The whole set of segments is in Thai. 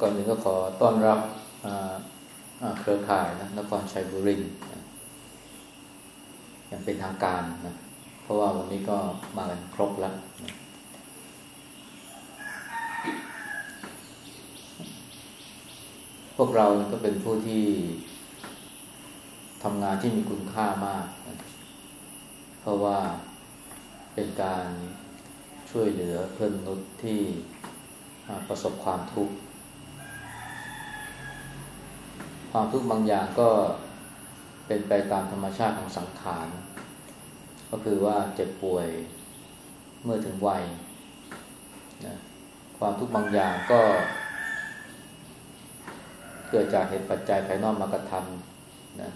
ก่อนหนึ่งก็ขอต้อนรับเครือข่ายนะนครชัยบุรีอย่างเป็นทางการนะเพราะว่าวันนี้ก็มากันครบแล้วพวกเราก็เป็นผู้ที่ทำงานที่มีคุณค่ามากนะเพราะว่าเป็นการช่วยเหลือเพื่อนมนุษย์ที่ประสบความทุกข์ ความทุกข์บางอย่างก็เป็นไปตามธรรมชาติของสังขาร ก็คือว่าเจ็บป่วยเมื่อถึงวัยนะความทุกข์บางอย่างก็ เกิดจากเหตุปัจจัยภายนอกมากระทำนะ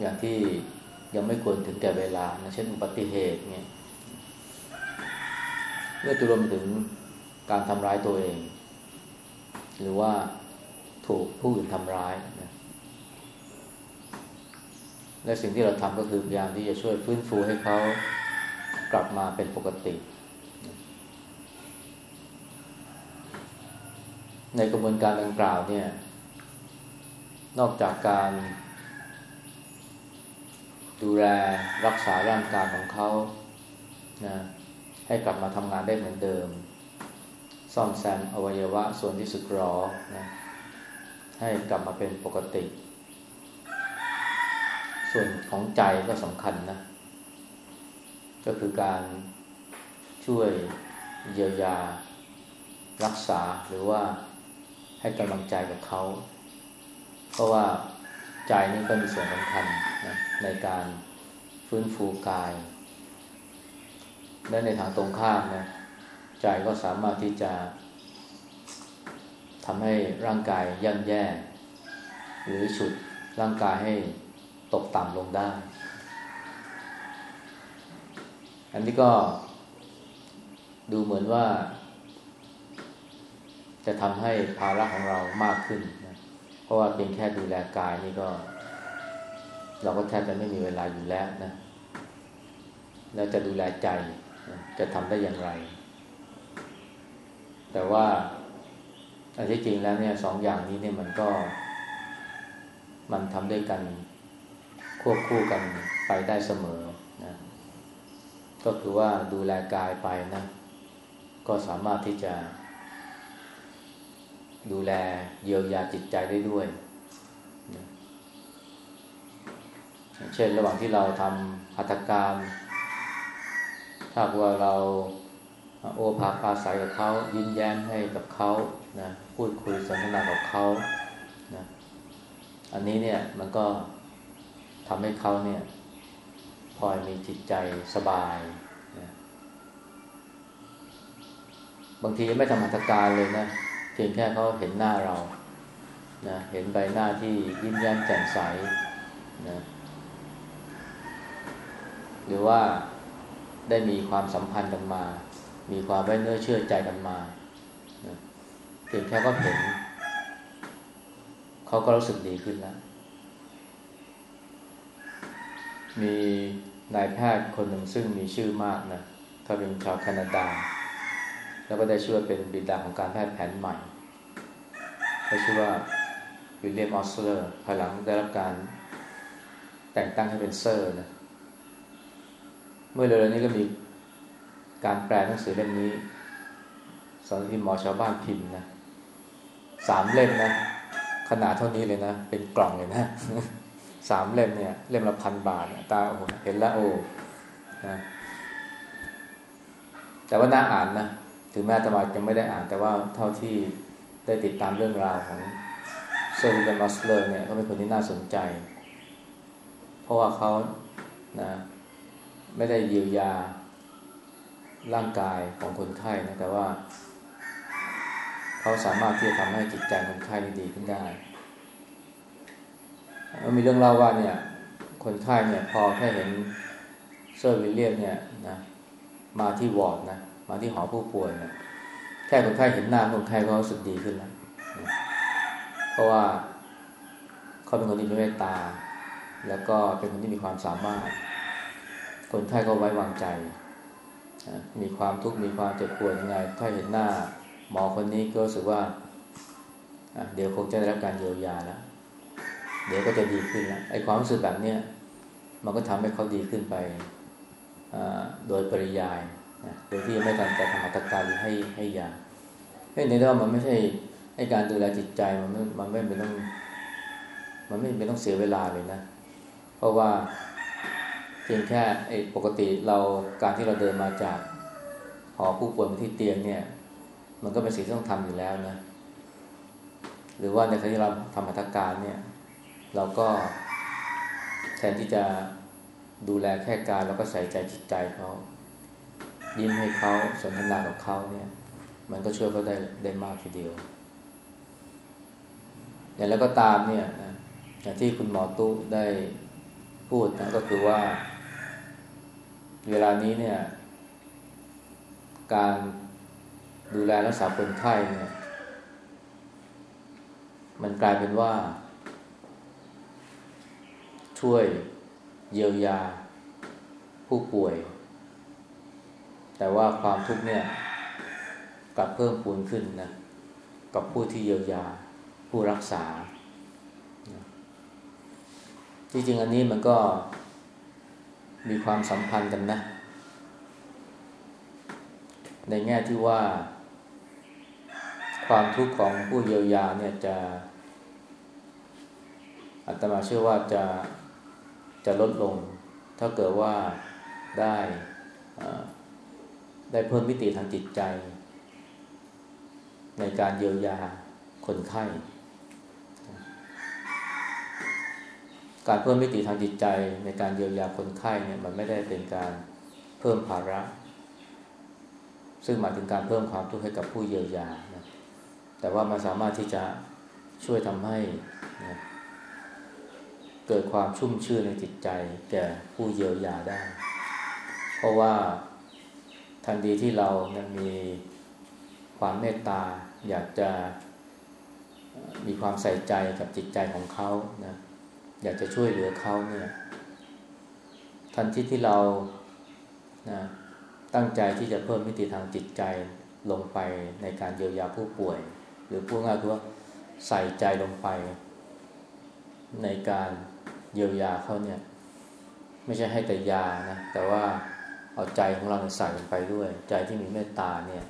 อย่างที่ยังไม่ควรถึงแก่เวลานะเช่นอุบัติเหตุเนี่ยเมื่อจะรวมถึงการทำร้ายตัวเอง หรือว่าถูกผู้อื่นทำร้าย และสิ่งที่เราทำก็คือพยายามที่จะช่วยฟื้นฟูให้เขากลับมาเป็นปกติ ในกระบวนการดังกล่าวเนี่ย นอกจากการดูแลรักษาร่างกายของเขานะให้กลับมาทำงานได้เหมือนเดิม ซ่อมแซมอวัยวะส่วนที่สึกหรอนะให้กลับมาเป็นปกติ ส่วนของใจก็สำคัญนะ ก็คือการช่วยเยียวยา รักษาหรือว่าให้กำลังใจกับเขา เพราะว่าใจนี่ก็มีส่วนสำคัญนะในการฟื้นฟูกาย และในทางตรงข้ามนะใจก็สามารถที่จะทำให้ร่างกายย่ำแย่ หรือฉุดร่างกายให้ ตกต่ำลงได้ อันนี้ก็ดูเหมือนว่า จะทำให้ภาระของเรามากขึ้นนะเพราะว่าเพียงแค่ดูแลกายนี่ก็ เราก็แทบจะไม่มีเวลาอยู่แล้วนะ แล้วจะดูแลใจนะจะทำได้อย่างไร แต่ว่าอันที่จริงแล้วเนี่ยสองอย่างนี้เนี่ยมันก็ มันทำด้วยกัน ควบคู่กันไปได้เสมอนะก็คือว่าดูแลกายไปนะ ก็สามารถที่จะ ดูแลเยียวยาจิตใจได้ด้วยนะเช่นระหว่างที่เราทำหัตถการ ถ้าว่าเราโอภาปาศัยกับเขายิ้มแย้มให้กับเขานะพูดคุยสนทนากับเขานะอันนี้เนี่ยมันก็ ทำให้เขาเนี่ยพลอยมีจิตใจสบายนะบางทีไม่ทำหัตถการเลยนะเพียงแค่เขาเห็นหน้าเรานะเห็นใบหน้าที่ยิ้มแย้มแจ่มใสนะหรือว่าได้มีความสัมพันธ์กันมา มีความไว้เนื้อเชื่อใจกันมาเพียงแค่เขาเห็น เขาก็รู้สึกดีขึ้นแล้ว มีนายแพทย์คนหนึ่งซึ่งมีชื่อมากนะเขาเป็นชาวแคนาดา แล้วก็ได้ชื่อว่าเป็นบิดาของการแพทย์แผนใหม่เขาชื่อว่าวิลเลียมออสเลอร์ภายหลังได้รับการแต่งตั้งให้เป็นเซอร์นะเมื่อเร็วๆนี้ก็มีการแปลหนังสือเล่มนี้สอนพิมหมอชาวบ้านพิมพ์นะสามเล่มนะ ขนาดเท่านี้เลยนะ เป็นกล่องเลยนะ สามเล่มเนี่ย เล่มละพันบาทตาโอ้เห็นแล้วโอ้นะแต่ว่าน่าอ่านนะถึงแม้ตมายังไม่ได้อ่าน แต่ว่าเท่าที่ได้ติดตามเรื่องราวของเซอร์วิลมัสเลอร์เนี่ยเขาเป็นคนที่น่าสนใจ เพราะว่าเขานะไม่ได้เยียวยาร่างกายของคนไข้นะแต่ว่า เขาสามารถที่จะทำให้จิตใจคนไข้ดีขึ้นได้ มันมีเรื่องเล่าว่าเนี่ย คนไข้เนี่ย พอแค่เห็นเซอร์วิลเลียมเนี่ยนะมาที่วอร์ดนะมาที่หอผู้ป่วยเนะแค่คนไข้เห็นหน้าคนไข้ก็รู้สึกดีขึ้นแล้วนะเพราะว่าเขาเป็นคนที่มีเมตตา แล้วก็เป็นคนที่มีความสามารถ คนไข้ก็ไว้วางใจนะมีความทุกข์มีความเจ็บปวดยังไง ถ้าเห็นหน้าหมอคนนี้ก็รู้สึกว่า เดี๋ยวคงจะได้รับการเยียวยาแล้ว เดี๋ยวก็จะดีขึ้นแล้วไอ้ความรู้สึกแบบเนี้ยมันก็ทำให้เขาดีขึ้นไปโดยปริยายโดยที่ไม่การจะทำอัตการหรือให้ให้ยาเห็นได้ว่ามันไม่ใช่ให้การดูแลจิตใจมันไม่มันไม่เป็นต้อง มันไม่เป็นต้องเสียเวลาเลยนะ เพราะว่าเพียงแค่ไอ้ปกติเราการที่เราเดินมาจากหอผู้ป่วยมาที่เตียงเนี่ย มันก็เป็นสิ่งที่ต้องทำอยู่แล้วนะ หรือว่าในขณะที่เราทำอัตการเนี่ย เราก็แทนที่จะดูแลแค่กายเราก็ใส่ใจจิตใจเขายิ้มให้เขาสนทนากับเขาเนี่ย มันก็ช่วยเขาได้ได้มากทีเดียวอย่างแล้วก็ตามเนี่ยนะอย่างที่คุณหมอตู้ได้พูดนะก็คือว่า เวลานี้เนี่ย การดูแลรักษาคนไข้เนี่ย มันกลายเป็นว่า ช่วยเยียวยาผู้ป่วย แต่ว่าความทุกข์เนี่ยกลับเพิ่มพูนขึ้นนะกับผู้ที่เยียวยาผู้รักษา จริงๆอันนี้มันก็มีความสัมพันธ์กันนะ ในแง่ที่ว่า ความทุกข์ของผู้เยียวยาเนี่ยจะอาตมาเชื่อว่าจะ จะลดลง ถ้าเกิดว่าได้ได้เพิ่มมิติทางจิตใจ ในการเยียวยาคนไข้ การเพิ่มมิติทางจิตใจในการเยียวยาคนไข้เนี่ยมันไม่ได้เป็นการเพิ่มภาระ ซึ่งหมายถึงการเพิ่มความทุกข์ให้กับผู้เยียวยานะแต่ว่ามันสามารถที่จะช่วยทำให้นะ เกิดความชุ่มชื่นในจิตใจ แก่ผู้เยียวยาได้ เพราะว่าทันทีที่เรานะมีความเมตตา อยากจะมีความใส่ใจกับจิตใจของเขานะอยากจะช่วยเหลือเขาเนี่ยทันทีที่เรานะตั้งใจที่จะเพิ่มมิติทางจิตใจลงไปในการเยียวยาผู้ป่วย หรือพูดง่ายคือว่าใส่ใจลงไป ในการ เยียวยาเขาเนี่ย ไม่ใช่ให้แต่ยานะแต่ว่าเอาใจของเราใส่ลงไปด้วย ใจที่มีเมตตาเนี่ย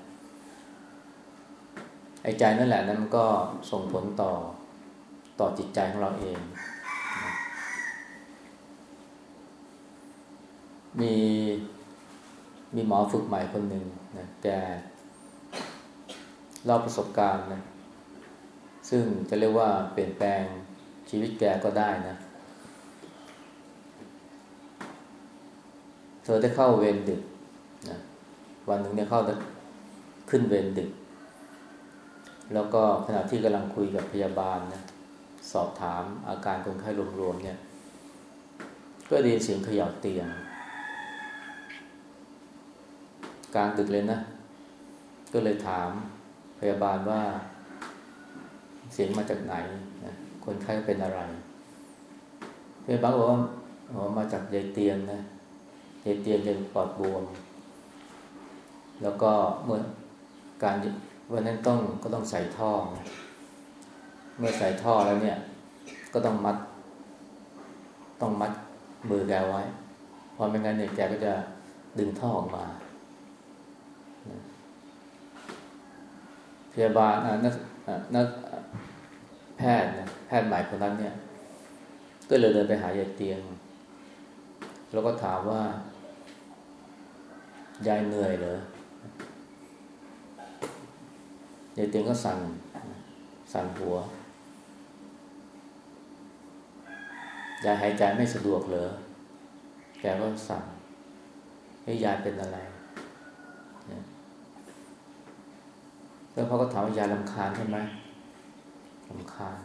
ไอ้ใจนั่นแหละนั้นมันก็ส่งผลต่อต่อจิตใจของเราเอง มีมีหมอฝึกใหม่คนหนึ่งนะแกเล่าประสบการณ์นะซึ่งจะเรียกว่าเปลี่ยนแปลงชีวิตแกก็ได้นะ เธอได้เข้าเวรดึกนะวันหนึ่งเนี่ยเข้าขึ้นเวรดึก แล้วก็ขณะที่กำลังคุยกับพยาบาลนะสอบถามอาการคนไข้รวมๆเนี่ย ก็ได้ยินเสียงเขย่าเตียง กลางดึกเลยนะ ก็เลยถามพยาบาลว่าเสียงมาจากไหนนะคนไข้เป็นอะไรพยาบาลบอกว่ามาจากยายเตียงนะ เตียงยังปอดบวม แล้วก็เมื่อการวันนั้นต้องก็ต้องใส่ท่อ เมื่อใส่ท่อแล้วเนี่ย ก็ต้องมัด ต้องมัดมือแกไว้ เพราะไม่งั้นเนี่ยแกก็จะดึงท่อออกมาพยาบาลนักนักแพทย์นะแพทย์หมายคนนั้นเนี่ย ก็เลยเดินไปหายายเตียง แล้วก็ถามว่า ยายเหนื่อยเหรอยายเตียงก็สั่น สั่นหัว ยายหายใจไม่สะดวกเหรอ แกก็สั่นให้ยายเป็นอะไรแล้วเขาก็ถามว่ายายลำคาญใช่ไหมลำคาญ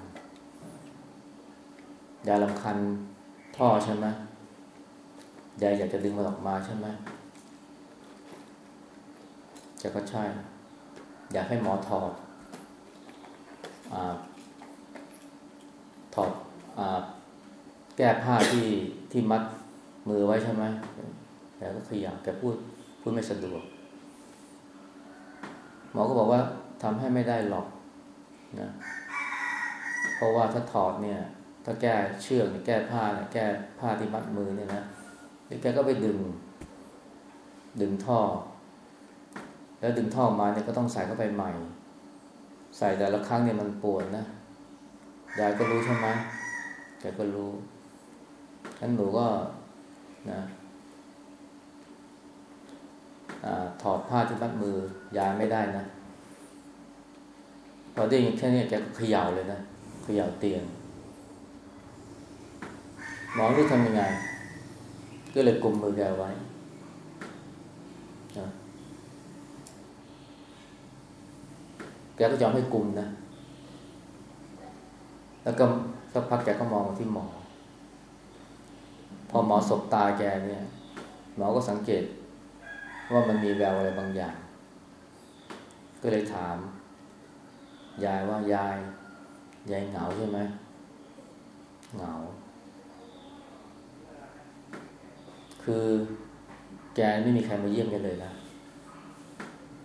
ยายลำคาญท่อใช่ไหมยายอยากจะดึงมันออกมาใช่ไหม จะก็ใช่ อยากให้หมอถอดอถอดอแก้ผ้าที่ที่มัดมือไว้ใช่ไหมแต่ก็ขยับแต่พูดพูดไม่สะดวก หมอก็บอกว่าทำให้ไม่ได้หรอกนะเพราะว่าถ้าถอดเนี่ย ถ้าแก้เชือกแก้ผ้าเนี่ยแก้ผ้าที่มัดมือเนี่ยนะแกก็ไปดึง ดึงท่อ แล้วดึงท่อมาเนี่ยก็ต้องใส่เข้าไปใหม่ ใส่แต่ละครั้งเนี่ยมันปวดนะยายก็รู้ใช่ไหมแกก็รู้ฉันหนูก็นะอถอดผ้าที่มัดมือยายไม่ได้นะพอได้ยินแค่นี้แกก็เขย่าเลยนะเขย่าเตียงหมอรู้ทำยังไง ก็เลยกลุมมือแกไว้นะ แกก็ยอมให้กลุมนะ แล้วก็สักพักแกก็มองมาที่หมอ พอหมอสบตาแกเนี่ย หมอก็สังเกต ว่ามันมีแววอะไรบางอย่าง ก็เลยถาม ยายว่ายาย ยายเหงาใช่ไหมเหงา คือแกไม่มีใครมาเยี่ยมกันเลยนะ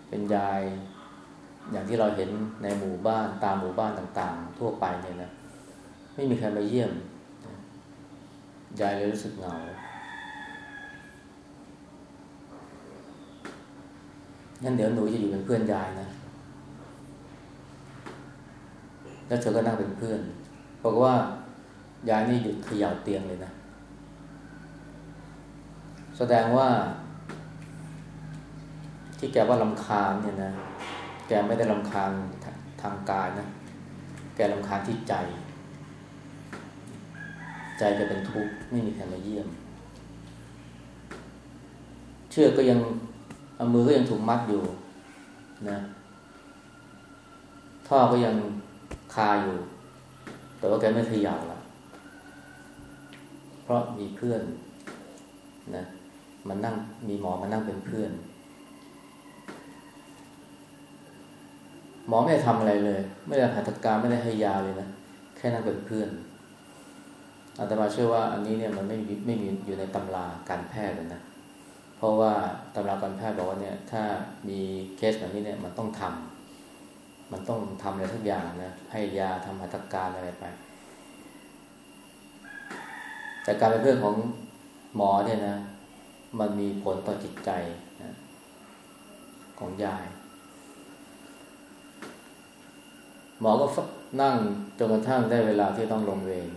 เป็นยาย อย่างที่เราเห็นในหมู่บ้านตามหมู่บ้านต่างๆ ทั่วไปเนี่ยนะไม่มีใครมาเยี่ยมยายเลยรู้สึกเหงา งั้นเดี๋ยวหนูจะอยู่เป็นเพื่อนยายนะ แล้วเธอก็นั่งเป็นเพื่อนบอกว่ายายนี่หยุดขย่าเตียงเลยนะ แสดงว่า ที่แกว่าลำคาญเนี่ยนะ แกไม่ได้ลำคาญทางกายนะ แกลำคาญที่ใจ ใจจะเป็นทุกข์ไม่มีใครมาเยี่ยม เชือกก็ยังเอามือก็ยังถูกมัดอยู่นะท่อก็ยังคาอยู่ แต่ว่าแกไม่ขย่าละเพราะมีเพื่อนนะมันนั่งมีหมอมานั่งเป็นเพื่อน หมอไม่ได้ทำอะไรเลย ไม่ได้หัตถการไม่ได้ให้ยาเลยนะแค่นั่งเป็นเพื่อนอาตมาเชื่อว่าอันนี้เนี่ยมันไม่มีไม่มีอยู่ในตำราการแพทย์เลยนะ เพราะว่าตำราการแพทย์บอกว่าเนี่ย ถ้ามีเคสแบบนี้เนี่ยมันต้องทำมันต้องทำอะไรทุกอย่างนะให้ยาทำหัตถการอะไรไป แต่การเป็นเพื่อนของหมอเนี่ยนะ มันมีผลต่อจิตใจนะของยาย หมอก็นั่งจนกระทั่งได้เวลาที่ต้องลงเวร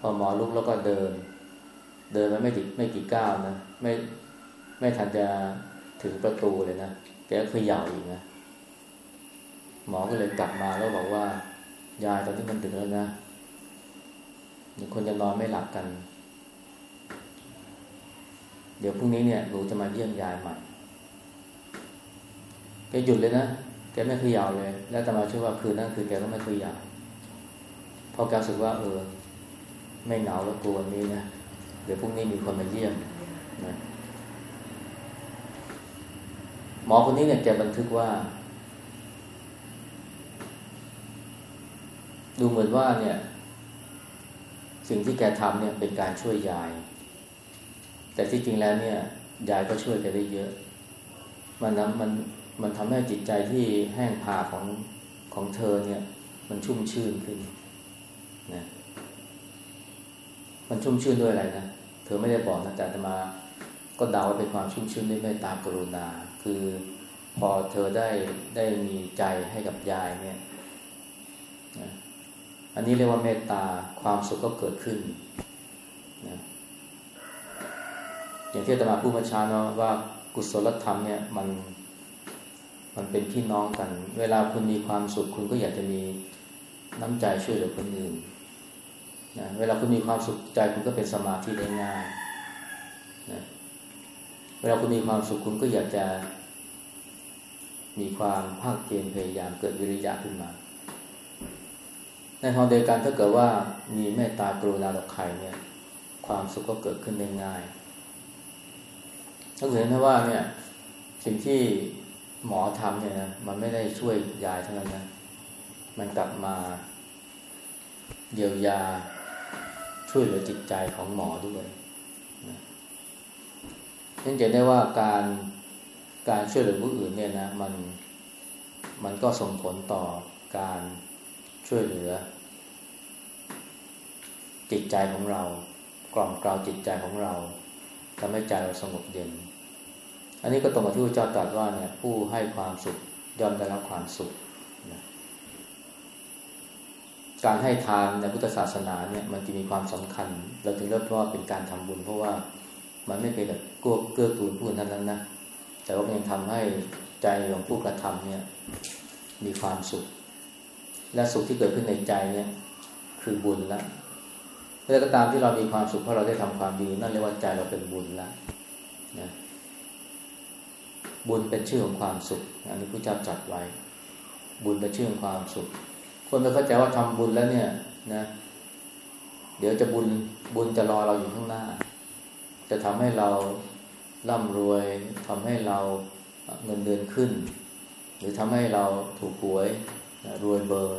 พอหมอลุกแล้วก็เดิน เดินมาไม่ติดไม่กี่ก้าวนะไม่ไม่ทันจะถึงประตูเลยนะแกก็เขย่าอีกนะหมอก็เลยกลับมาแล้วบอกว่ายายตอนนี้มันถึงแล้วนะคนจะนอนไม่หลับกัน เดี๋ยวพรุ่งนี้เนี่ยหนูจะมาเยี่ยมยายใหม่แกหยุดเลยนะ กไม่เขย่าเลย แล้วแต่มาเชื่อว่าคืนนั้นคือแกก็ไม่เขย่าพอแกรู้สึกว่า เออ ไม่เหงาแล้วกลัววันนี้นะเดี๋ยวพรุ่งนี้มีคนมาเยี่ยมนะหมอคนนี้เนี่ยแกบันทึกว่า ดูเหมือนว่าเนี่ย สิ่งที่แกทำเนี่ยเป็นการช่วยยาย แต่ที่จริงแล้วเนี่ยยายก็ช่วยแกได้เยอะ มันนะมัน มันทำให้จิตใจที่แห้งผาของของเธอเนี่ย มันชุ่มชื่นขึ้นนะมันชุ่มชื่นด้วยอะไรนะเธอไม่ได้บอกนะแต่จะมาก็เดาว่าเป็นความชุ่มชื่นด้วยเมตตากรุณา คือพอเธอได้ได้มีใจให้กับยายเนี่ยนะอันนี้เรียกว่าเมตตาความสุขก็เกิดขึ้นนะอย่างที่จะมาพูดเมื่อเช้าเนาะว่ากุศลธรรมเนี่ยมัน มันเป็นพี่น้องกัน เวลาคุณมีความสุขคุณก็อยากจะมีน้ำใจช่วยเหลือคนอื่นนะเวลาคุณมีความสุขใจคุณก็เป็นสมาธิได้ง่ายนะเวลาคุณมีความสุขคุณก็อยากจะ มีความภาคเพียรพยายามเกิดวิริยะขึ้นมา ในทางเดียวกันถ้าเกิดว่ามีเมตตากรุณาต่อใครเนี่ย ความสุขก็เกิดขึ้นได้ง่ายต้องเห็นนะว่าเนี่ยสิ่งที่ หมอทำเนี่ยนะมันไม่ได้ช่วยยายเท่านั้นนะ มันกลับมาเยียวยาช่วยเหลือจิตใจของหมอด้วยนะนั่นจะได้ว่าการการช่วยเหลือผู้อื่นเนี่ยนะมันมันก็ส่งผลต่อการช่วยเหลือ จิตใจของเรา กล่อมกล่าวจิตใจของเราทำให้ใจเราสงบเย็น อันนี้ก็ตรงกับที่พระเจ้าตรัสว่าเนี่ยผู้ให้ความสุขย่อมได้รับความสุขนะการให้ทานในพุทธศาสนาเนี่ยมันจะมีความสำคัญ เราถึงเรียกว่าเป็นการทำบุญ เพราะว่ามันไม่เป็นแบบกื้เกื้อกูลผู้นั้นนั้นนะแต่ว่ามันยังทำให้ใจของผู้กระทำเนี่ยมีความสุข และสุขที่เกิดขึ้นในใจเนี่ยคือบุญแล้วก็ตามที่เรามีความสุขเพราะเราได้ทำความดีนั่นเรียกว่าใจเราเป็นบุญแล้วนะ บุญเป็นชื่อของความสุข อันนี้พระเจ้าจัดไว้ บุญเป็นชื่อของความสุข คนไม่เข้าใจว่าทำบุญแล้วเนี่ยนะ เดี๋ยวจะบุญบุญจะรอเราอยู่ข้างหน้า จะทำให้เราร่ำรวยทำให้เราเงินเดือนขึ้น หรือทำให้เราถูกหวยรวยเบอร์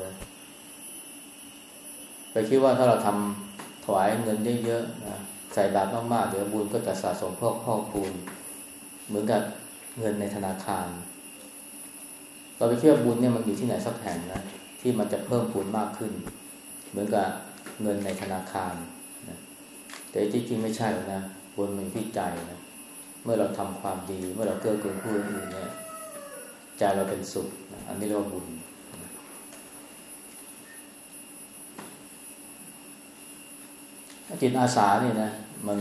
ไปคิดว่าถ้าเราทำถวายเงินเยอะๆนะใส่บาตรมากๆ เดี๋ยวบุญก็จะสะสมพอกพ่อคูณเหมือนกับ เงินในธนาคาร เราไปเชื่อบุญเนี่ยมันอยู่ที่ไหนสักแห่งนะที่มันจะเพิ่มพูนมากขึ้น เหมือนกับเงินในธนาคารนะแต่จริงๆไม่ใช่นะบุญมันที่ใจนะเมื่อเราทำความดี เมื่อเราเกื้อกูลผู้อื่นเนี่ยใจเราเป็นสุขนะอันนี้เรียกว่าบุญจิตอาสาเนี่ยนะมัน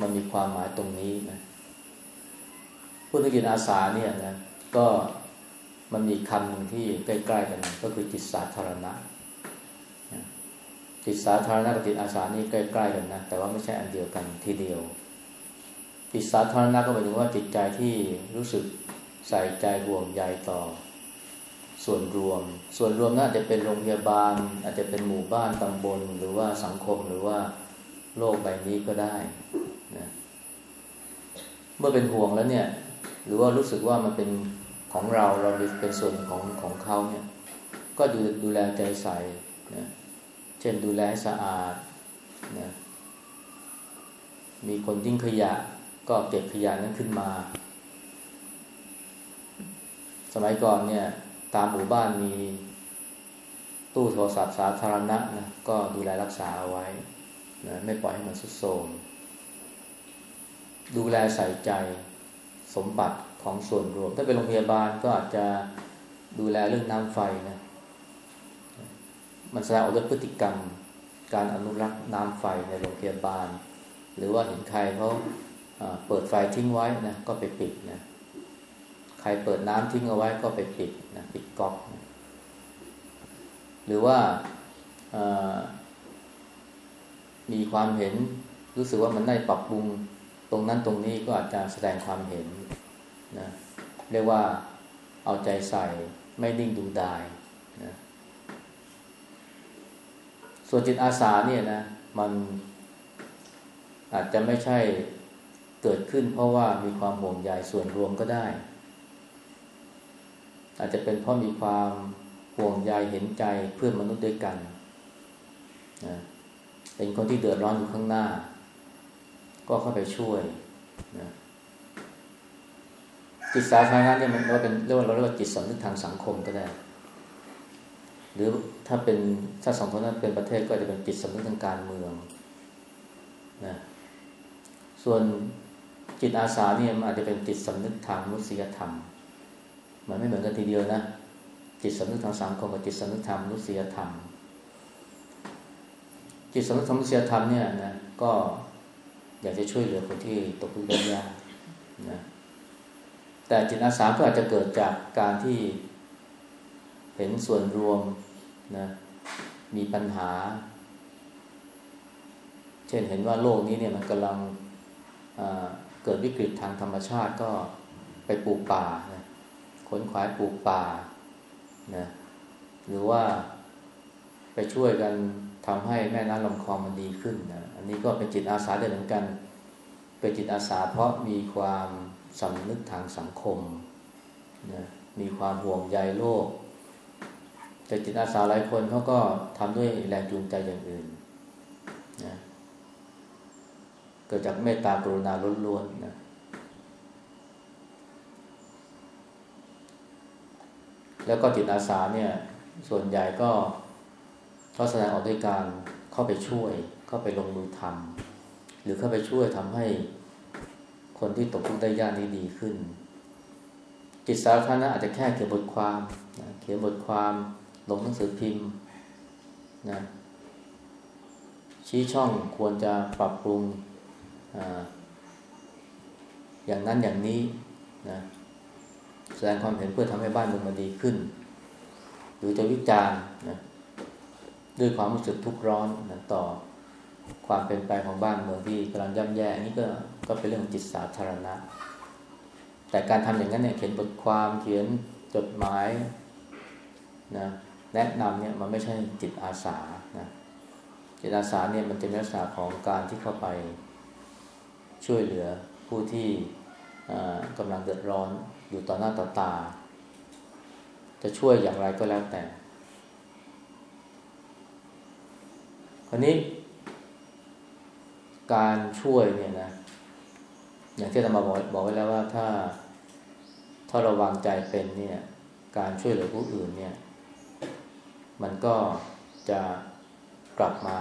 มันมีความหมายตรงนี้นะ พูดถึงจิตอาสาเนี่ยนะก็มันมีคำหนึ่งที่ใกล้ๆกันก็คือจิตสาธารณะจิตสาธารณะกับจิตอาสานี่ใกล้ๆกันนะแต่ว่าไม่ใช่อันเดียวกันทีเดียว จิตสาธารณะก็หมายถึงว่าจิตใจที่รู้สึกใส่ใจห่วงใยต่อ ส่วนรวม ส่วนรวมน่าจะเป็นโรงพยาบาล อาจจะเป็นหมู่บ้านตำบล หรือว่าสังคมหรือว่าโลกใบนี้ก็ได้นะเมื่อเป็นห่วงแล้วเนี่ย หรือว่ารู้สึกว่ามันเป็นของเราเราเป็นส่วนของของเขาเนี่ย ก็ดูดูแลใจใส่นะเช่นดูแลสะอาดนะมีคนทิ้งขยะ ก็เก็บขยะนั้นขึ้นมา สมัยก่อนเนี่ย ตามหมู่บ้านมีตู้โทรศัพท์สาธารณะนะก็ดูแลรักษาเอาไว้นะไม่ปล่อยให้มันสุดโทรมดูแลใส่ใจ สมบัติของส่วนรวม ถ้าเป็นโรงพยาบาลก็อาจจะดูแลเรื่องน้ำไฟนะมันแสดงออกด้วยพฤติกรรม การอนุรักษ์น้ำไฟในโรงพยาบาล หรือว่าเห็นใครเขาเปิดไฟทิ้งไว้นะก็ไปปิดนะใครเปิดน้ำทิ้งเอาไว้ก็ไปปิดนะปิดก๊อกนะหรือว่ามีความเห็นรู้สึกว่ามันได้ปรับปรุง ตรงนั้นตรงนี้ก็อาจจะแสดงความเห็นนะเรียกว่าเอาใจใส่ไม่นิ่งดูดายนะส่วนจิตอาสาเนี่ยนะมันอาจจะไม่ใช่เกิดขึ้นเพราะว่ามีความห่วงใยส่วนรวมก็ได้ อาจจะเป็นเพราะมีความห่วงใยเห็นใจเพื่อนมนุษย์ด้วยกันนะเป็นคนที่เดือดร้อนอยู่ข้างหน้า ก็เข้าไปช่วยนะจิตสาธารณะเนี่ยมันเราเป็นเรียกว่าเราเรียกว่าจิตสำนึกทางสังคมก็ได้ หรือถ้าเป็นถ้าสองคนนั้นเป็นประเทศก็จะเป็นจิตสำนึกทางการเมืองนะส่วนจิตอาสาเนี่ยมันอาจจะเป็นจิตสำนึกทางมนุษยธรรม มันไม่เหมือนกันทีเดียวนะจิตสำนึกทางสังคมกับจิตสำนึกทางมนุษยธรรม จิตสำนึกทางมนุษยธรรมเนี่ยนะก็ อยากจะช่วยเหลือคนที่ตกทุกข์ได้ยากนะแต่จิตอาสาก็อาจจะเกิดจากการที่เห็นส่วนรวมนะมีปัญหา เช่นเห็นว่าโลกนี้เนี่ยมันกำลังเกิดวิกฤตทางธรรมชาติก็ไปปลูกป่านะขนขวายปลูกป่านะหรือว่าไปช่วยกันทำให้แม่น้ำลำคลองมันดีขึ้นนะ นี้ก็เป็นจิตอาสาเดิเหมือนกัน เป็นจิตอาสาเพราะมีความสำนึกทางสังคมนะมีความห่วงใยโลก แต่จิตอาสาหลายคนเขาก็ทำด้วยแรงจูงใจอย่างอื่นนะเกิดจากเมตตากรุณาล้วนๆนะแล้วก็จิตอาสาเนี่ยส่วนใหญ่ก็เขาแสดงออกด้วยการเข้าไปช่วย เข้าไปลงมือทำหรือเข้าไปช่วยทำให้คนที่ตกทุกข์ได้ยากนี้ดีขึ้น จิตสาธารณะอาจจะแค่เขียนบทความนะเขียนบทความลงหนังสือพิมพ์นะชี้ช่องควรจะปรับปรุงออย่างนั้นอย่างนี้นะแสดงความเห็นเพื่อทำให้บ้านเมืองมันดีขึ้น หรือจะวิจารณ์นะด้วยความรู้สึกทุกข์ร้อนนะต่อ ความเป็นไปของบ้านเมืองที่กำลังย่ำแย่นี่ก็ก็เป็นเรื่องของจิตสาธารณะ แต่การทำอย่างนั้นเนี่ยเขียนบทความเขียนจดหมายนะแนะนำเนี่ยมันไม่ใช่จิตอาสานะจิตอาสาเนี่ยมันจะเป็นลักษณะของการที่เข้าไปช่วยเหลือผู้ที่กำลังเดือดร้อนอยู่ต่อหน้าต่อตา จะช่วยอย่างไรก็แล้วแต่ คราวนี้ การช่วยเนี่ยนะ อย่างที่เรามาบอกบอกไว้แล้วว่าถ้าถ้าเราวางใจเป็นเนี่ย การช่วยเหลือผู้อื่นเนี่ย มันก็จะกลับมา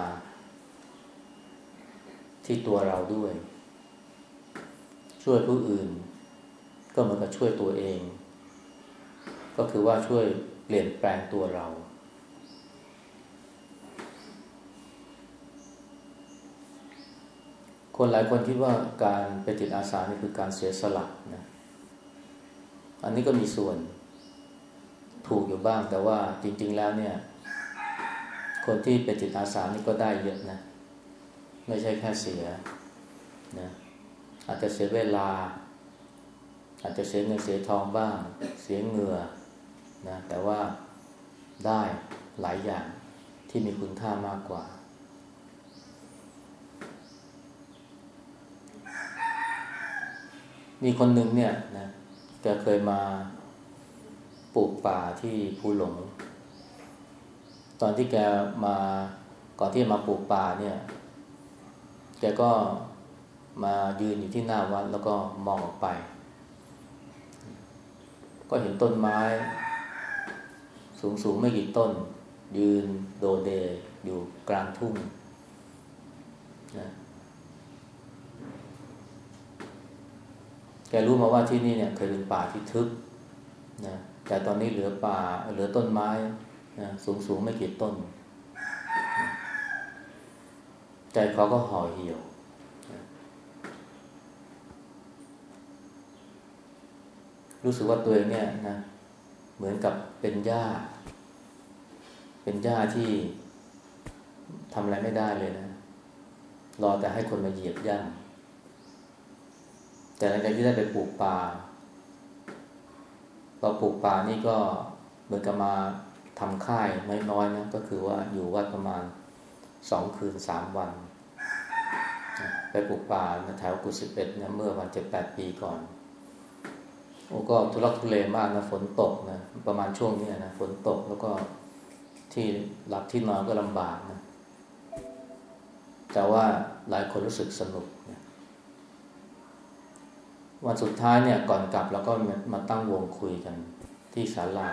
ที่ตัวเราด้วย ช่วยผู้อื่น ก็เหมือนกับช่วยตัวเอง ก็คือว่าช่วยเปลี่ยนแปลงตัวเรา คนหลายคนคิดว่าการเป็นจิตอาสานี่คือการเสียสละนะอันนี้ก็มีส่วนถูกอยู่บ้างแต่ว่าจริง ๆ แล้วเนี่ย คนที่เป็นจิตอาสานี่ก็ได้เยอะนะ ไม่ใช่แค่เสียนะอาจจะเสียเวลา อาจจะเสียเงินเสียทองบ้าง เสียเงื่อนะแต่ว่าได้หลายอย่างที่มีคุณค่ามากกว่า มีคนหนึ่งเนี่ยนะแกเคยมาปลูกป่าที่ภูหลง ตอนที่แกมาก่อนที่มาปลูกป่าเนี่ย แกก็มายืนอยู่ที่หน้าวัดแล้วก็มองออกไป ก็เห็นต้นไม้ สูงสูงไม่กี่ต้น ยืนโดเดอยู่กลางทุ่งนะ แกรู้มาว่าที่นี่เนี่ยเคยเป็นป่าที่ทึบนะแต่ตอนนี้เหลือป่าเหลือต้นไม้นะสูงสูงไม่กี่ต้น ใจเขาก็ห่อเหี่ยว รู้สึกว่าตัวเองเนี่ยนะเหมือนกับเป็นหญ้า เป็นหญ้าที่ทำอะไรไม่ได้เลยนะ รอแต่ให้คนมาเหยียบย่ำ แต่หลังจากที่ได้ไปปลูกป่าเราปลูกป่านี่ก็เหมือนกับมาทำค่ายน้อยๆนะก็คือว่าอยู่วัดประมาณสองคืนสามวัน ไปปลูกป่าแถวกุศิเอ็ดเนี่ยเมื่อวันเจ็ดแปดปีก่อนโอ้ก็ทุลักทุเลมากนะฝนตกนะประมาณช่วงนี้นะฝนตกแล้วก็ที่หลับที่นอนก็ลำบากนะแต่ว่าหลายคนรู้สึกสนุก วันสุดท้ายเนี่ยก่อนกลับเราก็มาตั้งวงคุยกันที่ศาลา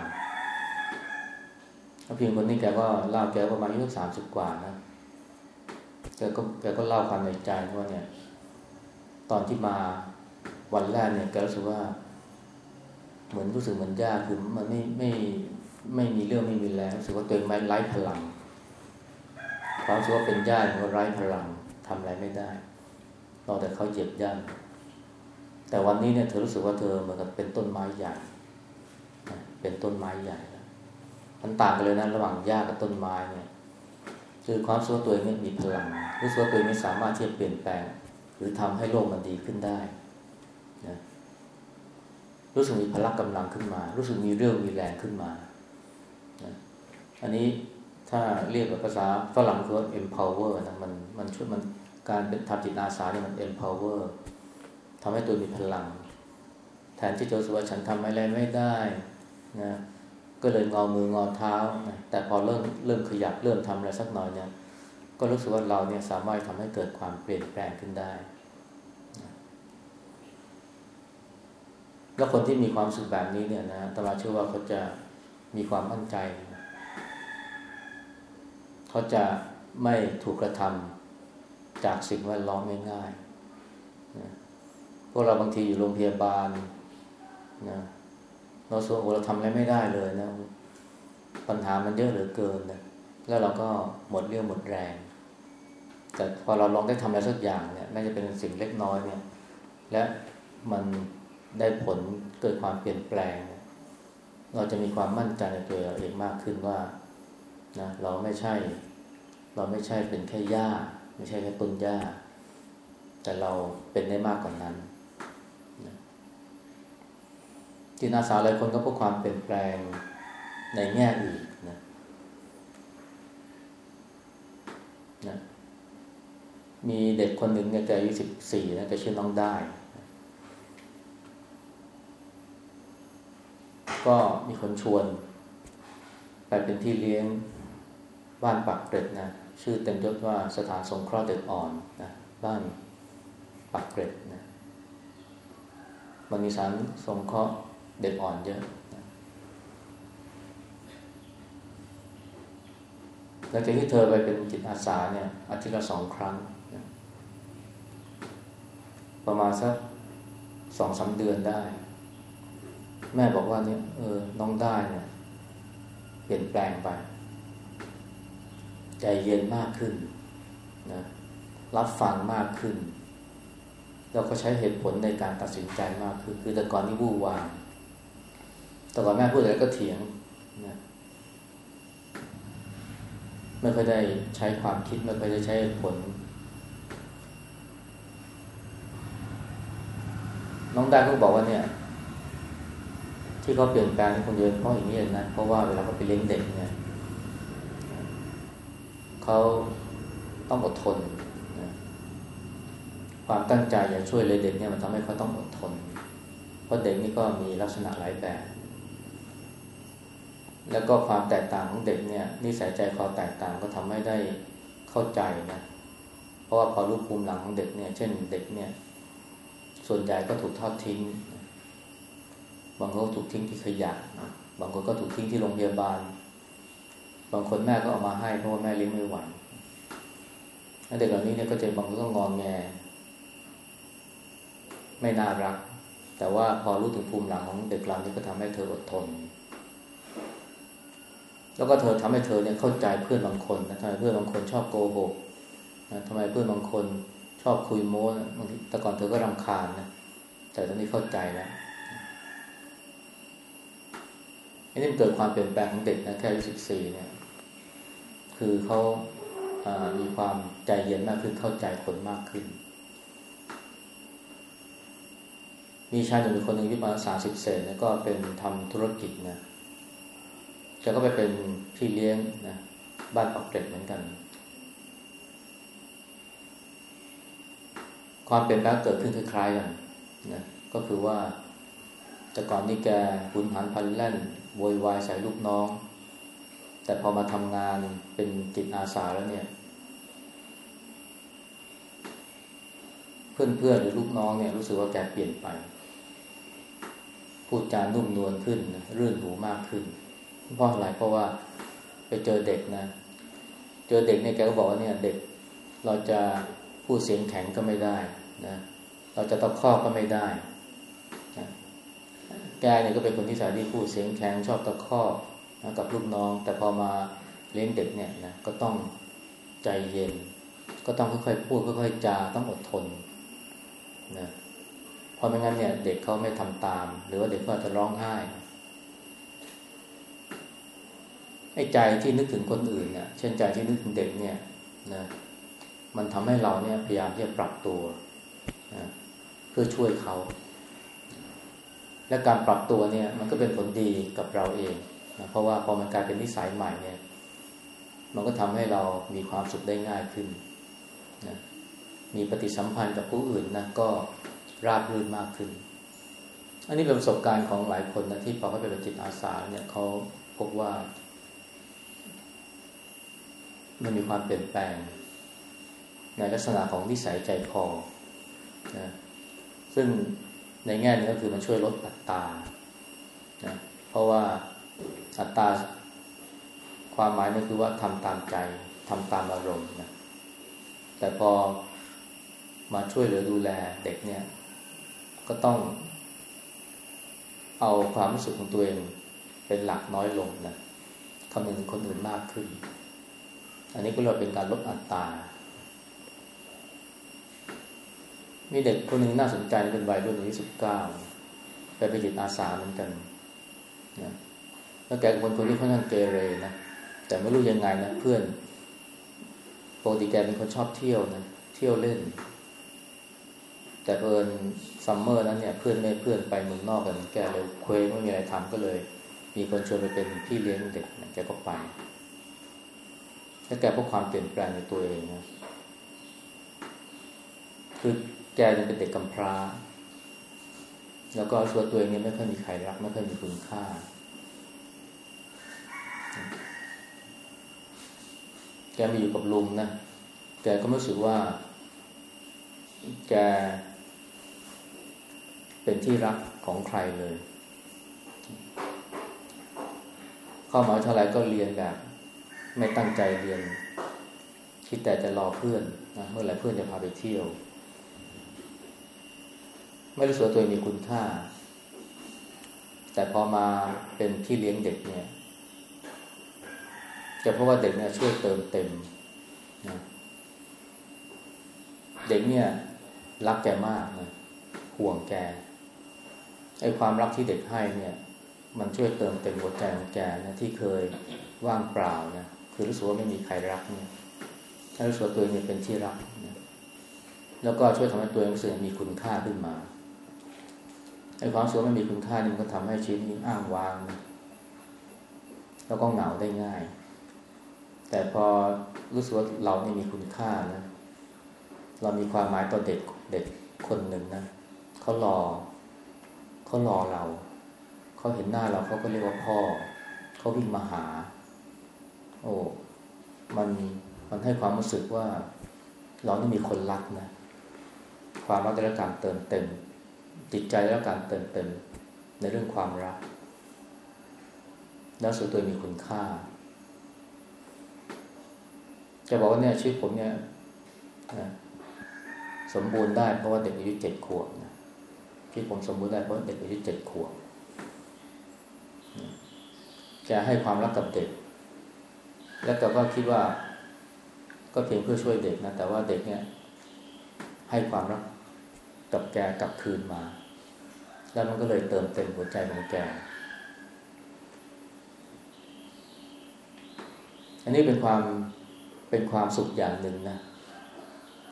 เพียงคนนี้แกก็เล่าแกประมาณอายุสามสิบกว่านะแกก็แกก็เล่าความในใจว่าเนี่ย ตอนที่มาวันแรกเนี่ยแกรู้สึกว่า เหมือนรู้สึกเหมือนยากคือมันไม่ไม่ไม่มีเรื่องไม่มีแรงรู้สึกว่าตัวเองไม่ไร้พลังความรู้สึกว่าเป็นญาติว่าไร้พลังทำอะไรไม่ได้นอกแต่เขาเจ็บย่ำ แต่วันนี้เนี่ยเธอรู้สึกว่าเธอเหมือนกับเป็นต้นไม้ใหญ่ เป็นต้นไม้ใหญ่ มันต่างกันเลยนะระหว่างหญ้ากับต้นไม้เนี่ย คือความรู้สึกตัวเองมีพลัง รู้สึกว่าตัวเองไม่สามารถที่จะเปลี่ยนแปลง หรือทำให้โลกมันดีขึ้นได้นะรู้สึกมีพลังกำลังขึ้นมา รู้สึกมีเรื่องมีแรงขึ้นมาอันนี้ถ้าเรียกกับภาษาฝรั่งคือ empower นะมันมันช่วยมันการเป็นทำจิตอาสาเนี่ยมัน empower ทำให้ตัวมีพลัง แทนที่จะรู้สึกว่าฉันทำอะไรไม่ได้นะก็เลยงอมืองอเท้านะแต่พอเริ่มเริ่มขยับเริ่มทำอะไรสักหน่อยเนี่ยก็รู้สึกว่าเราเนี่ยสามารถทำให้เกิดความเปลี่ยนแปลงขึ้นได้ แล้วคนที่มีความสุขแบบนี้เนี่ยนะตมาเชื่อว่าเขาจะมีความมั่นใจ เขาจะไม่ถูกกระทำจากสิ่งแวดล้อมง่ายๆ พวกเราบางทีอยู่โรงพยาบาลนะเราส่วนเราทำอะไรไม่ได้เลยนะ ปัญหามันเยอะเหลือเกินนะแล้วเราก็หมดเรื่องหมดแรง แต่พอเราลองได้ทำอะไรสักอย่างเนี่ยแม้จะเป็นสิ่งเล็กน้อยเนี่ย และมันได้ผลเกิดความเปลี่ยนแปลง เราจะมีความมั่นใจในตัวเราเองมากขึ้นว่านะเราไม่ใช่ เราไม่ใช่เป็นแค่หญ้า ไม่ใช่แค่ต้นหญ้า แต่เราเป็นได้มากกว่านนั้นนะ จิตอาสาหลายคนก็พบความเปลี่ยนแปลงในแง่อื่นนะนะมีเด็กคนหนึ่งเนี่ยแกอายุสิบสี่นะแกชื่อน้องได้ ก็มีคนชวน ไปเป็นที่เลี้ยงบ้านปักเกร็ดนะชื่อเต็มยศว่าสถานสงเคราะห์เด็กอ่อนนะบ้านปักเกร็ดนะมันมีสารสงเคราะห์ เด็กอ่อนเยอะหลังจากที่เธอไปเป็นจิตอาสาเนี่ยอาทิตย์ละสองครั้ง ประมาณสักสองสาเดือนได้ แม่บอกว่าเนี่ยเออน้องได้เนี่ยเปลี่ยนแปลงไป ใจเย็นมากขึ้นนะรับฟังมากขึ้น แล้วก็ใช้เหตุผลในการตัดสินใจมากขึ้น คือแต่ก่อนนี่วู่วาม แต่ก่อนแม่พูดอะไรก็เถียงนะไม่ค่อยได้ใช้ความคิดไม่ค่อยได้ใช้ผล น้องได้ก็บอกว่าเนี่ย ที่เขาเปลี่ยนแปลงคนเดียวเพราะอย่างนี้นะเพราะว่าเวลาเขาไปเลี้ยงเด็กเนี่ยเขาต้องอดทนนะความตั้งใจอยากช่วยเลยเด็กเนี่ยมันทำให้เขาต้องอดทน เพราะเด็กนี่ก็มีลักษณะหลายแบบ แล้วก็ความแตกต่างของเด็กเนี่ยนิสัยใจคอแตกต่างก็ทำให้ได้เข้าใจนะเพราะว่าพอรูปภูมิหลังของเด็กเนี่ย เช่นเด็กเนี่ย ส่วนใหญ่ก็ถูกทอดทิ้ง บางคนก็ถูกทิ้งที่ขยะบางคนก็ถูกทิ้งที่โรงพยาบาล บางคนแม่ก็เอามาให้เพราะว่าแม่เลี้ยงไม่ไหวเด็กเหล่านี้เนี่ยก็จะบางคนก็งองแง ไม่น่ารัก แต่ว่าพอรู้ถึงภูมิหลังของเด็กเหล่านี้ก็ทำให้เธออดทน แล้วก็เธอทำให้เธอเนี่ยเข้าใจเพื่อนบางคนนะทำไมเพื่อนบางคนชอบโกหกนะทำไมเพื่อนบางคนชอบคุยโม้นะบางทีแต่ก่อนเธอก็รำคาญนะแต่ตอนนี้เข้าใจแล้วอันนี้นเกิดความเปลี่ยนแปลงของเด็กนะแค่อายุสิบสี่เนี่ย คือเขาามีความใจเย็นมากขึ้นเข้าใจคนมากขึ้น มีชายหนุ่มคนหนึ่งที่ประมาณสามสิบเศษนะก็เป็นทำธุรกิจนะ แกก็ไปเป็นพี่เลี้ยงนะบ้านปักเกร็ดเหมือนกัน ความเปลี่ยนแปลงเกิดขึ้นคล้ายๆกันนะก็คือว่า แต่ก่อนนี่แกหุนหันพันแล่นโวยวายใส่ลูกน้อง แต่พอมาทำงานเป็นจิตอาสาแล้วเนี่ย เพื่อนๆหรือลูกน้องเนี่ยรู้สึกว่าแกเปลี่ยนไป พูดจานุ่มนวลขึ้นรื่นหูมากขึ้น เพราะอะไรเพราะว่าไปเจอเด็กนะ เจอเด็กเนี่ยแกก็บอกว่าเนี่ยเด็กเราจะพูดเสียงแข็งก็ไม่ได้นะเราจะตะคอกก็ไม่ได้แกเนี่ยก็เป็นคนที่สายที่พูดเสียงแข็งชอบตะคอกนะกับลูกน้อง แต่พอมาเลี้ยงเด็กเนี่ยนะก็ต้องใจเย็น ก็ต้องค่อยๆพูดค่อยๆจาต้องอดทนนะเพราะไม่งั้นเนี่ยเด็กเขาไม่ทำตาม หรือว่าเด็กก็อาจจะร้องไห้ ไอ้ใจที่นึกถึงคนอื่นเนี่ยเช่นใจที่นึกถึงเด็กเนี่ยนะมันทำให้เราเนี่ยพยายามที่จะปรับตัวนะเพื่อช่วยเขา และการปรับตัวเนี่ยมันก็เป็นผลดีกับเราเองนะเพราะว่าพอมันกลายเป็นนิสัยใหม่เนี่ย มันก็ทำให้เรามีความสุขได้ง่ายขึ้นนะมีปฏิสัมพันธ์กับผู้อื่นนะก็ราบรื่นมากขึ้น อันนี้เป็นประสบการณ์ของหลายคนนะที่พอเขาไปเป็นจิตอาสาเนี่ยเขาพบว่า มันมีความเปลี่ยนแปลง ในลักษณะของนิสัยใจคอนะซึ่งในแง่นึงก็คือมันช่วยลดอัตรานะเพราะว่าอัตราความหมายนั่นคือว่าทำตามใจทำตามอารมณ์นะแต่พอมาช่วยเหลือดูแลเด็กเนี่ย ก็ต้องเอาความรู้สึกของตัวเองเป็นหลักน้อยลงนะคำนึงคนอื่นมากขึ้น อันนี้ก็เรียกเป็นการลดอัตรามีเด็กคนหนึ่งน่าสนใจเป็นวัยรุ่นอายุสิบเก้าไปเป็นจิตอาสาเหมือนกันนะแล้วแกเป็นคนที่ค่อนข้างเกเรนะแต่ไม่รู้ยังไงนะเพื่อนปกติแกเป็นคนชอบเที่ยวนะเที่ยวเล่น แต่เผอิญ summer นั้นเนี่ยเพื่อนไม่เพื่อนไปเมืองนอกกันแกเลยเคว้งไม่มีอะไรทำก็เลย มีคนชวนไปเป็นพี่เลี้ยงเด็กแกก็ไป แล้วแกพบความเปลี่ยนแปลงในตัวเองนะคือแกยังเป็นเด็กกำพร้า แล้วก็ส่วนตัวเองเนี่ยไม่ค่อยมีใครรัก ไม่ค่อยมีคุณค่า แกมาอยู่กับลุงนะแกก็รู้สึกว่า แก เป็นที่รักของใครเลย เข้ามาเท่าไรก็เรียนแบบ ไม่ตั้งใจเรียน คิดแต่จะรอเพื่อนนะเมื่อไหร่เพื่อนจะพาไปเที่ยว ไม่รู้สึกตัวเองมีคุณค่า แต่พอมาเป็นพี่เลี้ยงเด็กเนี่ยจะเพราะว่าเด็กเนี่ยช่วยเติมเต็มนะเด็กเนี่ยรักแกมากนะห่วงแกไอ้ความรักที่เด็กให้เนี่ย มันช่วยเติมเต็มหัวใจของแกนะที่เคยว่างเปล่านะ คือรู้สึกว่าไม่มีใครรักเนี่ยถ้ารู้สึกตัวเองเป็นที่รักนะแล้วก็ช่วยทำให้ตัวเองรู้สึกมีคุณค่าขึ้นมาไอ้ความสุขไม่มีคุณค่านี่มันก็ทำให้ชีวิตนี้อ้างว้าง แล้วก็เหงาได้ง่าย แต่พอรู้สึกว่าเรานี่มีคุณค่านะ เรามีความหมายต่อเด็กเด็กคนหนึ่งนะเขารอเขารอเรา เขาเห็นหน้าเราเขาก็เรียกว่าพ่อ เขาวิ่งมาหา โอ้มันมันให้ความรู้สึกว่าเรานี่มีคนรักนะความรักและการเติมเต็ม จิตใจและการเติมเต็มในเรื่องความรัก แล้วสุดตัวมีคุณค่า จะบอกว่าเนี่ยชีวิตผมเนี่ยสมบูรณ์ได้เพราะว่าเด็กอายุเจ็ดขวบนะชีวิตผมสมบูรณ์ได้เพราะเด็กอายุเจ็ดขวบจะให้ความรักกับเด็ก แล้วก็คิดว่า ก็เพียงเพื่อช่วยเด็กนะ แต่ว่าเด็กเนี่ย ให้ความรักกับแกกลับคืนมา แล้วมันก็เลยเติมเต็มหัวใจของแก อันนี้เป็นความเป็นความสุขอย่างหนึ่งนะ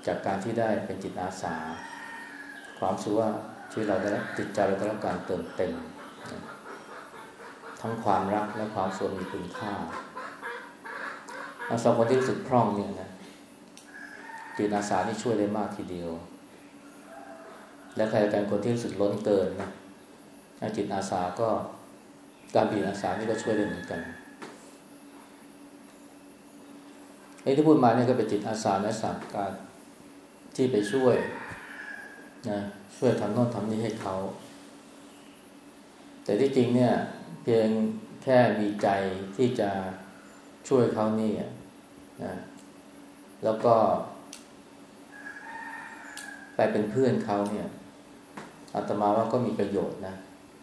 จากการที่ได้เป็นจิตอาสา ความสุขว่าที่เราได้รับจิตใจเราได้รับการเติมเต็ม ทั้งความรักและความสุขมีคุณค่า สำหรับคนที่รู้สึกพร่องเนี่ยนะจิตอาสานี่ช่วยได้มากทีเดียว และใครกันคนที่รู้สึกล้นเกินนะจิตอาสาก็การปีอาสานี่ก็ช่วยได้เหมือนกันไอ้ที่พูดมาเนี่ยก็เป็นจิตอาสาและสามการที่ไปช่วยนะช่วยทำโน่นทำนี่ให้เขา แต่ที่จริงเนี่ย เพียงแค่มีใจที่จะช่วยเขานี่ นะแล้วก็ ไปเป็นเพื่อนเขาเนี่ยอาตมาว่าก็มีประโยชน์นะ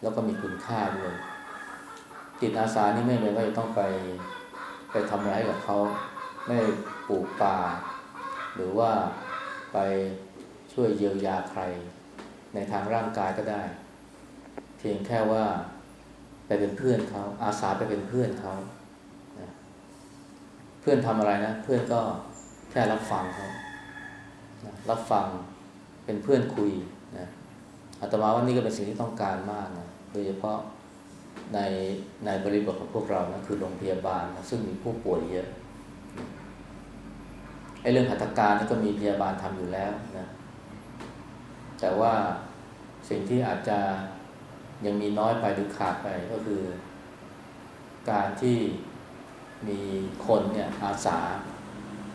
แล้วก็มีคุณค่าด้วยจิตอาสานี่ไม่ไม่ว่าจะต้องไปไปทำอะไรกับเขา ไม่ปลูกป่า หรือว่าไปช่วยเยียวยาใคร ในทางร่างกายก็ได้ เพียงแค่ว่าไปเป็นเพื่อนเขาอาสาไปเป็นเพื่อนเขา เพื่อนทำอะไรนะ เพื่อนก็แค่รับฟังเขารับฟังเป็นเพื่อนคุยนะอาตมาว่านี่ก็เป็นสิ่งที่ต้องการมากนะโดยเฉพาะในในบริบทของพวกเรานะคือโรงพยาบาลนะซึ่งมีผู้ป่วยเยอะไอ้เรื่องหัตถการนี่ก็มีพยาบาลทำอยู่แล้วนะ แต่ว่าสิ่งที่อาจจะยังมีน้อยไปหรือขาดไปก็คือ การที่ มีคนเนี่ยอาสา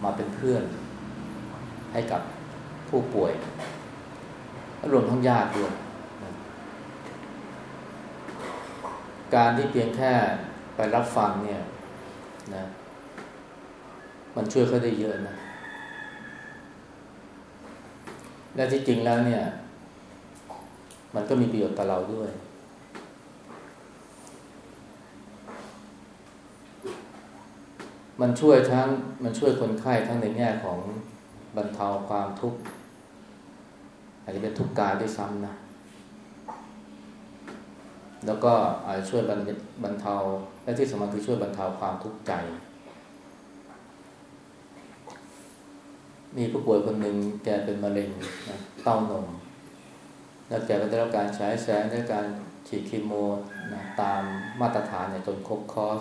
มาเป็นเพื่อน ให้กับผู้ป่วยรวมทั้งญาติด้วยการที่เพียงแค่ไปรับฟังเนี่ยนะมันช่วยเขาได้เยอะนะและที่จริงแล้วเนี่ย มันก็มีประโยชน์ต่อเราด้วย มันช่วยทั้งมันช่วยคนไข้ทั้งในแง่ของบรรเทาความทุกข์อาจจะเป็นทุกข์กายด้วยซ้ำนะ แล้วก็อาจจะช่วยบรรเทาและที่สำคัญคือช่วยบรรเทาความทุกข์ใจ มีผู้ป่วยคนหนึ่งแกเป็นมะเร็งนะเต้านม แล้วแกก็ได้รับการใช้แสงได้การฉีดคีโมนะตามมาตรฐานเนี่ยจนครบคอร์ส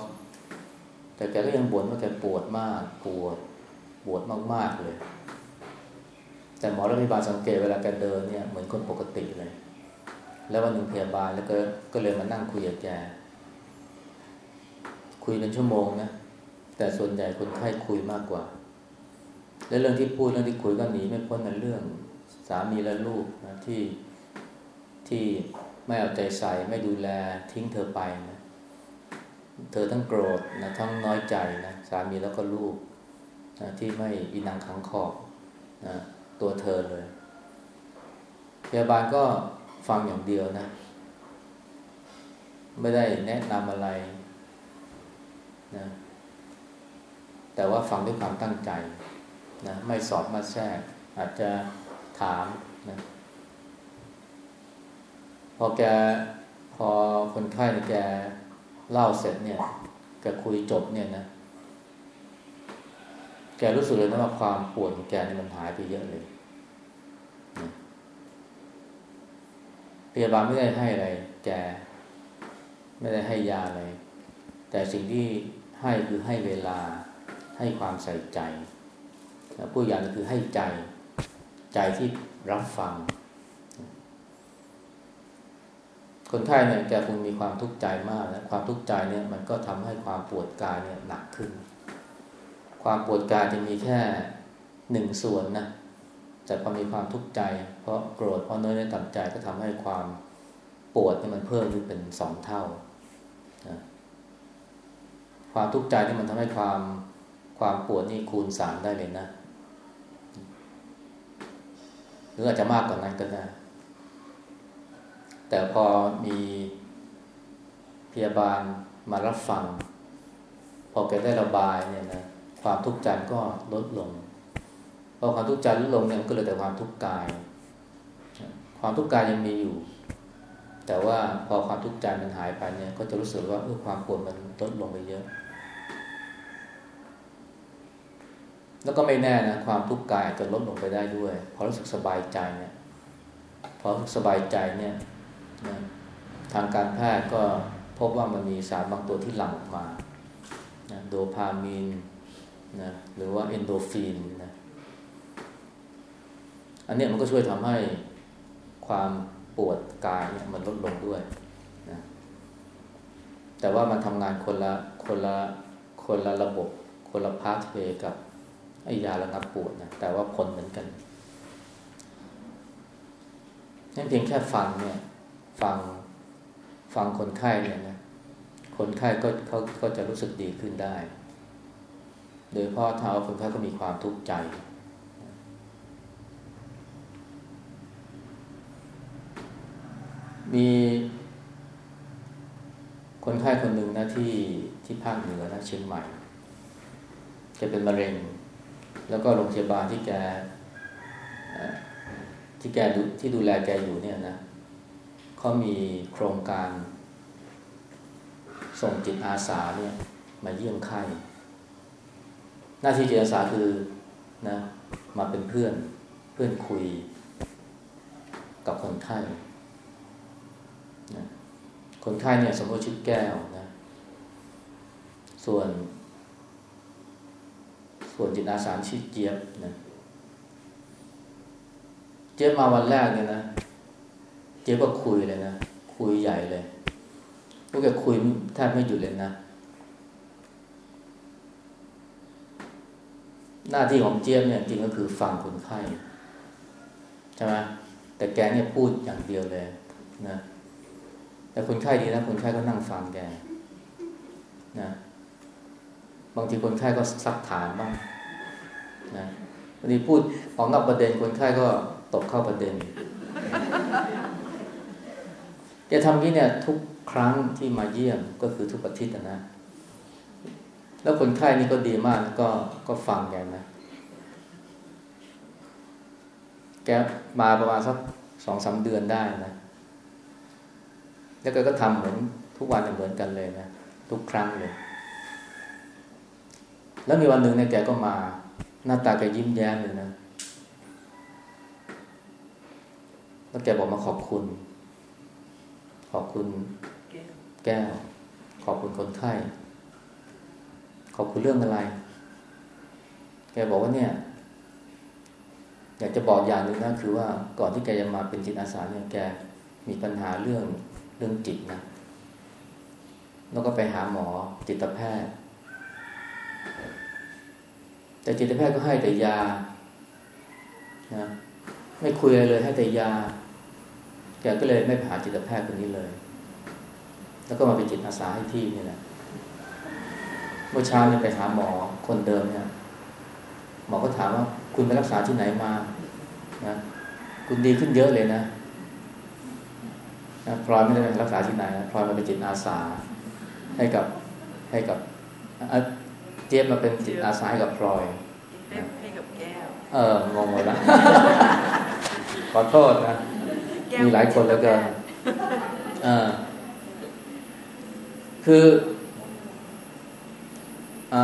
แต่แกก็ยังบ่นว่าแกปวดมากปวดปวดมาก ๆ เลย แต่หมอโรงพยาบาลสังเกตเวลาแกเดินเนี่ยเหมือนคนปกติเลย แล้ววันหนึ่งพยาบาลแล้วก็ก็เลยมานั่งคุยกับแก คุยเป็นชั่วโมงนะ แต่ส่วนใหญ่คนไข้คุยมากกว่า และเรื่องที่พูดเรื่องที่คุยก็หนีไม่พ้นในเรื่องสามีและลูกนะที่ที่ไม่เอาใจใส่ไม่ดูแลทิ้งเธอไปนะ เธอทั้งโกรธนะทั้งน้อยใจนะสามีแล้วก็ลูกนะที่ไม่อินังขังขอบนะตัวเธอเลย พยาบาลก็ฟังอย่างเดียวนะ ไม่ได้แนะนำอะไรนะแต่ว่าฟังด้วยความตั้งใจนะไม่สอดมาแทรก อาจจะถามนะพอแกพอคนไข้แก เล่าเสร็จเนี่ยแกคุยจบเนี่ยนะ แกรู้สึกเลยนะว่าความปวดของแกนี่มันหายไปเยอะเลยพยาบาลไม่ได้ให้อะไร แก ไม่ได้ให้ยาอะไร แต่สิ่งที่ให้คือให้เวลา ให้ความใส่ใจผู้อย่างคือให้ใจ ใจที่รับฟัง คนไข้เนี่ยแกคงมีความทุกข์ใจมากนะความทุกข์ใจเนี่ยมันก็ทำให้ความปวดกายเนี่ยหนักขึ้น ความปวดกายจะมีแค่หนึ่งส่วนนะแต่พอมีความทุกข์ใจ เพราะโกรธเพราะเนื้อในต่ำใจก็ทำให้ความปวดนี่มันเพิ่มขึ้นเป็นสองเท่านะความทุกข์ใจที่มันทำให้ความความปวดนี่คูณสามได้เลยนะหรืออาจจะมากกว่านั้นก็ได้ แต่พอมีพยาบาลมารับฟัง พอแกได้ระบายเนี่ยนะความทุกข์ใจก็ลดลงพอความทุกข์ใจลดลงเนี่ยมันก็เลยแต่ความทุกข์กาย ความทุกข์กายยังมีอยู่ แต่ว่าพอความทุกข์ใจมันหายไปเนี่ย ก็จะรู้สึกว่าเออความปวดมันลดลงไปเยอะ แล้วก็ไม่แน่นะความทุกข์กายจะลดลงไปได้ด้วยพอรู้สึกสบายใจเนี่ยพอรู้สึกสบายใจเนี่ย นะทางการแพทย์ก็พบว่ามันมีสารบางตัวที่หลั่งออกมานะโดพามีนนะหรือว่าเอนโดฟินนะอันนี้มันก็ช่วยทำให้ความปวดกายเนี่ยมันลดลงด้วยนะแต่ว่ามันทำงานคนละคนละคนละระบบคนละพาสเวกับไอยาระงับปวดนะแต่ว่าผลเหมือนกันนั่นเพียงแค่ฟังเนี่ย ฟังฟังคนไข้เนี่ยนะคนไข้ก็เขาก็จะรู้สึกดีขึ้นได้ โดยพราะเท้าคนไข้ก็มีความทุกข์ใจ มีคนไข้คนหนึ่งนะที่ที่ภาคเหนือนะเชียงใหม่แกเป็นมะเร็ง แล้วก็โรงพยาบาลที่แกที่แกดูที่ดูแลแกอยู่เนี่ยนะ เขามีโครงการ ส่งจิตอาสาเนี่ยมาเยี่ยมไข้หน้าที่จิตอาสาคือนะมาเป็นเพื่อนเพื่อนคุยกับคนไข้นะคนไข้เนี่ยสมมติชื่อแก้วนะ ส่วน ส่วนจิตอาสาชื่อเจี๊ยบนะ เจี๊ยบมาวันแรกเนี่ยนะ เจ๊ก็คุยเลยนะ คุยใหญ่เลยพวกแกคุยแทบไม่หยุดเลยนะ หน้าที่ของเจี๊ยบเนี่ยจริงก็คือฟังคนไข้ใช่ไหมแต่แกเนี่ยพูดอย่างเดียวเลยนะแต่คนไข้ดีนะคนไข้ก็นั่งฟังแกนะบางทีคนไข้ก็ซักถามบ้างนะบางทีพูดออกนอกประเด็นคนไข้ก็ตกเข้าประเด็น แกทำนี้เนี่ยทุกครั้งที่มาเยี่ยมก็คือทุกอาทิตย์นะ แล้วคนไข้นี่ก็ดีมากก็ก็ฟังแกนะ แกมาประมาณสักสองสาเดือนได้นะ แล้วแกก็ทำเหมือนทุกวันเหมือนกันเลยนะ ทุกครั้งเลย แล้วมีวันหนึ่งเนี่ยแกก็มา หน้าตาแกยิ้มแย้มเลยนะ แล้วแกบอกมาขอบคุณ ขอบคุณแก้ว ขอบคุณคนไข้ ขอบคุณเรื่องอะไร แกบอกว่าเนี่ย อยากจะบอกอย่างหนึ่งนะคือว่าก่อนที่แกจะมาเป็นจิตอาสาเนี่ยแกมีปัญหาเรื่องเรื่องจิตนะแล้วก็ไปหาหมอจิตแพทย์ แต่จิตแพทย์ก็ให้แต่ยานะไม่คุยอะไรเลยให้แต่ยา แกก็เลยไม่ไปหาจิตแพทย์คนนี้เลย แล้วก็มาเป็นจิตอาสาให้ที่นี่แหละเมื่อเช้าเนี่ยไปหาหมอคนเดิมเนี่ยหมอก็ถามว่า คุณไปรักษาที่ไหนมานะคุณดีขึ้นเยอะเลยนะนะพลอยไม่ได้ไปรักษาที่ไหนพลอยมาเป็นจิตอาสา ให้กับให้กับเจี๊ยบมาเป็นจิตอาสาให้กับพลอยให้กับแก้ว เอองงหมดละขอโทษนะ มีหลายคนแล้วกันเออคืออ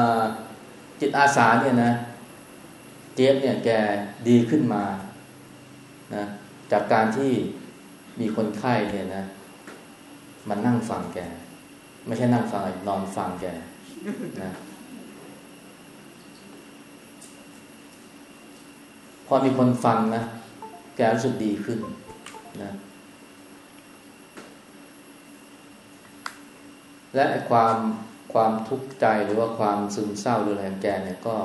จิตอาสาเนี่ยนะ เจี๊ยบเนี่ยแกดีขึ้นมานะจากการที่มีคนไข้เนี่ยนะ มันนั่งฟังแก ไม่ใช่นั่งฟังนอนฟังแกนะพอมีคนฟังนะ แกรู้สึกดีขึ้น นะและความความทุกข์ใจหรือว่าความซึมเศร้าหรืออะไรงแกเนี่ยก็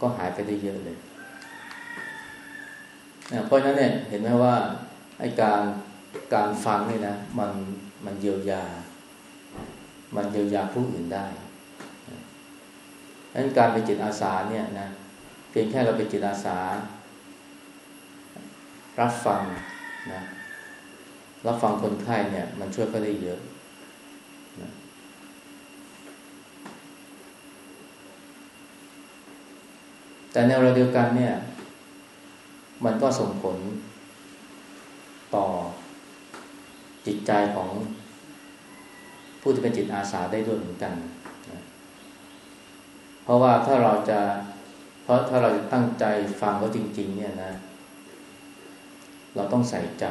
ก็หายไปได้เยอะเลยนะเพราะฉะนั้นเนี่ยเห็นไหมว่าไอ้การการฟังนี่นะมันมันเยียวยา มันเยียวยาผู้อื่นได้ดังนั้นการเป็นจิตอาสาเนี่ยนะเพียงแค่เราเป็นจิตอาสา รับฟัง นะรับฟังคนไข้เนี่ย มันช่วยเขาได้เยอะนะแต่ในเวลาเดียวกันเนี่ย มันก็ส่งผลต่อจิตใจของผู้ที่เป็นจิตอาสาได้ด้วยเหมือนกันนะเพราะว่าถ้าเราจะ เพราะถ้าเราจะตั้งใจฟังเขาจริง ๆ เนี่ยนะ เราต้องใส่ใจ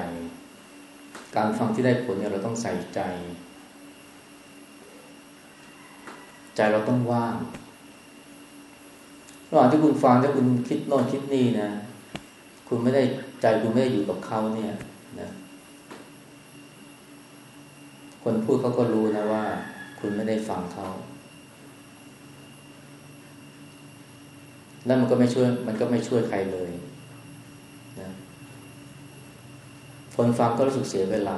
การฟังที่ได้ผลเนี่ยเราต้องใส่ใจ ใจเราต้องว่างระหว่างที่คุณฟังถ้าคุณคิดโน่นคิดนี่นะ คุณไม่ได้ใจคุณไม่ได้อยู่กับเขาเนี่ยนะคนพูดเขาก็รู้นะว่า คุณไม่ได้ฟังเขาแล้วมันก็ไม่ช่วย มันก็ไม่ช่วยใครเลยนะ คนฟังก็รู้สึกเสียเวลา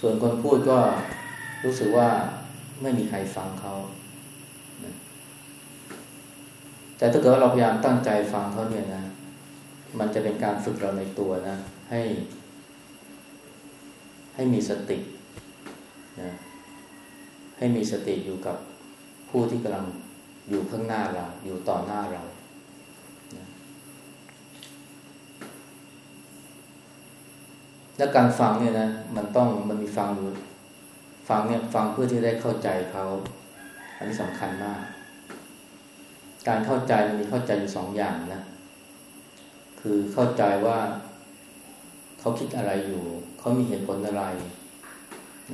ส่วนคนพูดก็รู้สึกว่าไม่มีใครฟังเขาแต่ถ้าเกิดว่าเราพยายามตั้งใจฟังเขาเนี่ยนะ มันจะเป็นการฝึกเราในตัวนะ ให้ ให้มีสตินะให้มีสติอยู่กับผู้ที่กำลังอยู่ข้างหน้าเรา อยู่ต่อหน้าเรานะ และการฟังเนี่ยนะมันต้องมันมีฟังฟังเนี่ยฟังเพื่อที่ได้เข้าใจเขาอันนี้สำคัญมาก การเข้าใจมันมีเข้าใจอยู่สองอย่างนะคือเข้าใจว่าเขาคิดอะไรอยู่ เขามีเหตุผลอะไร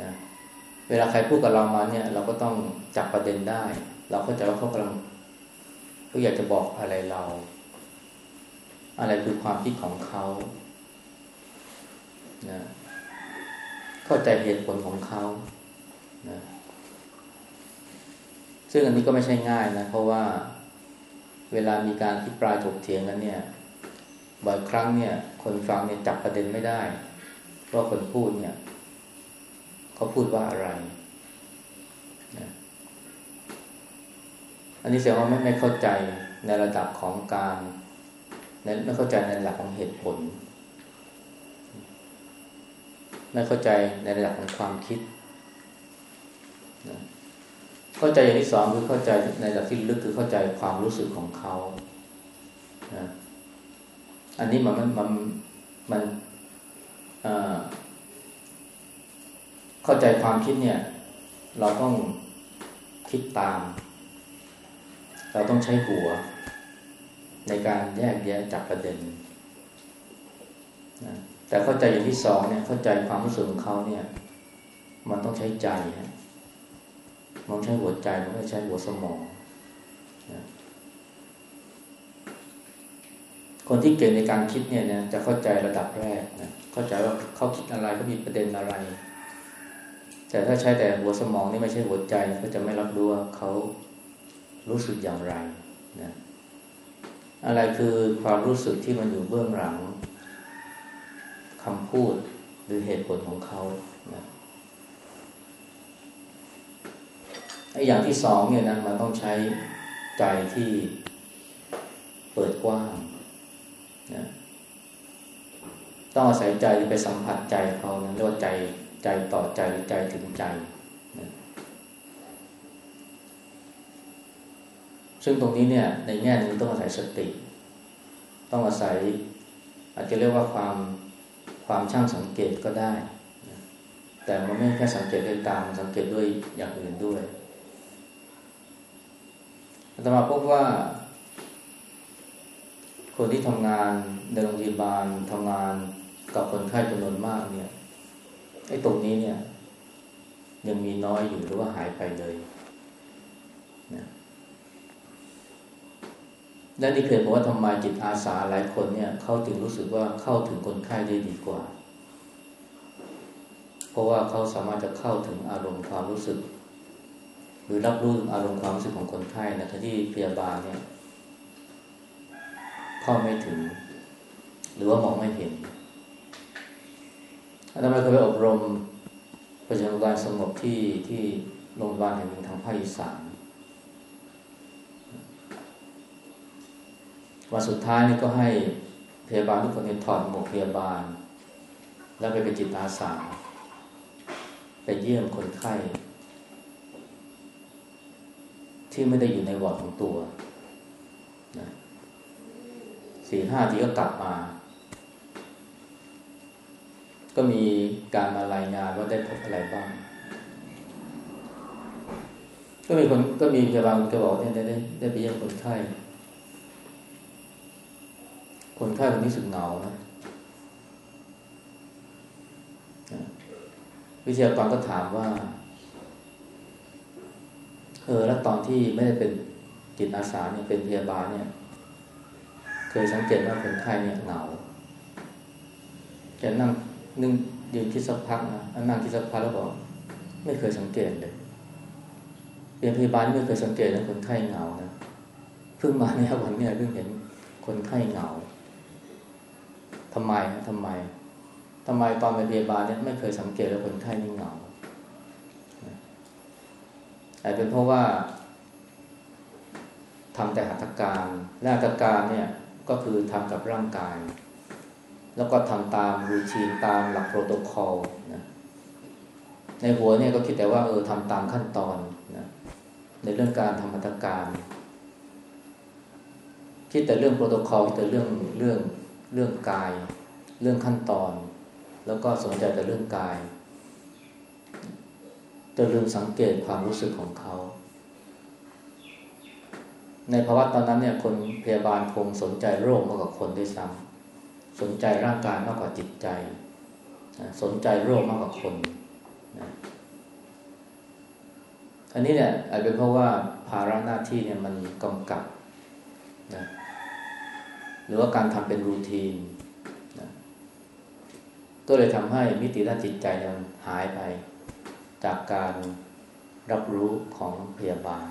นะเวลาใครพูดกับเรามาเนี่ย เราก็ต้องจับประเด็นได้ เราเข้าใจว่าเขากำลังเขาอยากจะบอกอะไรเรา อะไรคือความคิดของเขา นะเข้าใจเหตุผลของเขานะซึ่งอันนี้ก็ไม่ใช่ง่ายนะ เพราะว่าเวลามีการที่ปลายถกเถียงกันเนี่ย บ่อยครั้งเนี่ย คนฟังเนี่ยจับประเด็นไม่ได้ว่าคนพูดเนี่ยเขาพูดว่าอะไรนะอันนี้แสดงว่าไม่ไม่เข้าใจในระดับของการไม่เข้าใจในระดับของเหตุผล ไม่เข้าใจในระดับของความคิดนะเข้าใจอย่างที่สองคือเข้าใจในระดับที่ลึกคือเข้าใจความรู้สึกของเขานะอันนี้มันมันมันมันเข้าใจความคิดเนี่ย เราต้องคิดตาม เราต้องใช้หัว ในการแยกแยะจากประเด็นนะ แต่เข้าใจอย่างที่สองเนี่ยเข้าใจความรู้สึกของเขาเนี่ย มันต้องใช้ใจนะมันใช้หัวใจมันไม่ใช้หัวสมองนะคนที่เก่งในการคิดเนี่ยนะจะเข้าใจระดับแรกนะเข้าใจว่าเขาคิดอะไรเขามีประเด็นอะไร แต่ถ้าใช้แต่หัวสมองนี่ไม่ใช่หัวใจก็จะไม่รับรู้ว่าเขารู้สึกอย่างไรนะอะไรคือความรู้สึกที่มันอยู่เบื้องหลัง คำพูดหรือเหตุผลของเขานะไอ้อย่างที่สองเนี่ยนะมันต้องใช้ใจที่เปิดกว้างนะต้องอาศัยใจไปสัมผัสใจเขานะเรียกว่าใจใจต่อใจหรือใจถึงใจนะซึ่งตรงนี้เนี่ย ในแง่นึงต้องอาศัยสติ ต้องอาศัย อาจจะเรียกว่าความ ความช่างสังเกตก็ได้ แต่มันไม่แค่สังเกตด้วยตามสังเกตด้วยอย่างอื่นด้วยอาตมาพบว่า คนที่ทำงานในโรงพยาบาลทำงานกับคนไข้จำนวนมากเนี่ยไอ้ตรงนี้เนี่ย ยังมีน้อยอยู่หรือว่าหายไปเลยนะ และนี่เคือเพราะว่าทำไมจิตอาสาหลายคนเนี่ยเขาจึงรู้สึกว่าเข้าถึงคนไข้ได้ดีกว่า เพราะว่าเขาสามารถจะเข้าถึงอารมณ์ความรู้สึก หรือรับรู้อารมณ์ความรู้สึกของคนไข้นะที่พยาบาลเนี่ยเข้าไม่ถึง หรือว่ามองไม่เห็นอาตมาเคยไปอบรมประชาการสงบที่ที่โรงพยาบาลแห่งหนึ่งทางภาคอีสาน วันสุดท้ายนี่ก็ให้พยาบาลทุกคนเนี่ยถอดหมวกพยาบาล แล้วไปเป็นจิตอาสา ไปเยี่ยมคนไข้ ที่ไม่ได้อยู่ในวอร์ดของตัวนะสี่ห้าทีก็กลับมา ก็มีการมารายงานว่าได้พบอะไรบ้าง ก็มีคนก็มีพยาบาลก็บอกเนี่ยได้ได้ได้ไปเยี่ยมคนไข้ คนไข้คนนี้สึกเหงานะวิทยากรก็ถามว่า เออ แล้วตอนที่ไม่ได้เป็นจิตอาสาเนี่ยเป็นพยาบาลเนี่ย เคยสังเกตว่าคนไข้เนี่ยเหงาแกนั่งนึ่งยืนคิดสักพักนะนั่งคิดสักพักแล้วบอกไม่เคยสังเกตเลยเป็นพยาบาลไม่เคยสังเกตนะคนไข้เหงานะเพิ่งมาเนี่ยวันเนี่ยเพิ่งเห็นคนไข้เหงา ทำไมทำไมทำไมตอนเป็นพยาบาลเนี่ยไม่เคยสังเกตว่าคนไข้นี่เหงาอาจเป็นเพราะว่าทำแต่หัตถการ และหัตถการเนี่ยก็คือทำกับร่างกาย แล้วก็ทำตามรูทีนตามหลักโปรโตคอลนะในหัวเนี่ยก็คิดแต่ว่าเออทำตามขั้นตอนนะในเรื่องการทำหัตถการ คิดแต่เรื่องโปรโตคอลคิดแต่เรื่องเรื่อง เรื่องกาย เรื่องขั้นตอน แล้วก็สนใจแต่เรื่องกาย จะลืมสังเกตความรู้สึกของเขา ในภาวะตอนนั้นเนี่ยคนพยาบาลคงสนใจโรคมากกว่าคนด้วยซ้ำสนใจร่างกายมากกว่าจิตใจ สนใจโรคมากกว่าคนอันนี้เนี่ยอาจเป็นเพราะว่าภาระหน้าที่เนี่ยมันกำกับนะ หรือว่าการทำเป็นรูทีนนะก็เลยทำให้มิติด้านจิตใจมันหายไป จากการรับรู้ของพยาบาล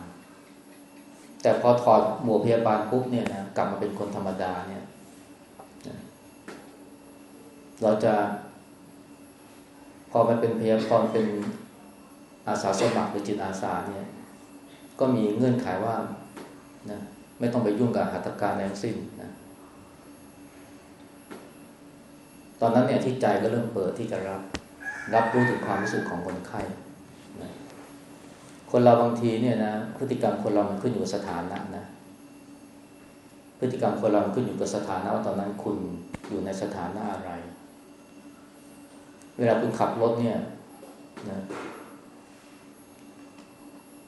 แต่พอถอดหมวกพยาบาลปุ๊บเนี่ยนะกลับมาเป็นคนธรรมดาเนี่ยนะเราจะ พอมาเป็นพยาบาลเป็นอาสาสมัครหรือจิตอาสาเนี่ย ก็มีเงื่อนไขว่านะไม่ต้องไปยุ่งกับหัตถการในทั้งสิ้นนะ ตอนนั้นเนี่ยที่ใจก็เริ่มเปิดที่จะรับ รับรู้ถึงความรู้สึกของคนไข้นะคนเราบางทีเนี่ยนะพฤติกรรมคนเรามันขึ้นอยู่กับสถานะนะ พฤติกรรมคนเรามันขึ้นอยู่กับสถานะว่าตอนนั้นคุณอยู่ในสถานะอะไร เวลาคุณขับรถเนี่ยนะ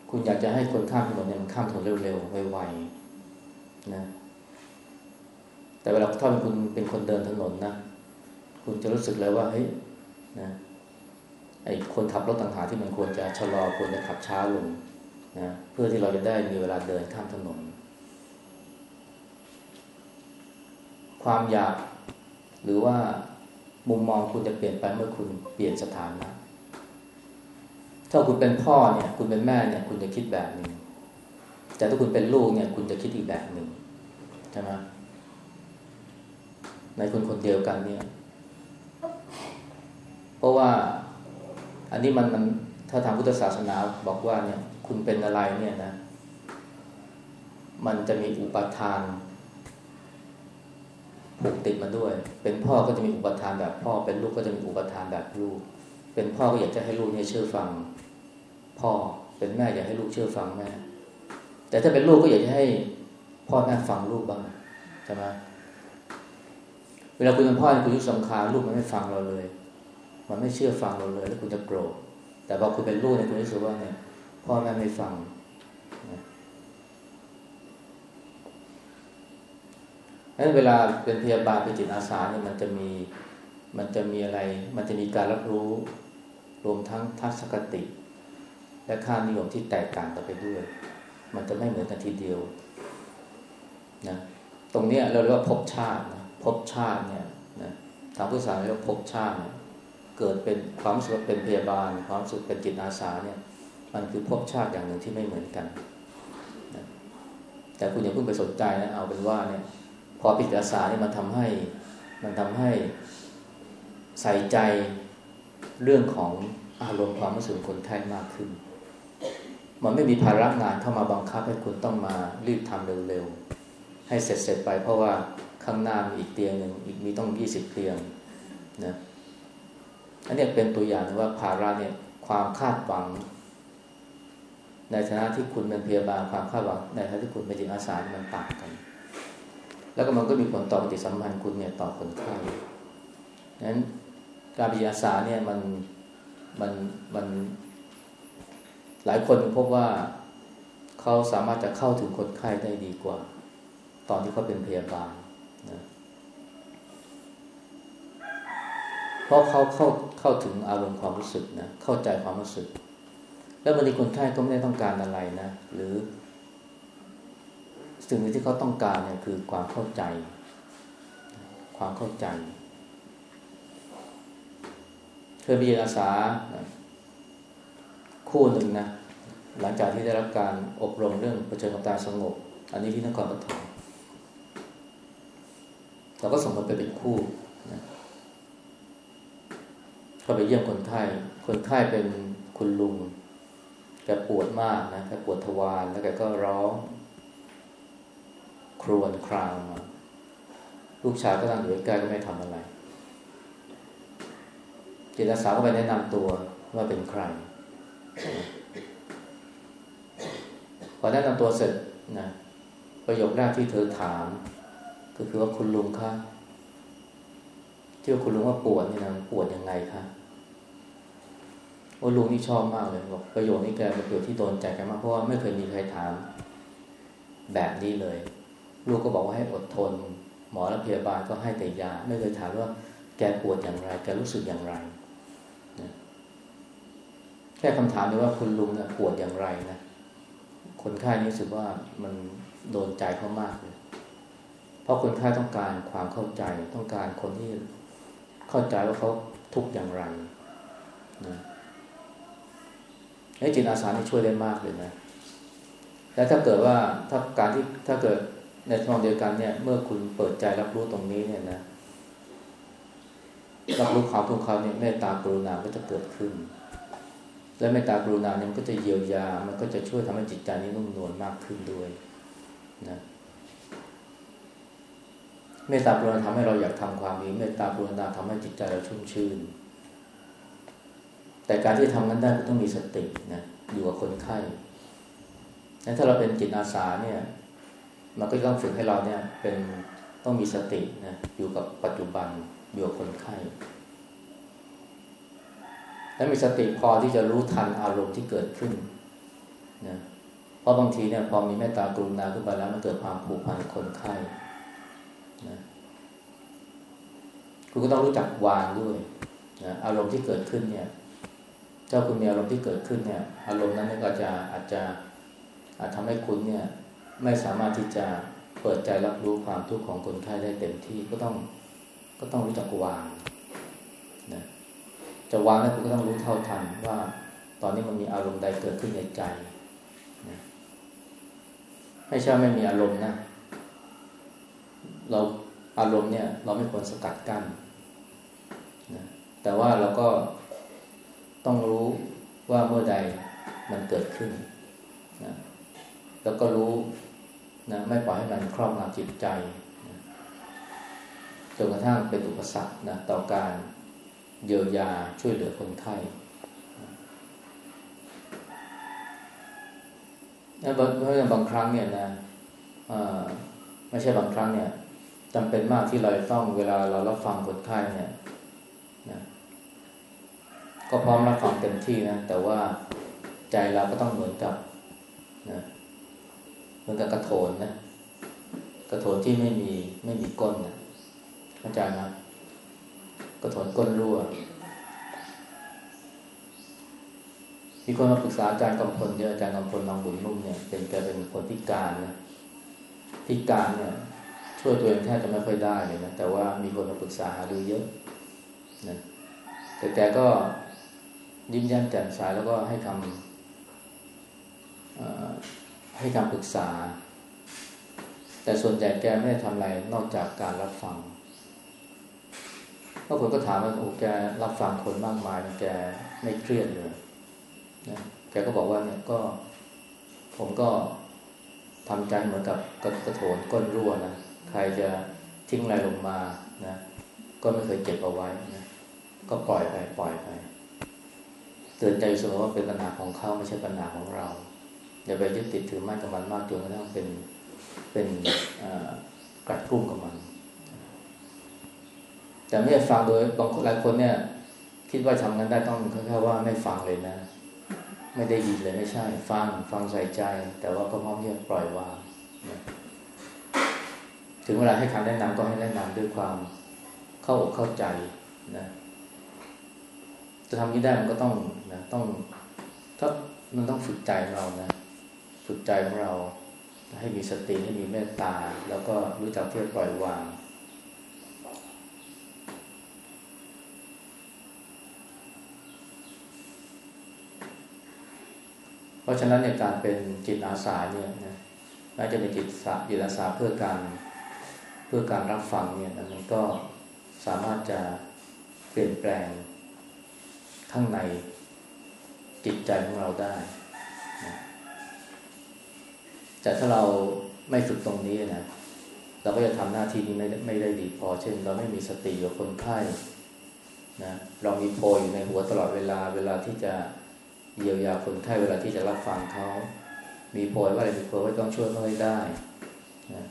คุณอยากจะให้คนข้ามถนนเนี่ยมันข้ามถนนเร็วๆไวๆนะ แต่เวลาถ้าเป็นคุณเป็นคนเดินถนนนะ คุณจะรู้สึกเลยว่าเฮ้ยนะไอ้คนขับรถต่างหากที่มันควรจะชะลอควรจะขับช้าลงนะเพื่อที่เราจะได้มีเวลาเดินข้ามถนน ความอยากหรือว่ามุมมองคุณจะเปลี่ยนไปเมื่อคุณเปลี่ยนสถานะถ้าคุณเป็นพ่อเนี่ย คุณเป็นแม่เนี่ย คุณจะคิดแบบหนึ่งแต่ถ้าคุณเป็นลูกเนี่ย คุณจะคิดอีกแบบหนึ่งใช่ไหมในคนคนเดียวกันเนี่ย ราะว่าอันนี้มันมันถ้าทางพุทธศาสนาบอกว่าเนี่ย คุณเป็นอะไรเนี่ยนะ มันจะมีอุปทานผูกติดมาด้วย เป็นพ่อก็จะมีอุปทานแบบพ่อ เป็นลูกก็จะมีอุปทานแบบลูก เป็นพ่อก็อยากจะให้ลูกเนี่ยเชื่อฟัง พ่อ เป็นแม่อยากให้ลูกเชื่อฟังแม่ แต่ถ้าเป็นลูกก็อยากจะให้พ่อแม่ฟังลูกบ้างใช่ไหมเวลาคุณเป็นพ่อคุณยุสำคัญลูกมันไม่ฟังเราเลย มันไม่เชื่อฟังเราเลย แล้วคุณจะโกรธแต่พอคุณเป็นลูกเนี่ยคุณรู้สึกว่าเนี่ยพ่อแม่ไม่ฟังนั้นเวลาเป็นพยาบาลเป็นจิตอาสาเนี่ยมันจะมีมันจะมีอะไร มันจะมีการรับรู้รวมทั้งทัศนคติ และค่านิยมที่แตกต่างกันไปด้วย มันจะไม่เหมือนกันทีเดียวนะตรงเนี้ยเราเรียกว่าภพชาตินะภพชาติเนี่ยนะทางพุทธศาสนาเรียกว่าภพชาติเนี่ย เกิดเป็นความสุขเป็นพยาบาล ความสุขเป็นจิตอาสาเนี่ย มันคือภพชาติอย่างหนึ่งที่ไม่เหมือนกันนะแต่คุณอย่าเพิ่งไปสนใจนะเอาเป็นว่าเนี่ย พอปิดอาสาเนี่ยมันทำให้ มันทำให้ใส่ใจเรื่องของอารมณ์ความรู้สึกคนไข้มากขึ้น มันไม่มีภาระงานเข้ามาบังคับให้คุณต้องมารีบทำเร็วๆให้เสร็จๆไปเพราะว่าข้างหน้ามีอีกเตียงหนึ่งอีกมีต้องยี่สิบเตียงนะ อันนี้เป็นตัวอย่างว่าภาระเนี่ยความคาดหวัง ในฐานะที่คุณเป็นพยาบาลความคาดหวัง ในฐานะที่คุณเป็นจิตอาสามันต่างกัน แล้วก็มันก็มีผลต่อปฏิสัมพันธ์คุณเนี่ยต่อคนไข้นั้นการปฏิอาสาเนี่ยมันมันมันหลายคนพบว่าเขาสามารถจะเข้าถึงคนไข้ได้ดีกว่า ตอนที่เขาเป็นพยาบาลนะ เพราะเขาเข้าเข้าถึงอารมณ์ความรู้สึกนะเข้าใจความรู้สึก แล้วบางทีคนไข้ก็ไม่ได้ต้องการอะไรนะ หรือ สิ่งที่เขาต้องการเนี่ยคือความเข้าใจ ความเข้าใจเคยมีอาสาคู่หนึ่งนะหลังจากที่ได้รับการอบรมเรื่องประชิญกับตาสงบ อันนี้ที่นครปฐมเราก็ส่งคนไปเป็นคู่ ก็ไปเยี่ยมคนไข้คนไข้เป็นคุณลุงแกปวดมากนะแกปวดทวารแล้วแกก็ร้อง ครวญครางมาลูกชายก็นั่งอยู่ใกล้ก็ไม่ทำอะไรจิตอาสาก็ไปแนะนำตัวว่าเป็นใคร พอแนะนำตัวเสร็จนะประโยคแรกที่เธอถาม ก็คือว่าคุณลุงคะที่ว่าคุณลุงว่าปวดนี่นะปวดยังไงคะ ว่าลุงนี่ชอบมากเลยบอกประโยคนี้แกเป็นประโยคที่โดนใจแกมากเพราะว่าไม่เคยมีใครถามแบบนี้เลย ลูกก็บอกว่าให้อดทน หมอและพยาบาลก็ให้แต่ยา ไม่เคยถามว่าแกปวดอย่างไร แกรู้สึกอย่างไรนะแค่คำถามนี้ว่าคุณลุงนะปวดอย่างไรนะคนไข้นี้รู้สึกว่ามันโดนใจเขามากเลย เพราะคนไข้ต้องการความเข้าใจต้องการคนที่เข้าใจว่าเขาทุกข์อย่างไรนะ ไอ้จิตอาสานี่ช่วยได้มากเลยนะ แล้วถ้าเกิดว่าถ้าการที่ถ้าเกิดในทางเดียวกันเนี่ย เมื่อคุณเปิดใจรับรู้ตรงนี้เนี่ยนะรับรู้ความทุกข์เขาเนี่ยเมตตากรุณาก็จะเกิดขึ้น และเมตตากรุณาเนี่ยมันก็จะเยียวยา มันก็จะช่วยทำให้จิตใจนี้นุ่มนวลมากขึ้นด้วยนะเมตตากรุณาทำให้เราอยากทำความดีเมตตากรุณาทำให้จิตใจเราชุ่มชื่น แต่การที่ทำนั้นได้ก็ต้องมีสตินะอยู่กับคนไข้นั้นถ้าเราเป็นจิตอาสาเนี่ยมันก็ต้องฝึกให้เราเนี่ยเป็นต้องมีสตินะอยู่กับปัจจุบันอยู่กับคนไข้และมีสติพอที่จะรู้ทันอารมณ์ที่เกิดขึ้นนะเพราะบางทีเนี่ยพอมีเมตตากรุณาขึ้นไปแล้วมันเกิดความผูกพันกับคนไข้นะคุณก็ต้องรู้จักวางด้วยนะอารมณ์ที่เกิดขึ้นเนี่ย เจ้าคุณมีอารมณ์ที่เกิดขึ้นเนี่ย อารมณ์นั้นก็จะอาจจะอาจทำให้คุณเนี่ยไม่สามารถที่จะเปิดใจรับรู้ความทุกข์ของคนไข้ได้เต็มที่ก็ต้องก็ต้องรู้จักวางนะจะวางแล้วคุณก็ต้องรู้เท่าทันว่า ตอนนี้มันมีอารมณ์ใดเกิดขึ้นในใจนะไม่ใช่ไม่มีอารมณ์นะเราอารมณ์เนี่ย เราไม่ควรสกัดกั้นนะแต่ว่าเราก็ ต้องรู้ว่าเมื่อใดมันเกิดขึ้นนะแล้วก็รู้นะไม่ปล่อยให้มันครอบงำจิตใจนะจนกระทั่งเป็นอุปสรรคนะต่อการเยียวยาช่วยเหลือคนไข้นะบางเพราะบางครั้งเนี่ยนะไม่ใช่บางครั้งเนี่ยจำเป็นมากที่เราต้องเวลาเรารับฟังคนไข้เนี่ย ก็พร้อมรับฟังเต็มที่นะ แต่ว่าใจเราก็ต้องเหมือนกับนะเหมือนกับกระโถนนะกระโถนที่ไม่มีไม่มีก้นนะเข้าใจไหมกระโถนก้นรั่วมีคนมาปรึกษาอาจารย์กำพลเยอะอาจารย์กำพลนองบุญนุ่มเนี่ยเป็นแกเป็นคนพิการนะพิการเนี่ยช่วยตัวเองแทบจะไม่ค่อยได้เลยนะแต่ว่ามีคนมาปรึกษาหาดูเยอะนะแต่แกก็ ยิ้มแย้มแจ่มใสแล้วก็ให้คำให้คำปรึกษา แต่ส่วนใหญ่แกไม่ได้ทำอะไรนอกจากการรับฟังบางคนก็ถามว่าโอ้แกรับฟังคนมากมายแกไม่เครียดเลยนะแกก็บอกว่าเนี่ยก็ ผมก็ทำใจเหมือนกับกระกระโถนก้นรั่วนะใครจะทิ้งอะไรลงมานะก็ไม่เคยเก็บเอาไว้นะก็ปล่อยไปปล่อยไป เตือนใจเสมอว่าเป็นปัญหาของเขาไม่ใช่ปัญหาของเรา อย่าไปยึดติดถือมั่นกับมันมากจนกระทั่งเป็นเป็นกัดกุ้มกับมัน แต่ไม่ได้ฟังโดยบางคนหลายคนเนี่ย คิดว่าทำนั้นได้ต้องแค่ว่าไม่ฟังเลยนะ ไม่ได้ยินเลยไม่ใช่ ฟังฟังใส่ใจ แต่ว่าก็พร้อมที่จะปล่อยวางถึงเวลาให้คำแนะนำก็ให้แนะนำด้วยความเข้าอกเข้าใจนะ จะทำนี้ได้มันก็ต้องนะต้องถ้ามันต้องฝึกใจของเรานะฝึกใจของเรา ให้มีสติให้มีเมตตา แล้วก็รู้จักที่จะปล่อยวางเพราะฉะนั้นในการเป็นจิตอาสาเนี่ยนะน่าจะเป็นจิตจิตอาสาเพื่อการเพื่อการรับฟังเนี่ยมันก็สามารถจะเปลี่ยนแปลง ข้างในจิตใจของเราได้นะแต่ถ้าเราไม่ฝึกตรงนี้นะเราก็จะทำหน้าที่นี้ไม่ไม่ได้ดีพอ เช่น เราไม่มีสติกับคนไข้นะเรามีโพยอยู่ในหัวตลอดเวลา เวลาที่จะเยียวยาคนไข้เวลาที่จะรับฟังเขามีโพยว่าอะไรมีโพยว่าต้องช่วยเขาให้ได้นะ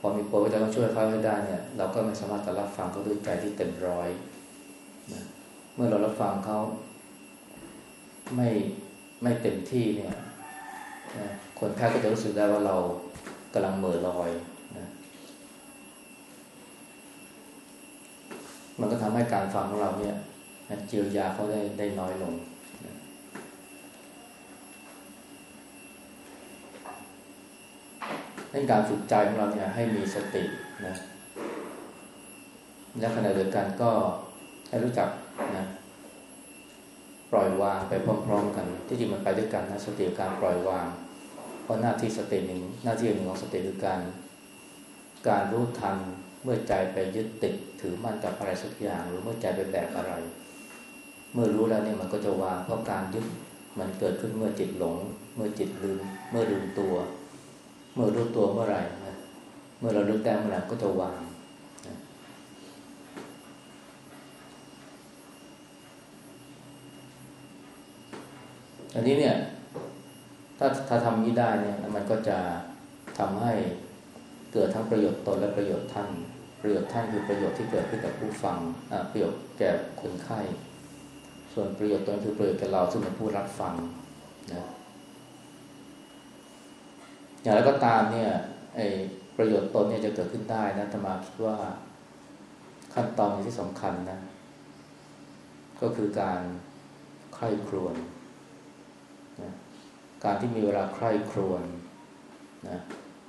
พอมีโพยว่าจะต้องช่วยเขาให้ได้เนี่ย เราก็ไม่สามารถจะรับฟังเขาด้วยใจที่เต็มร้อยนะ เมื่อเรารับฟังเขาไม่ไม่เต็มที่เนี่ยนะคนไข้ก็จะรู้สึกได้ว่าเรากำลังเหม่อลอยนะมันก็ทำให้การฟังของเราเนี่ยเจียวยาเขาได้ได้น้อยลงนะในการฝึกใจของเราเนี่ยให้มีสตินะและขณะเดียวกันก็ให้รู้จัก นะปล่อยวางไปพร้อมๆกัน ที่จริงมันไปด้วยกันนะสติการปล่อยวาง เพราะหน้าที่สติหนึ่งหน้าที่หนึ่งของสติคือการ การรู้ทันเมื่อใจไปยึดติดถือมั่นกับอะไรสักอย่าง หรือเมื่อใจไปแบกอะไร เมื่อรู้แล้วเนี่ยมันก็จะวางเพราะการยึดมันเกิดขึ้นเมื่อจิตหลง เมื่อจิตลืม เมื่อลืมตัว เมื่อรู้ตัวเมื่อไหร่นะเมื่อเราลึกได้เมื่อไหร่ก็จะวางนะ อันนี้เนี่ย ถ้าถ้าทำนี้ได้เนี่ย มันก็จะทำให้เกิดทั้งประโยชน์ตนและประโยชน์ท่าน ประโยชน์ท่านคือประโยชน์ที่เกิดขึ้นกับผู้ฟังประโยชน์แก่คนไข้ ส่วนประโยชน์ตนคือประโยชน์แก่เราซึ่งเป็นผู้รับฟังนะอย่างไรก็ตามเนี่ยไอประโยชน์ตนเนี่ยจะเกิดขึ้นได้นะธรรมาคิดว่าขั้นตอนที่สำคัญนะ ก็คือการใคร่ครวญนะ การที่มีเวลาใคร่ครวญนะ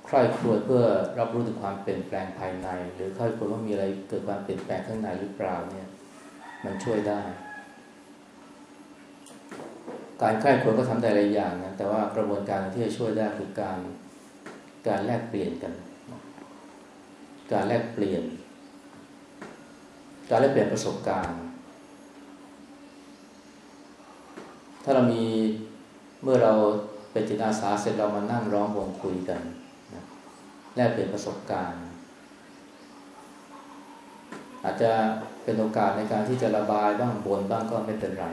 ใคร่ครวญเพื่อรับรู้ถึงความเปลี่ยนแปลงภายใน หรือใคร่ครวญว่ามีอะไรเกิดความเปลี่ยนแปลงข้างในหรือเปล่าเนี่ยมันช่วยได้ การใคร่ครวญก็ทำได้หลายอย่างนะแต่ว่ากระบวนการที่จะช่วยได้คือการการแลกเปลี่ยนกัน การแลกเปลี่ยน การแลกเปลี่ยนประสบการณ์ ถ้าเรามี เมื่อเราเป็นจิตอาสาเสร็จเรามานั่งร้องวงคุยกันนะแลกเปลี่ยนประสบการณ์ อาจจะเป็นโอกาสในการที่จะระบายบ้างบนบ้างก็ไม่เป็นไร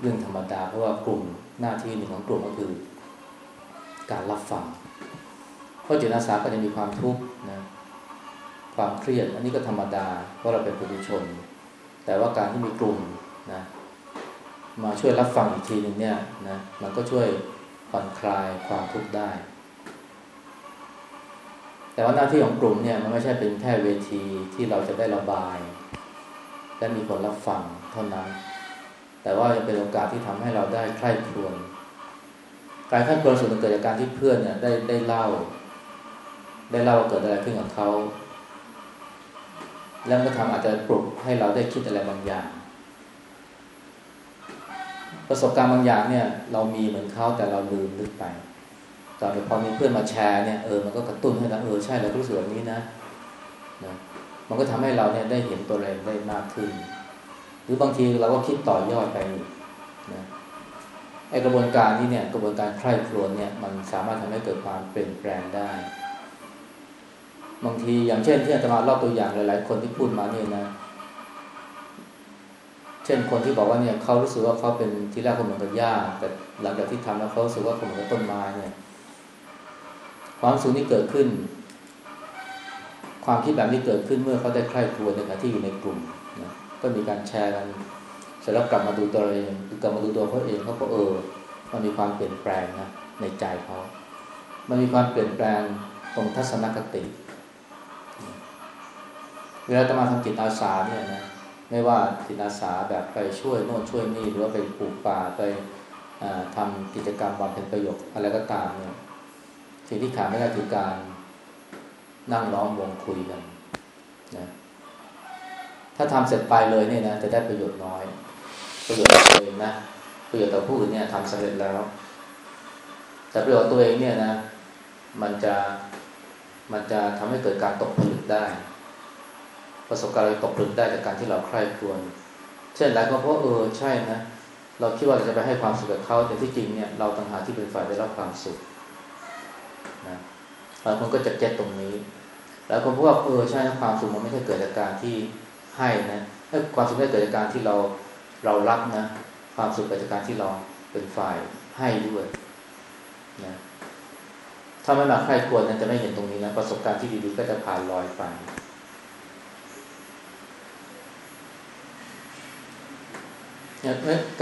เรื่องธรรมดาเพราะว่ากลุ่มหน้าที่หนึ่งของกลุ่มก็คือ การรับฟังเพราะจิตอาสาก็จะมีความทุกข์นะความเครียดอันนี้ก็ธรรมดาเพราะเราเป็นปุถุชน แต่ว่าการที่มีกลุ่มนะ มาช่วยรับฟังอีกทีหนึ่งเนี่ยนะมันก็ช่วยผ่อนคลายความทุกข์ได้ แต่ว่าหน้าที่ของกลุ่มเนี่ยมันไม่ใช่เป็นแค่เวทีที่เราจะได้ระบาย และมีคนรับฟังเท่านั้น แต่ว่าจะเป็นโอกาสที่ทำให้เราได้ใคร่ครวญการใคร่ครวญส่วนเกิดจากการที่เพื่อนเนี่ยได้ได้เล่า ได้เล่าว่าเกิดอะไรขึ้นกับเขาแล้วก็ทำอาจจะปลุกให้เราได้คิดอะไรบางอย่าง ประสบการณ์บางอย่างเนี่ย เรามีเหมือนเขาแต่เราลืมลึกไป ตอนพอมีเพื่อนมาแชร์เนี่ยเออมันก็กระตุ้นให้เราเออใช่เรารู้สึกแบบนี้นะนะมันก็ทำให้เราเนี่ยได้เห็นตัวเองได้มากขึ้น หรือบางทีเราก็คิดต่อยอดไปนะไอกระบวนการนี้เนี่ยกระบวนการใคร่ครวญเนี่ยมันสามารถทำให้เกิดความเปลี่ยนแปลงได้ บางทีอย่างเช่นที่อาตมาเล่าตัวอย่างหลาย ๆ คนที่พูดมาเนี่ยนะ ช่นคนที่บอกว่าเนี่ยเขารู้สึกว่าเขาเป็นที่แรกเขาเหมือนกับหญ้าแต่หลังจากที่ทำแล้วเขารู้สึกว่าเขาเหมือนกับต้นไม้เนี่ยความสูงที่เกิดขึ้น ความคิดแบบนี้เกิดขึ้นเมื่อเขาได้ใคร่ครวญในขณะที่อยู่ในกลุ่มนะก็มีการแชร์กันเสร็จแล้วกลับมาดูตัวเองกลับมาดูตัวเขาเองเขาก็เออมันมีความเปลี่ยนแปลงนะในใจเขา มันมีความเปลี่ยนแปลงตรงทัศนคติ เวลาจะมาทำจิตอาสาเนี่ยนะ ไม่ว่าจิตอาสาแบบไปช่วยโน่นช่วยนี่หรือว่าไปปลูกป่าไปทำกิจกรรมบำเพ็ญประโยชน์อะไรก็ตามเนี่ยสิ่งที่ขาดไม่ได้คือการนั่งล้อมวงคุยกันนะถ้าทำเสร็จไปเลยเนี่ยนะจะได้ประโยชน์น้อย ประโยชน์ตัวเองนะประโยชน์ต่อผู้อื่นเนี่ยทำสำเร็จแล้ว แต่ประโยชน์ตัวเองเนี่ยนะ มันจะมันจะทำให้เกิดการตกผลึกได้ ประสบการณ์เราตกผลึกได้จากการที่เราใคร่ครวญเช่นหลายคนเพราะเออใช่นะ เราคิดว่าเราจะไปให้ความสุขกับเขาแต่ที่จริงเนี่ยเราต่างหากที่เป็นฝ่ายได้รับความสุขนะบางคนก็จะเก็ตตรงนี้แล้วคนพวกเออใช่นะความสุขมันไม่ใช่เกิดจากการที่ให้นะความสุขไม่เกิดจากการที่เราเรารับนะ ความสุขเกิดจากการที่เราเป็นฝ่ายให้ด้วยนะถ้าไม่มาใครควรนั้นจะไม่เห็นตรงนี้นะประสบการณ์ที่ดีๆก็จะผ่านลอยไป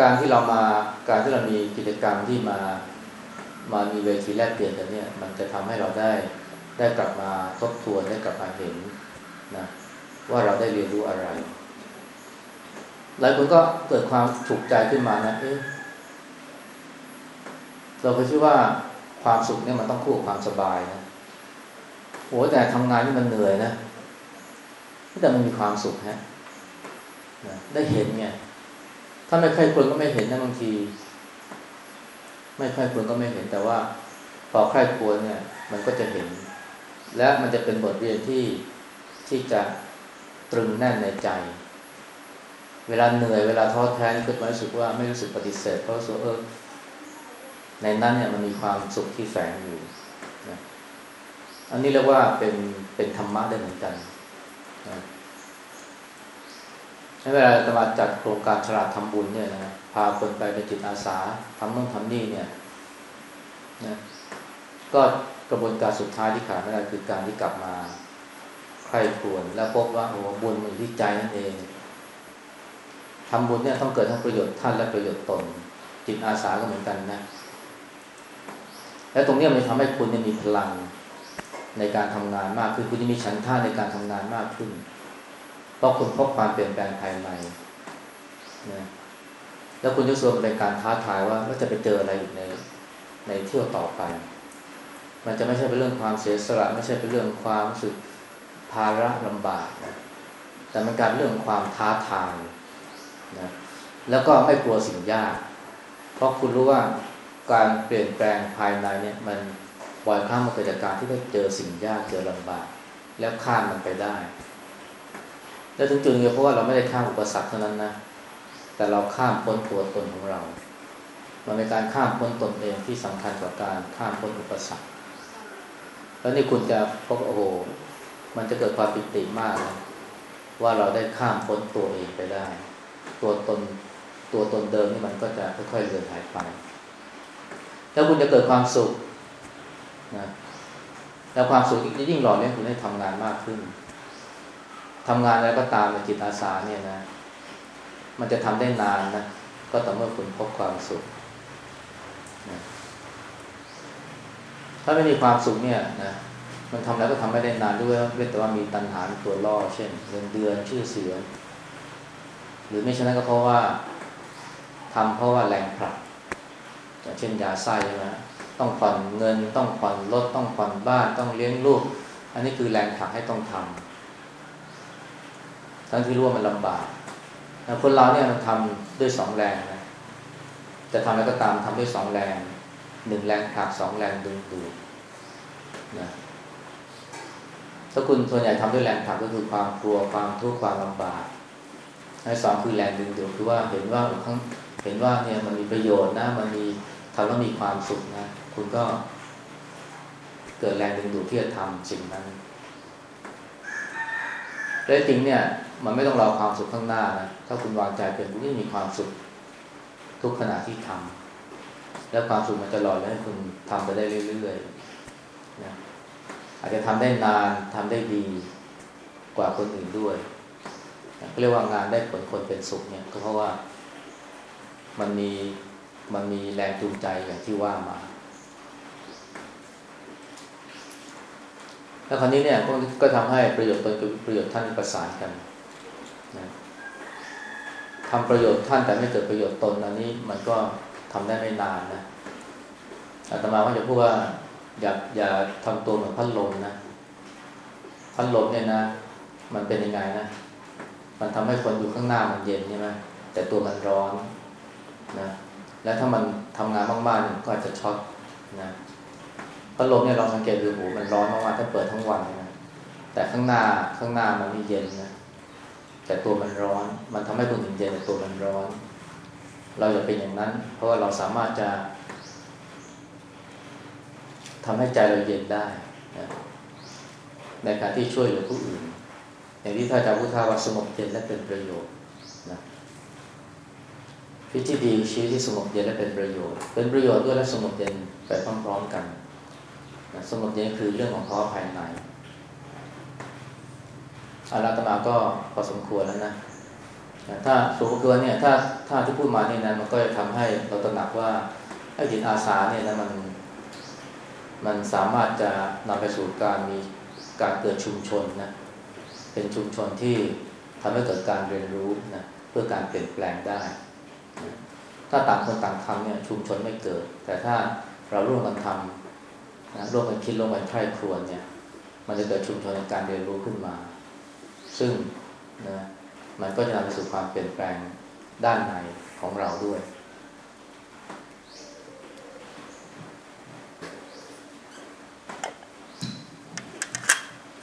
การที่เรามาการที่เรามีกิจกรรมที่มามามีเวทีแลกเปลี่ยนกันเนี่ยมันจะทำให้เราได้ได้กลับมาทบทวนได้กลับมาเห็นนะว่าเราได้เรียนรู้อะไร หลายคนก็เกิดความถูกใจขึ้นมานะเอ๊ะเราก็คิดว่าความสุขเนี่ยมันต้องคู่กับความสบายนะโอ้แต่ทำงานนี่มันเหนื่อยนะแต่มันมีความสุขฮะได้เห็นไง ถ้าไม่ค่อยควรก็ไม่เห็นนะบางที ไม่ค่อยควรก็ไม่เห็น แต่ว่าพอใครควรเนี่ย มันก็จะเห็น และมันจะเป็นบทเรียนที่ที่จะตรึงแน่นในใจ เวลาเหนื่อยเวลาท้อแท้นี่ก็ไม่รู้สึกว่าไม่รู้สึกปฏิเสธเพราะรู้สึกเออในนั้นเนี่ยมันมีความสุขที่แฝงอยู่นะอันนี้เรียกว่าเป็นเป็นธรรมะได้เหมือนกันนะ เวลาจะมาจัดโครงการฉลาดทำบุญเนี่ยนะพาคนไปเป็นจิตอาสาทำนู่นทำนี่เนี่ยนะก็กระบวนการสุดท้ายที่ขาดไม่ได้คือการที่กลับมาใคร่ครวญแล้วพบว่าโอ้บุญมันที่ใจนั่นเองทำบุญเนี่ยต้องเกิดทั้งประโยชน์ท่านและประโยชน์ตน จิตอาสาก็เหมือนกันนะ และตรงนี้มันทำให้คุณมีพลังในการทำงานมากขึ้นคุณจะมีฉันท่าในการทำงานมากขึ้น เพราะคุณพบความเปลี่ยนแปลงภายในนะแล้วคุณจะส่วนเป็นการท้าทายว่าว่าจะไปเจออะไรอยู่ในในเที่ยวต่อไป มันจะไม่ใช่เป็นเรื่องความเสียสละไม่ใช่เป็นเรื่องความรู้สึกภาระลำบากนะแต่มันการเรื่องความท้าทายนะแล้วก็ไม่กลัวสิ่งยาก เพราะคุณรู้ว่าการเปลี่ยนแปลงภายในเนี่ยมันบ่อยครั้งมันเกิดจากการที่ได้เจอสิ่งยากเจอลำบาก แล้วข้ามมันไปได้ แล้วถึงจุดนี้เพราะว่าเราไม่ได้ข้ามอุปสรรคเท่านั้นนะ แต่เราข้ามพ้นตัวตนของเรา มันเป็นการข้ามพ้นตนเองที่สำคัญกว่าการข้ามพ้นอุปสรรค แล้วนี่คุณจะพบโอ้โห มันจะเกิดความปิติมากนะว่าเราได้ข้ามพ้นตัวเองไปได้ ตัวตนตัวตนเดิมนี่มันก็จะค่อยๆเลือนหายไป แล้วคุณจะเกิดความสุขนะแล้วความสุขยิ่งหล่อเลี้ยงคุณให้ทำงานมากขึ้น ทำงานอะไรก็ตามในจิตอาสาเนี่ยนะ มันจะทำได้นานนะ ก็ต่อเมื่อคุณพบความสุขนะถ้าไม่มีความสุขเนี่ยนะมันทำแล้วก็ทำไม่ได้นานด้วยเว้นแต่ว่ามีตัณหาตัวล่อ เช่นเงินเดือนชื่อเสียง หรือไม่ฉะนั้นก็เพราะว่าทำเพราะว่าแรงผลักเช่นยาไส้ใช่ไหมต้องผ่อนเงินต้องผ่อนรถต้องผ่อนบ้านต้องเลี้ยงลูก อันนี้คือแรงผลักให้ต้องทำ ทั้งที่รู้ว่ามันลำบากคนเราเนี่ยมันทำด้วยสองแรงนะจะทำอะไรก็ตามทำด้วยสองแรงหนึ่งแรงผลักสองแรงดึงดูดนะถ้าคุณส่วนใหญ่ทำด้วยแรงผลักก็คือความกลัวความทุกข์ความลำบากอันสองคือแรงดึงดูดคือว่าเห็นว่าข้างเห็นว่าเนี่ยมันมีประโยชน์นะ มันมีทำแล้วมีความสุขนะ คุณก็เกิดแรงดึงดูดที่จะทำสิ่งนั้นแต่จริงเนี่ย มันไม่ต้องรอความสุขข้างหน้านะถ้าคุณวางใจเป็นคุณก็มีความสุขทุกขณะที่ทำแล้วความสุขมันจะหล่อแล้วให้คุณทำไปได้เรื่อยๆนะอาจจะทำได้นานทำได้ดีกว่าคนอื่นด้วยเรียกว่างานได้ผลคนเป็นสุขเนี่ยก็เพราะว่ามันมีมันมีแรงจูงใจอย่างที่ว่ามา แล้วคราวนี้เนี่ยก็ทำให้ประโยชน์ตนกับประโยชน์ท่านประสานกัน ทำประโยชน์ท่านแต่ไม่เกิดประโยชน์ตนอันนี้ มันก็ทำได้ไม่นานนะอาตมาว่าจะพูดว่าอย่าอย่าทำตัวเหมือนพัดลมนะพัดลมเนี่ยนะ มันเป็นยังไงนะ มันทำให้คนอยู่ข้างหน้ามันเย็นใช่ไหมแต่ตัวมันร้อนนะแล้วถ้ามันทำงานมากๆก็อาจจะช็อตนะพัดลมเนี่ยเราสังเกตดูหูมันร้อนมากๆถ้าเปิดทั้งวันนะแต่ข้างหน้าข้างหน้ามันไม่เย็นนะ แต่ตัวมันร้อน มันทำให้คนอื่นเย็นแต่ตัวมันร้อน เราอย่าเป็นอย่างนั้น เพราะว่าเราสามารถจะทำให้ใจเราเย็นได้นะในการที่ช่วยเหลือผู้อื่น อย่างที่ท่านอาจารย์พุทธาว่าสงบเย็นและเป็นประโยชน์นะพิธีดีชีวิตที่สงบเย็นและเป็นประโยชน์ เป็นประโยชน์ด้วยและสงบเย็นไปพร้อมๆกันนะสงบเย็นคือเรื่องของภาวะภายใน อาราตมาก็พอสมควรแล้วนะถ้าสมมติว่าเนี่ยถ้าถ้าที่พูดมาเนี่ยนะมันก็จะทำให้เราตระหนักว่าไอ้จิตอาสาเนี่ยนะมันมันสามารถจะนำไปสู่การมีการเกิดชุมชนนะเป็นชุมชนที่ทำให้เกิดการเรียนรู้นะเพื่อการเปลี่ยนแปลงได้ ถ้าต่างคนต่างทำเนี่ยชุมชนไม่เกิด แต่ถ้าเราร่วมกันทำนะร่วมกันคิดร่วมกันใคร่ครวญเนี่ย มันจะเกิดชุมชนในการเรียนรู้ขึ้นมา ซึ่งนะมันก็จะนำไปสู่ความเปลี่ยนแปลงด้านในของเราด้วย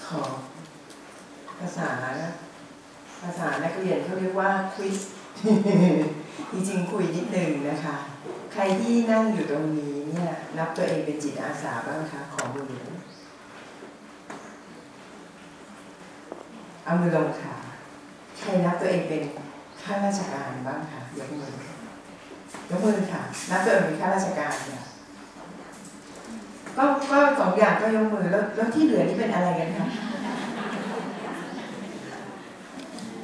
ขอภาษาภาษานักเรียนเขาเรียกว่าควิสจริงๆคุยนิดนึงนะคะ ใครที่นั่งอยู่ตรงนี้เนี่ย นับตัวเองเป็นจิตอาสาบ้างคะ ขอมือ เอามือลงค่ะใครนับตัวเองเป็นข้าราชการบ้างค่ะยกมือยกมือค่ะนับตัวเองเป็นข้าราชการเนี่ยก็ก็สองอย่างก็ยกมือแล้วแล้วที่เหลือนี่เป็นอะไรกันคะ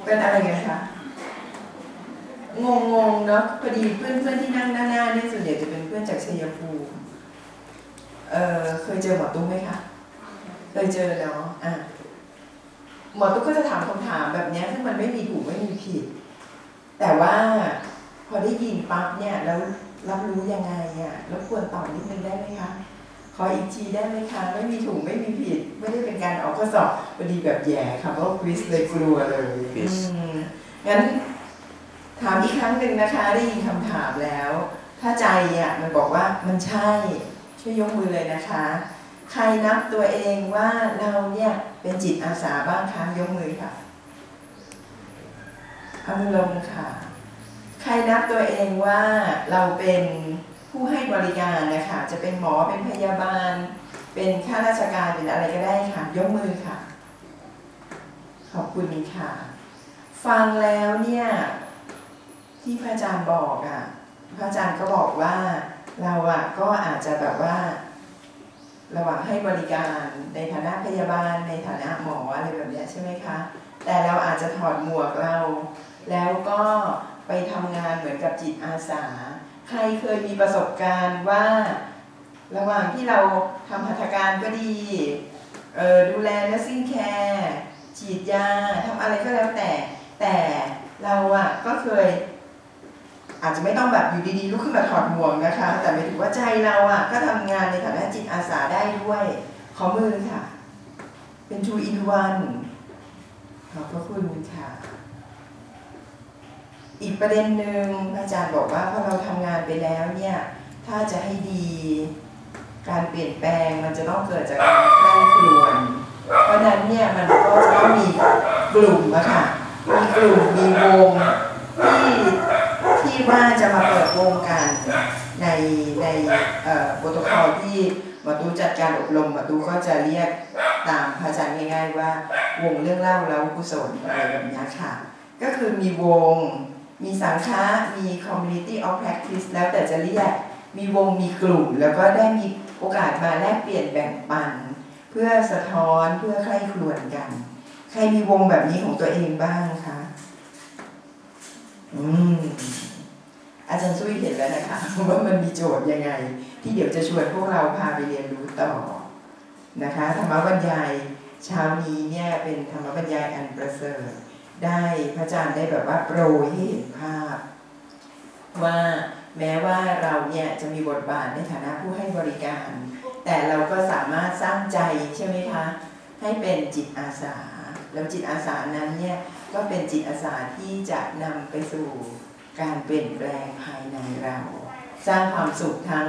เป็นอะไรกันคะงงงๆเนาะพอดีเพื่อนเพื่อนที่นั่งหน้าหน้าเนี่ยส่วนใหญ่จะเป็นเพื่อนจากชัยภูมิเออเคยเจอหมอตุ้มไหมคะเคยเจอเนาะอะ หมอตุ๊กก็จะถามคำถามแบบเนี้ยซึ่งมันไม่มีถูกไม่มีผิด แต่ว่าพอได้ยินปั๊บเนี่ยแล้วรับรู้ยังไงอะแล้วควรตอบนิดนึงได้ไหมคะขออีกทีได้ไหมคะไม่มีถูกไม่มีผิด ไม่ได้เป็นการออกข้อสอบพอดีแบบแย่ค่ะเพราะควิสเลยกลัวเลย quiz อืมงั้นถามอีกครั้งหนึ่งนะคะ ได้ยินคำถามแล้ว ถ้าใจอะมันบอกว่ามันใช่ ช่วยยกมือเลยนะคะ ใครนับตัวเองว่าเราเนี่ย เป็นจิตอาสาบ้างคะยกมือค่ะอามือลงค่ะ ใครนับตัวเองว่าเราเป็นผู้ให้บริการนะคะ จะเป็นหมอเป็นพยาบาล เป็นข้าราชการเป็นอะไรก็ได้ค่ะ ยกมือค่ะ ขอบคุณค่ะ ฟังแล้วเนี่ย ที่พระอาจารย์บอกอะ่ะ พระอาจารย์ก็บอกว่าเราอะ่ะก็อาจจะแบบว่า ระหว่างให้บริการในฐานะพยาบาล ในฐานะหมออะไรแบบนี้ใช่ไหมคะ แต่เราอาจจะถอดหมวกเรา แล้วก็ไปทำงานเหมือนกับจิตอาสา ใครเคยมีประสบการณ์ว่า ระหว่างที่เราทำหัตถการก็ดีออดูแลและซิ่งแคร์ฉีดยาทำอะไรก็แล้วแต่ แต่เราอะก็เคย อาจจะไม่ต้องแบบอยู่ดีๆลุกขึ้นมาถอดหมวกนะคะ แต่หมายถึงว่าใจเราอะก็ทำงานในฐานะจิตอาสาได้ด้วย ขอมือค่ะ เป็น two in one ขอบพระคุณค่ะ อีกประเด็นหนึ่งอาจารย์บอกว่าพอเราทำงานไปแล้วเนี่ย ถ้าจะให้ดีการเปลี่ยนแปลงมันจะต้องเกิดจากการใคร่ครวญเพราะนั้นเนี่ยมันก็จะต้องมีกลุ่มอะค่ะมีกลุ่มมีวงที่ ว่าจะมาเปิดวงกันในในเอ่อโปรโตคอลที่หมอตูจัดการอบรมหมอตูก็จะเรียกตามพระอาจารย์ง่าย ๆ ว่าวงเรื่องเล่าแล้วกุศลอะไรแบบเนี้ยค่ะ ก็คือมีวง มีสังฆะมี community of practice แล้วแต่จะเรียกมีวงมีกลุ่ม แล้วก็ได้มีโอกาสมาแลกเปลี่ยนแบ่งปัน เพื่อสะท้อนเพื่อใคร่ครวญกัน ใครมีวงแบบนี้ของตัวเองบ้างคะ อืม อาจารย์ซุยเห็นแล้วนะคะว่ามันมีโจทย์ยังไง ที่เดี๋ยวจะชวนพวกเราพาไปเรียนรู้ต่อนะคะธรรมบรรยายเช้านี้เนี่ยเป็นธรรมบรรยายอันประเสริฐได้พระอาจารย์ได้แบบว่าโปรยให้เห็นภาพ ว่าแม้ว่าเราเนี่ยจะมีบทบาทในฐานะผู้ให้บริการ แต่เราก็สามารถสร้างใจใช่ไหมคะให้เป็นจิตอาสา แล้วจิตอาสานั้นเนี่ยก็เป็นจิตอาสาที่จะนำไปสู่ การเปลี่ยนแปลงภายในเรา สร้างความสุขทั้ง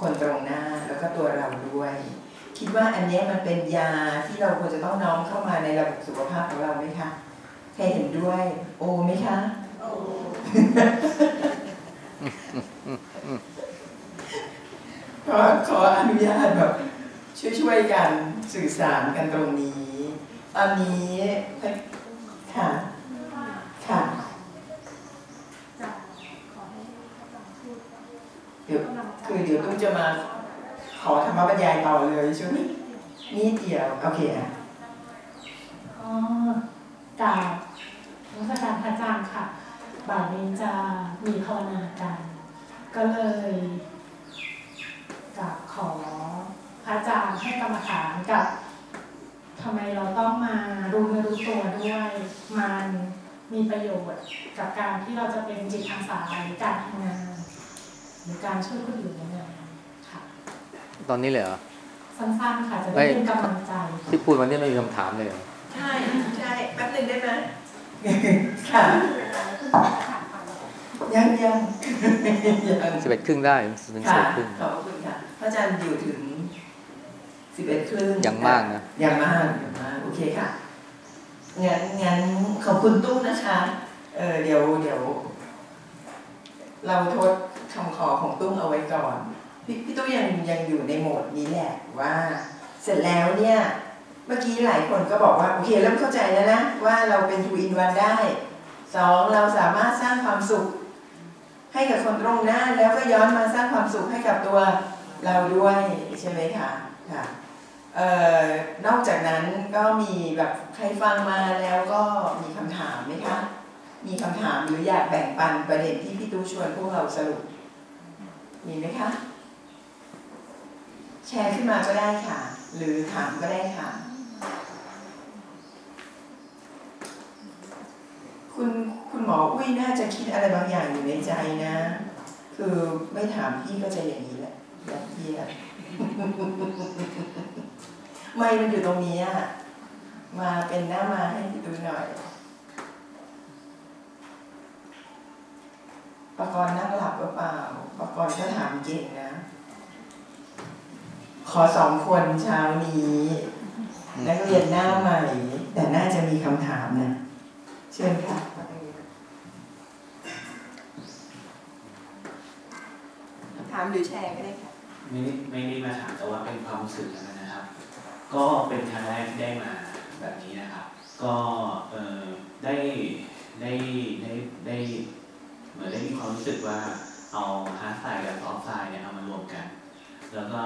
คนตรงหน้าแล้วก็ตัวเราด้วย คิดว่าอันนี้มันเป็นยาที่เราควรจะต้องน้อมเข้ามาในระบบสุขภาพของเราไหมคะใครเห็นด้วย โอไหมคะขอขออนุญาตแบบช่วยๆกันสื่อสารกันตรงนี้ ตอนนี้ค่ะ จะขอให้พระอาจารย์พูด เดี๋ยวคือเดี๋ยวตุ้มจะมาขอธรรมบรรยายต่อเลยช่ไหมนี่เดียวโอเคอะอ๋อกราบรัชการพระอาจารย์ค่ะ บ่ายนี้จะมีภาวนากัน ก็เลยกราบขอพระอาจารย์ให้กรรมฐานกับทำไมเราต้องมารู้เนื้อรู้ตัวด้วย มันมีประโยชน์กับการที่เราจะเป็นจิตอาสาหรือการทำงาน รือการช่วยคนอื่นยังไงค่ะ ตอนนี้เลยเหรอสั้นๆค่ะจะไม่ได้เป็นกำลังใจ ที่พูดวันนี้ไม่มีคำถามเลยเหรอใช่ใช่แป๊บหนึ่งได้ไหมค่ะยังยังยังสิบเอ็ดครึ่งได้ถึงสิบค่ะเอ็ดครึ่งขอบคุณค่ะพระอาจารย์อยู่ถึงสิบเอ็ดครึ่งยังมากนะยังมากยังมากโอเคค่ะงั้นงั้นขอบคุณตุ้มนะคะ เออเดี๋ยวเดี๋ยว เราทด คำขอของตุ้มเอาไว้ก่อนพี่พี่ตุ้มยังยังอยู่ในโหมดนี้แหละว่า เสร็จแล้วเนี่ยเมื่อกี้หลายคนก็บอกว่าโอเคเริ่มเข้าใจแล้วนะว่าเราเป็น two in one ได้สองเราสามารถสร้างความสุข ให้กับคนตรงหน้าแล้วก็ย้อนมาสร้างความสุขให้กับตัวเราด้วยใช่ไหมคะค่ะเอ่อนอกจากนั้นก็มีแบบใครฟังมาแล้วก็มีคำถามไหมคะ มีคำถามหรืออยากแบ่งปันประเด็นที่พี่ตู้ชวนพวกเราสรุป มีไหมคะ แชร์ขึ้นมาก็ได้ค่ะ หรือถามก็ได้ค่ะ คุณคุณหมออุ้ยน่าจะคิดอะไรบางอย่างอยู่ในใจนะ คือไม่ถามพี่ก็จะอย่างนี้แหละแบบเยียดไม่มันอยู่ตรงนี้อะมาเป็นหน้ามาให้ดูหน่อย ปกรณ์นั่งหลับหรือเปล่าปกรณ์ก็ถามเก่งนะ ขอสองคนเช้านี้นักเรียนหน้าใหม่ แต่น่าจะมีคำถามนะ เชิญค่ะถามหรือแชร์ก็ได้ค่ะไม่ได้ไม่ได้มาถามแต่ว่าเป็นความรู้สึกแล้วกันนะครับ ก็เป็นครั้งแรกที่ได้มาแบบนี้นะครับ ก็เออได้ได้ได้ได้ เหมือนได้มีความรู้สึกว่าเอา hard side กับ soft side เนี่ยเอามารวมกัน แล้วก็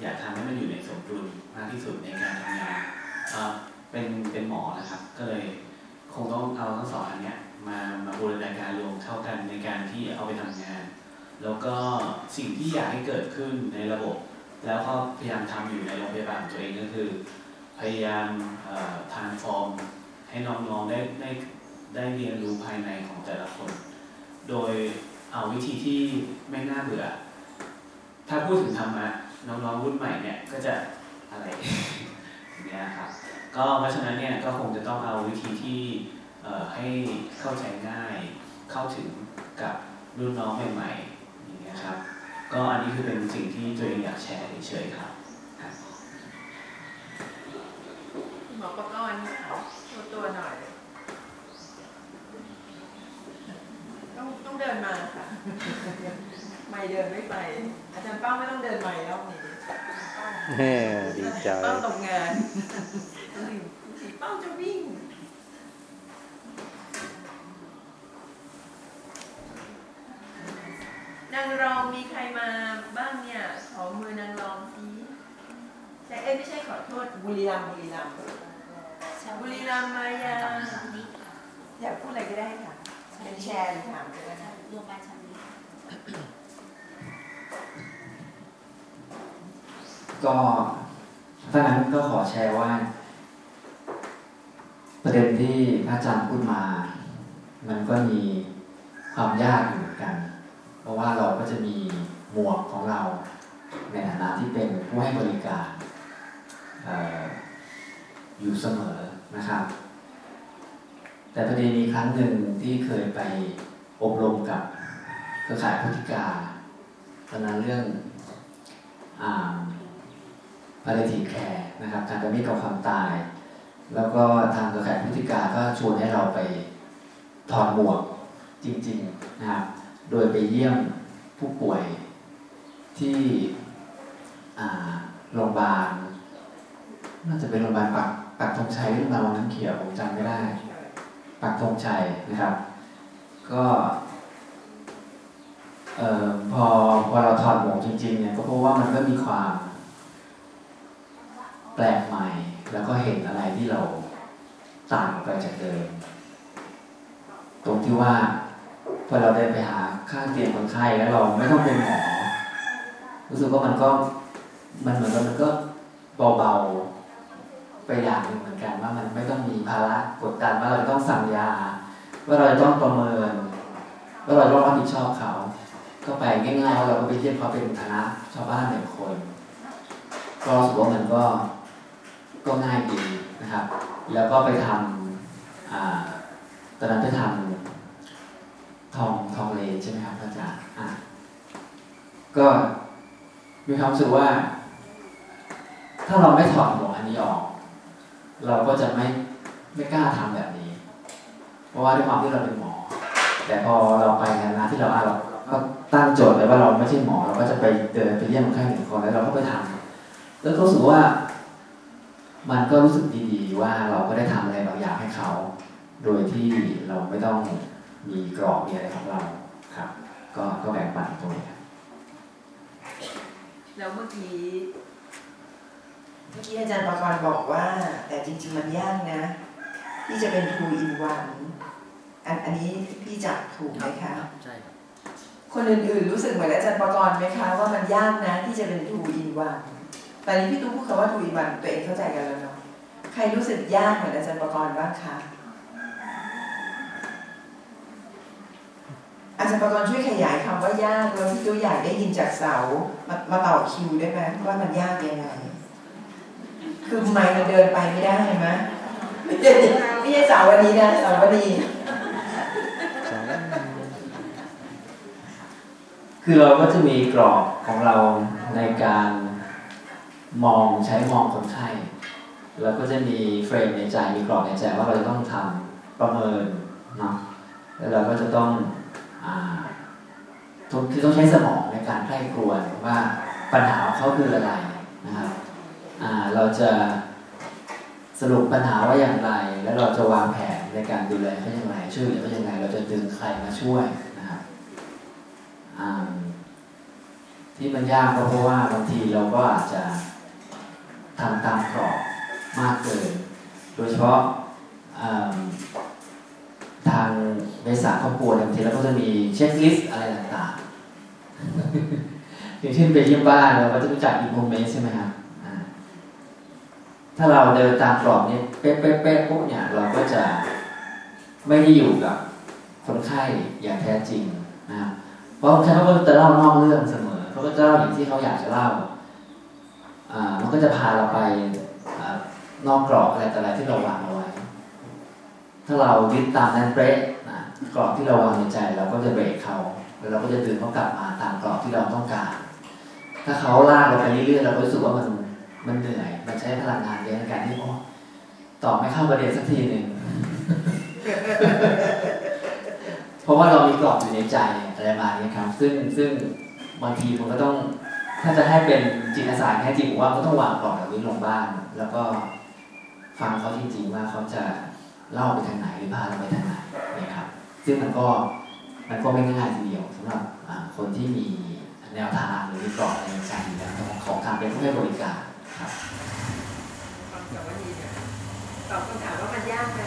อยากทำให้มันอยู่ในสมดุลมากที่สุดในการทำงานเป็นเป็นหมอนะครับ ก็เลยคงต้องเอาทั้งสองอันเนี้ยมามาบูรณาการรวมเข้ากันในการที่เอาไปทำงาน แล้วก็สิ่งที่อยากให้เกิดขึ้นในระบบ แล้วก็พยายามทำอยู่ในโรงพยาบาลของตัวเองก็คือ พยายามทานฟอร์มให้น้องๆได้ได้ได้เรียนรู้ภายในของแต่ละคน โดยเอาวิธีที่ไม่น่าเบื่อ ถ้าพูดถึงธรรมะน้องๆรุ่นใหม่เนี่ยก็จะอะไรอย่างเงี้ยครับ ก็เพราะฉะนั้นเนี่ยก็คงจะต้องเอาวิธีที่ให้เข้าใจง่าย เข้าถึงกับรุ่นน้องใหม่ๆอย่างเงี้ยครับ ก็อันนี้คือเป็นสิ่งที่ตัวเองอยากแชร์เฉยๆครับหมอประกรณ์ตัวตัวหน่อย ต้องต้องเดินมาค่ะ ไม่เดินไม่ไป อาจารย์เป้าไม่ต้องเดินใหม่แล้วนี้แม่ดีใจเป้าตกงานสีเป้าจะวิ่ง นางรองมีใครมาบ้างเนี่ย ขอมือนางรองสิใช่เอ้ยไม่ใช่ขอโทษ บุรีรัมย์บุรีรัมย์บุรีรัมย์มายาอยากพูดอะไรก็ได้ค่ะ เป็นแชร์หรือถามก็ได้ค่ะรวมไปชั้นนี้ก็ถ้างั้นก็ขอแชร์ว่า ประเด็นที่พระอาจารย์พูดมา มันก็มีความยากอยู่เหมือนกัน เพราะว่าเราก็จะมีหมวกของเรา ในฐานะที่เป็นผู้ให้บริการอออยู่เสมอนะครับ แต่พอดีมีครั้งหนึ่งที่เคยไปอบรมกับเครือข่ายพุทธิกาตอนนั้นเรื่องอ่าพาราทีแคร์นะครับการจะมีกับความตาย แล้วก็ทางเครือข่ายพฤติกาก็ชวนให้เราไปถอดหมวกจริงๆนะครับโดยไปเยี่ยมผู้ป่วยที่โรงพยาบาลน่าจะเป็นโรงพยาบาลปักปักธงชัยหรือโรงพยาบาลวังน้ำเขียวผมจำไม่ได้ ปักธงชัยนะครับ ก็ออพอพอเราถอดหมวกจริง ๆ เนี่ยก็พราะว่ามันก็มีความแปลกใหม่ แล้วก็เห็นอะไรที่เราต่างไปจากเดิม ตรงที่ว่าพอเราเดินไปหาข้างเตียงคนไข้แล้วเราไม่ต้องเป็นหมอรู้สึกว่ามันก็มันเหมือนกับมันก็เบา ไปอย่างหนึ่งเหมือนกันว่ามันไม่ต้องมีภาระกดดันว่าเราต้องสั่งยา ว่าเราจะต้องประเมิน ว่าเราต้องรับผิดชอบเขา ก็ไปง่ายๆว่าเราก็ไปเทียบเขาเป็นฐานะชาวบ้านหนึ่งคนก็รู้สึกว่ามันก็ก็ง่ายดีนะครับ แล้วก็ไปทำอตอนนั้นไปทำทองทองเลใช่ไหมครับอาจารย์อะก็มีความรู้สึกว่า ถ้าเราไม่ถอดหมวกอันนี้ออก เราก็จะไม่ไม่กล้าทำแบบนี้ เพราะว่าด้วยความที่เราเป็นหมอ แต่พอเราไปในฐานะที่เราอะเราก็ตั้งโจทย์เลยว่าเราไม่ใช่หมอ เราก็จะไปเดินไปเยี่ยมคนไข้หนึ่งคนแล้วเราก็ไปทำแล้วก็รู้สึกว่า มันก็รู้สึกดีๆว่าเราก็ได้ทำอะไรบางอย่างให้เขา โดยที่เราไม่ต้องมีกรอบมีอะไรของเราครับ ก็ก็แบ่งปันตรงนี้แล้วเมื่อกี้ เมื่อกี้อาจารย์ประกรณ์บอกว่า แต่จริง ๆ มันยากนะ ที่จะเป็น two in one อันอันนี้พี่จับถูกไหมคะใช่ครับคนอื่นๆรู้สึกเหมือนอาจารย์ประกรณ์ไหมคะว่ามันยากนะที่จะเป็น two in one ตอนนี้พี่ตู้พูดคำว่า two in one ตัวเองเข้าใจกันแล้วเนาะใครรู้สึกยากเหมือนอาจารย์ประกรณ์บ้างคะอาจารย์ประกรณ์ช่วยขยายคำว่ายากแล้วพี่ตู้อยากได้ยินจากเสามามาต่อคิวได้ไหมว่ามันยากยังไง คือไม้มันเดินไปไม่ได้ไหมไม่ใช่ไม่ใช่เสาวันนี้นะเสาวันนี้คือเราก็จะมีกรอบของเราในการมองใช้มองคนไข้แล้วก็จะมีเฟรมในใจมีกรอบในใจว่าเราจะต้องทำประเมินเนาะแล้วเราก็จะต้องอ่าทุกคือต้องใช้สมองในการใคร่ครวญว่าปัญหาของเขาคืออะไรนะครับอ่า เราจะสรุปปัญหาว่าอย่างไร แล้วเราจะวางแผนในการดูแลเขาอย่างไรช่วยเหลือเขาอย่างไรเราจะดึงใครมาช่วยนะครับที่มันยากก็เพราะว่าบางทีเราก็อาจจะทำตามกรอบมากเกิน โดยเฉพาะทางบริษัทครอบครัวบางทีเราก็จะมีchecklist อะไรต่างๆอย่างเช่นไปเยี่ยมบ้านเราก็จะรู้จัก INHOMESSS ใช่ไหมครับ ถ้าเราเดินตามกรอบนี้เป๊ะๆๆปุ๊บเนี่ยเราก็จะไม่ได้อยู่กับคนไข้อย่างแท้จริงนะครับเพราะคนไข้เขาก็จะเล่านอกเรื่องเสมอเขาก็จะเล่าอย่างที่เขาอยากจะเล่าอ่ามันก็จะพาเราไปนอกกรอบอะไรแต่อะไรที่เราวางเอาไว้ ถ้าเรายึดตามนั้นเป๊ะนะกรอบที่เราวางในใจเราก็จะเบรกเขาแล้วเราก็จะดึงเขากลับมาตามกรอบที่เราต้องการ ถ้าเขาลากเราไปเรื่อยๆเราก็รู้สึกว่ามัน มันเหนื่อย มันใช้พลังงานเยอะในการที่โอ้ตอบไม่เข้าประเด็นสักทีหนึ่งเพราะว่าเรามีกรอบอยู่ในใจอะไรมาเนี้ยครับ ซึ่งซึ่งบางทีผมก็ต้อง ถ้าจะให้เป็นจิตอาสาแท้จริงผมว่าก็ต้องวางกรอบแบบนี้ลงบ้างแล้วก็ฟังเขาจริงๆว่าเขาจะเล่าไปทางไหนหรือพาเราไปทางไหนนะครับ ซึ่งมันก็มันก็ไม่ง่ายทีเดียวสำหรับคนที่มีแนวทางหรือมีกรอบในใจแล้วของการเป็นผู้ให้บริการ ครับตอบคำถามว่ามันยากไหม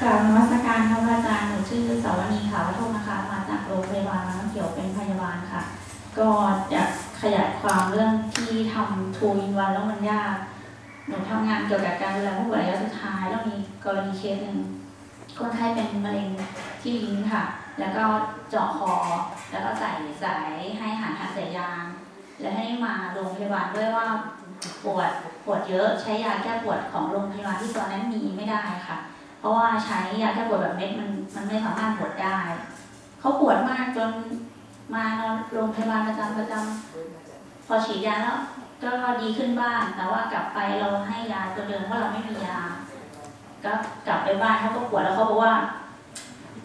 กราบนมัสการค่ะพระอาจารย์หนูชื่อสาวนีขาวโทษนะคะมาจากโรงพยาบาลน้ำเขียวเป็นพยาบาลค่ะ ก็อยากขยายความเรื่องที่ทำทูอินวันแล้วมันยาก หนูทำงานเกี่ยวกับการดูแลผู้ป่วยระยะสุดท้ายแล้วมีกรณีเคสหนึ่งคนไข้เป็นมะเร็งที่ลิ้นค่ะ แล้วก็เจาะคอ แล้วก็ใส่สายให้อาหารทางสายยาง และให้มาโรงพยาบาลด้วยว่าปวดปวดเยอะใช้ยาแก้ปวดของโรงพยาบาลที่ตอนนั้นมีไม่ได้ค่ะ เพราะว่าใช้ยาแก้ปวดแบบเม็ดมันมันไม่สามารถปวดได้เขาปวดมากจนมานอนโรงพยาบาลประจำประจำพอฉีดยาแล้วก็ดีขึ้นบ้างแต่ว่ากลับไปเราให้ยาตัวเดิมว่าะเราไม่มียา ก็กลับไปบ้านเขาก็ปวดแล้วเขาบอกว่า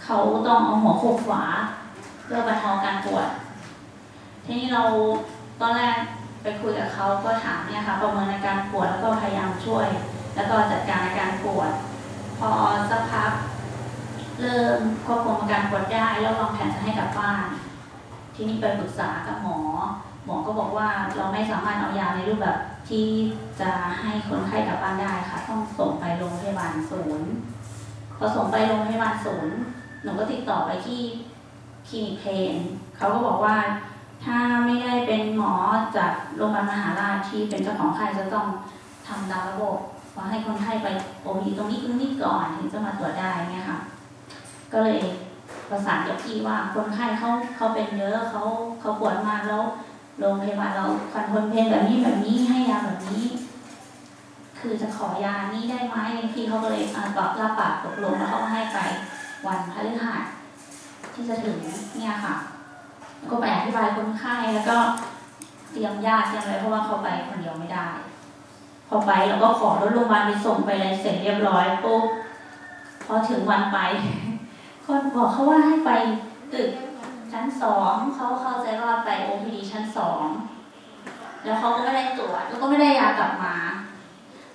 เขาต้องเอาหัวโขกฝาเพื่อบรรเทาการปวด ทีนี้เรา ตอนแรกไปคุยกับเขาก็ถามเนี่ยค่ะประเมินอาการปวดแล้วก็พยายามช่วย แล้วก็จัดการอาการปวด พอสักพักเริ่มควบคุมอาการปวดได้แล้ววางแผนจะให้กลับบ้านทีนี้ไปปรึกษากับหมอ หมอก็บอกว่าเราไม่สามารถเอายาในรูปแบบที่จะให้คนไข้กลับบ้านได้ค่ะ ต้องส่งไปโรงพยาบาลศูนย์พอส่งไปโรงพยาบาลศูนย์หนูก็ติดต่อไปที่คลินิกเพนเขาก็บอกว่า ถ้าไม่ได้เป็นหมอจากโรงพยาบาลมหาราชที่เป็นเจ้าของไข้จะต้องทำตามระบบว่าให้คนไข้ไปโอพีตรงนี้ตรงนี้ก่อนถึงจะมาตรวจได้เนี่ยค่ะ ก็เลยประสานกับพี่ว่าคนไข้เขาเขาเป็นเยอะเขาเขาปวดมากแล้วโรงพยาบาลเราคอนโทรลเพนแบบนี้แบบนี้ให้ยาแบบนี้ คือจะขอยานี้ได้ไหมพี่เขาก็เลยอตอบรับปากตกลงแล้วเขาก็ให้ไปวันพฤหัสที่จะถึงเนี่ยค่ะ ก็ไปอธิบายคนไข้แล้วก็เตรียมญาติเตรียมอะไรเพราะว่าเขาไปคนเดียวไม่ได้ พอไปเราก็ขอรถโรงพยาบาลไปส่งไปอะไรเสร็จเรียบร้อยปุ๊บพอถึงวันไปคนบอกเขาว่าให้ไปตึกชั้นสองเขาเข้าใจว่าไปโอพีชั้นสองแล้วเขาก็ไม่ได้ตรวจแล้วก็ไม่ได้ยากลับมา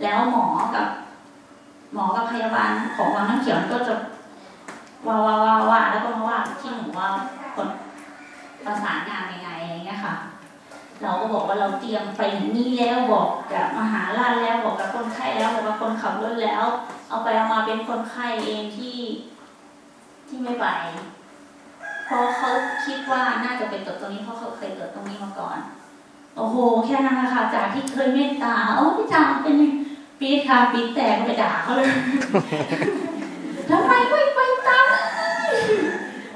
แล้วหมอกับ หมอกับพยาบาลของวังน้ำเขียวก็จะว่าว่าว่าว่าแล้วก็มาว่าที่หนูว่าคน ประสานงานยังไงอะไรเงี้ยค่ะ เราก็บอกว่าเราเตรียมไปอย่างนี้แล้วบอกกับมหาราชแล้วบอกกับคนไข้แล้วบอกกับคนขับรถแล้ว เอาไปเอามาเป็นคนไข้เองที่ที่ไม่ไปเพราะเขาคิดว่าน่าจะไปตรวจตรงนี้เพราะเขาเคยตรวจตรงนี้มาก่อน โอ้โห แค่นั้นนะคะจากที่เคยเมตตาโอ้พี่จางเป็นปีดค่ะปีดแตกไปด่าเขาเลยทำไมไม่ไปตาม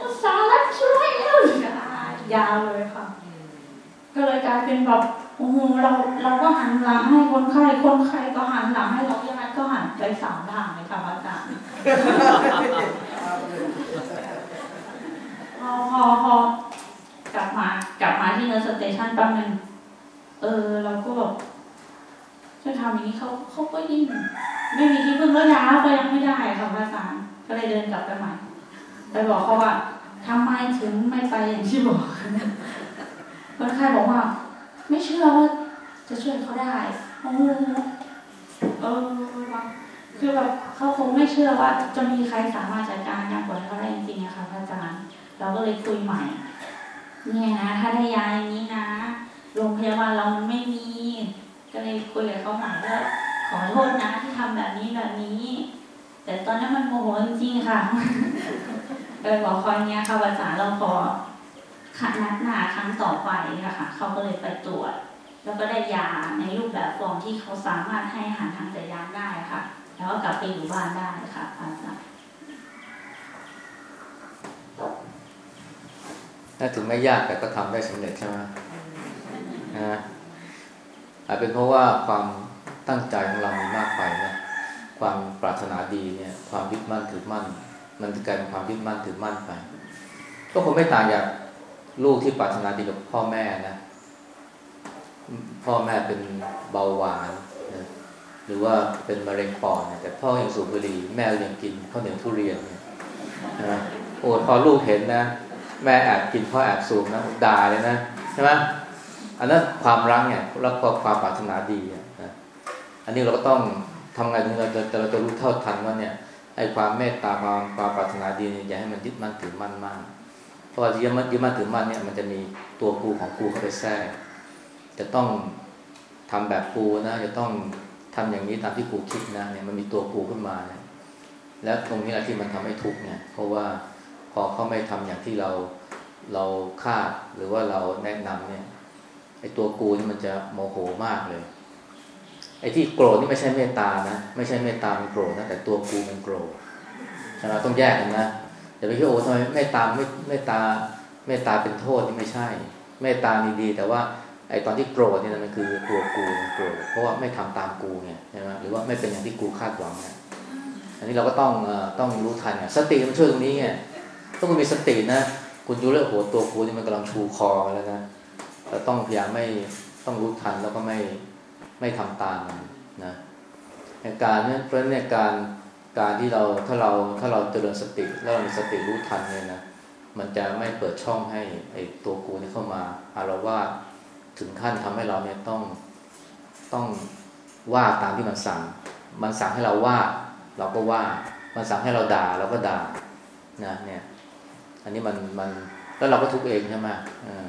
อุตส่าห์รับช่วยแล้ว ยาวเลยค่ะ ก็เลยกลายเป็นแบบโอ้โหเราเราก็หันหลังให้คนไข้คนไข้ก็หันหลังให้เราที่นั้นก็หันไปสามทางเลยค่ะอาจารย์พอพอพอกลับมากลับมาที่ nurse station แป๊บนึงเออเราก็แบบจะทำอย่างนี้เขาเขาก็ยิ่งไม่มีที่พึ่งแล้วยาก็ยังไม่ได้ค่ะอาจารย์ก็เลยเดินกลับไปใหม่ไปบอกเขาว่า ทำไมถึงไม่ไปอย่างที่บอกคนไข้บอกว่า ไม่เชื่อว่าจะช่วยเขาได้โอ้เออคือแบบเขาคงไม่เชื่อว่า จะมีใครสามารถจัดการยาปวดเขาได้จริงๆอะคะพระอาจารย์ เราก็เลยคุยใหม่ เนี่ยนะถ้าได้ยาอย่างนี้นะโรงพยาบาลเราไม่มี ก็เลยคุยกับเขาใหม่ว่าขอโทษนะที่ทำแบบนี้แบบนี้ แต่ตอนนั้นมันโมโหจริงๆค่ะ ก็เลยบอกคอยเนี้ยค่ะอาจารย์เราขอขัดนัดหนาครั้งต่อไปนะคะเขาก็เลยไปตรวจ แล้วก็ได้ยาในรูปแบบฟอร์มที่เขาสามารถให้อาหารทางสายยางได้ค่ะ แล้วก็กลับไปอยู่บ้านได้ค่ะอาจารย์ถ้าถึงไม่ยากแต่ก็ทำได้สำเร็จใช่ไหมนะอาจเป็นเพราะว่าความตั้งใจของเรามีมากไปนะความปรารถนาดีเนี่ย ความยึดมั่นถือมั่น มันกลายเป็นความยึดมั่นถือมั่นไป ก็คงไม่ต่างจากลูกที่ปรารถนาดีกับพ่อแม่นะพ่อแม่เป็นเบาหวานนะหรือว่าเป็นมะเร็งปอดเนี่ยแต่พ่อยังสูบบุหรี่แม่ยังกินข้าวเหนียวทุเรียนนะโอ้พอลูกเห็นนะ แม่แอบกินพ่อแอบสูบนะด่าเลยนะใช่ไหมอันนั้นความรักเนี่ยแล้วก็ความปรารถนาดีอะนะอันนี้เราก็ต้องทำไงถึงเราจะเราจะรู้เท่าทันว่าเนี่ย ไอ้ความเมตตาความความปรารถนาดีเนี่ยอย่าให้มันยึดมั่นถือมั่นมาก เพราะว่ายึดมั่นยึดมั่นถือมั่นเนี่ยมันจะมีตัวกูของกูเข้าไปแทรก จะต้องทำแบบกูนะจะต้องทำอย่างนี้ตามที่กูคิดนะเนี่ยมันมีตัวกูขึ้นมาเนี่ยแล้วตรงนี้แหละที่มันทำให้ทุกข์เนี่ย เพราะว่าพอเขาไม่ทำอย่างที่เราเราคาดหรือว่าเราแนะนำเนี่ยไอ้ตัวกูนี่มันจะโมโหมากเลย ไอ้ที่โกรธนี่ไม่ใช่เมตตานะไม่ใช่เมตตามันโกรธนะแต่ตัวกูมันโกรธฉะนั้นต้องแยกกันนะอย่าไปคิดโอ้ทำไมเมตตาไม่เมตตาเมตตาเป็นโทษนี่ไม่ใช่ เมตตานี่ดี แต่ว่าไอ้ตอนที่โกรธเนี่ยมันคือตัวกูมันโกรธเพราะว่าไม่ทำตามกูไงใช่ไหมหรือว่าไม่เป็นอย่างที่กูคาดหวังเนี่ยอันนี้เราก็ต้องต้องรู้ทันสติมันช่วยตรงนี้ไงถ้าคุณมีสตินะคุณดูเรื่องโหตัวกูนี่มันกำลังชูคอแล้วนะเราต้องพยายามไม่ต้องรู้ทันแล้วก็ไม่ ไม่ทำตามมันนะการเนี่ยเพราะเนี่ยการการที่เราถ้าเราถ้าเราเจริญสติแล้วเรามีสติรู้ทันเนี่ยนะมันจะไม่เปิดช่องให้ไอ้ตัวกูนี่เข้ามาอารวาสถึงขั้นทำให้เราเนี่ยต้องต้องว่าตามที่มันสั่ง มันสั่งให้เราว่า เราก็ว่า มันสั่งให้เราด่าเราก็ด่านะเนี่ย อันนี้มันมันแล้วเราก็ทุกเองใช่ไหมอ่า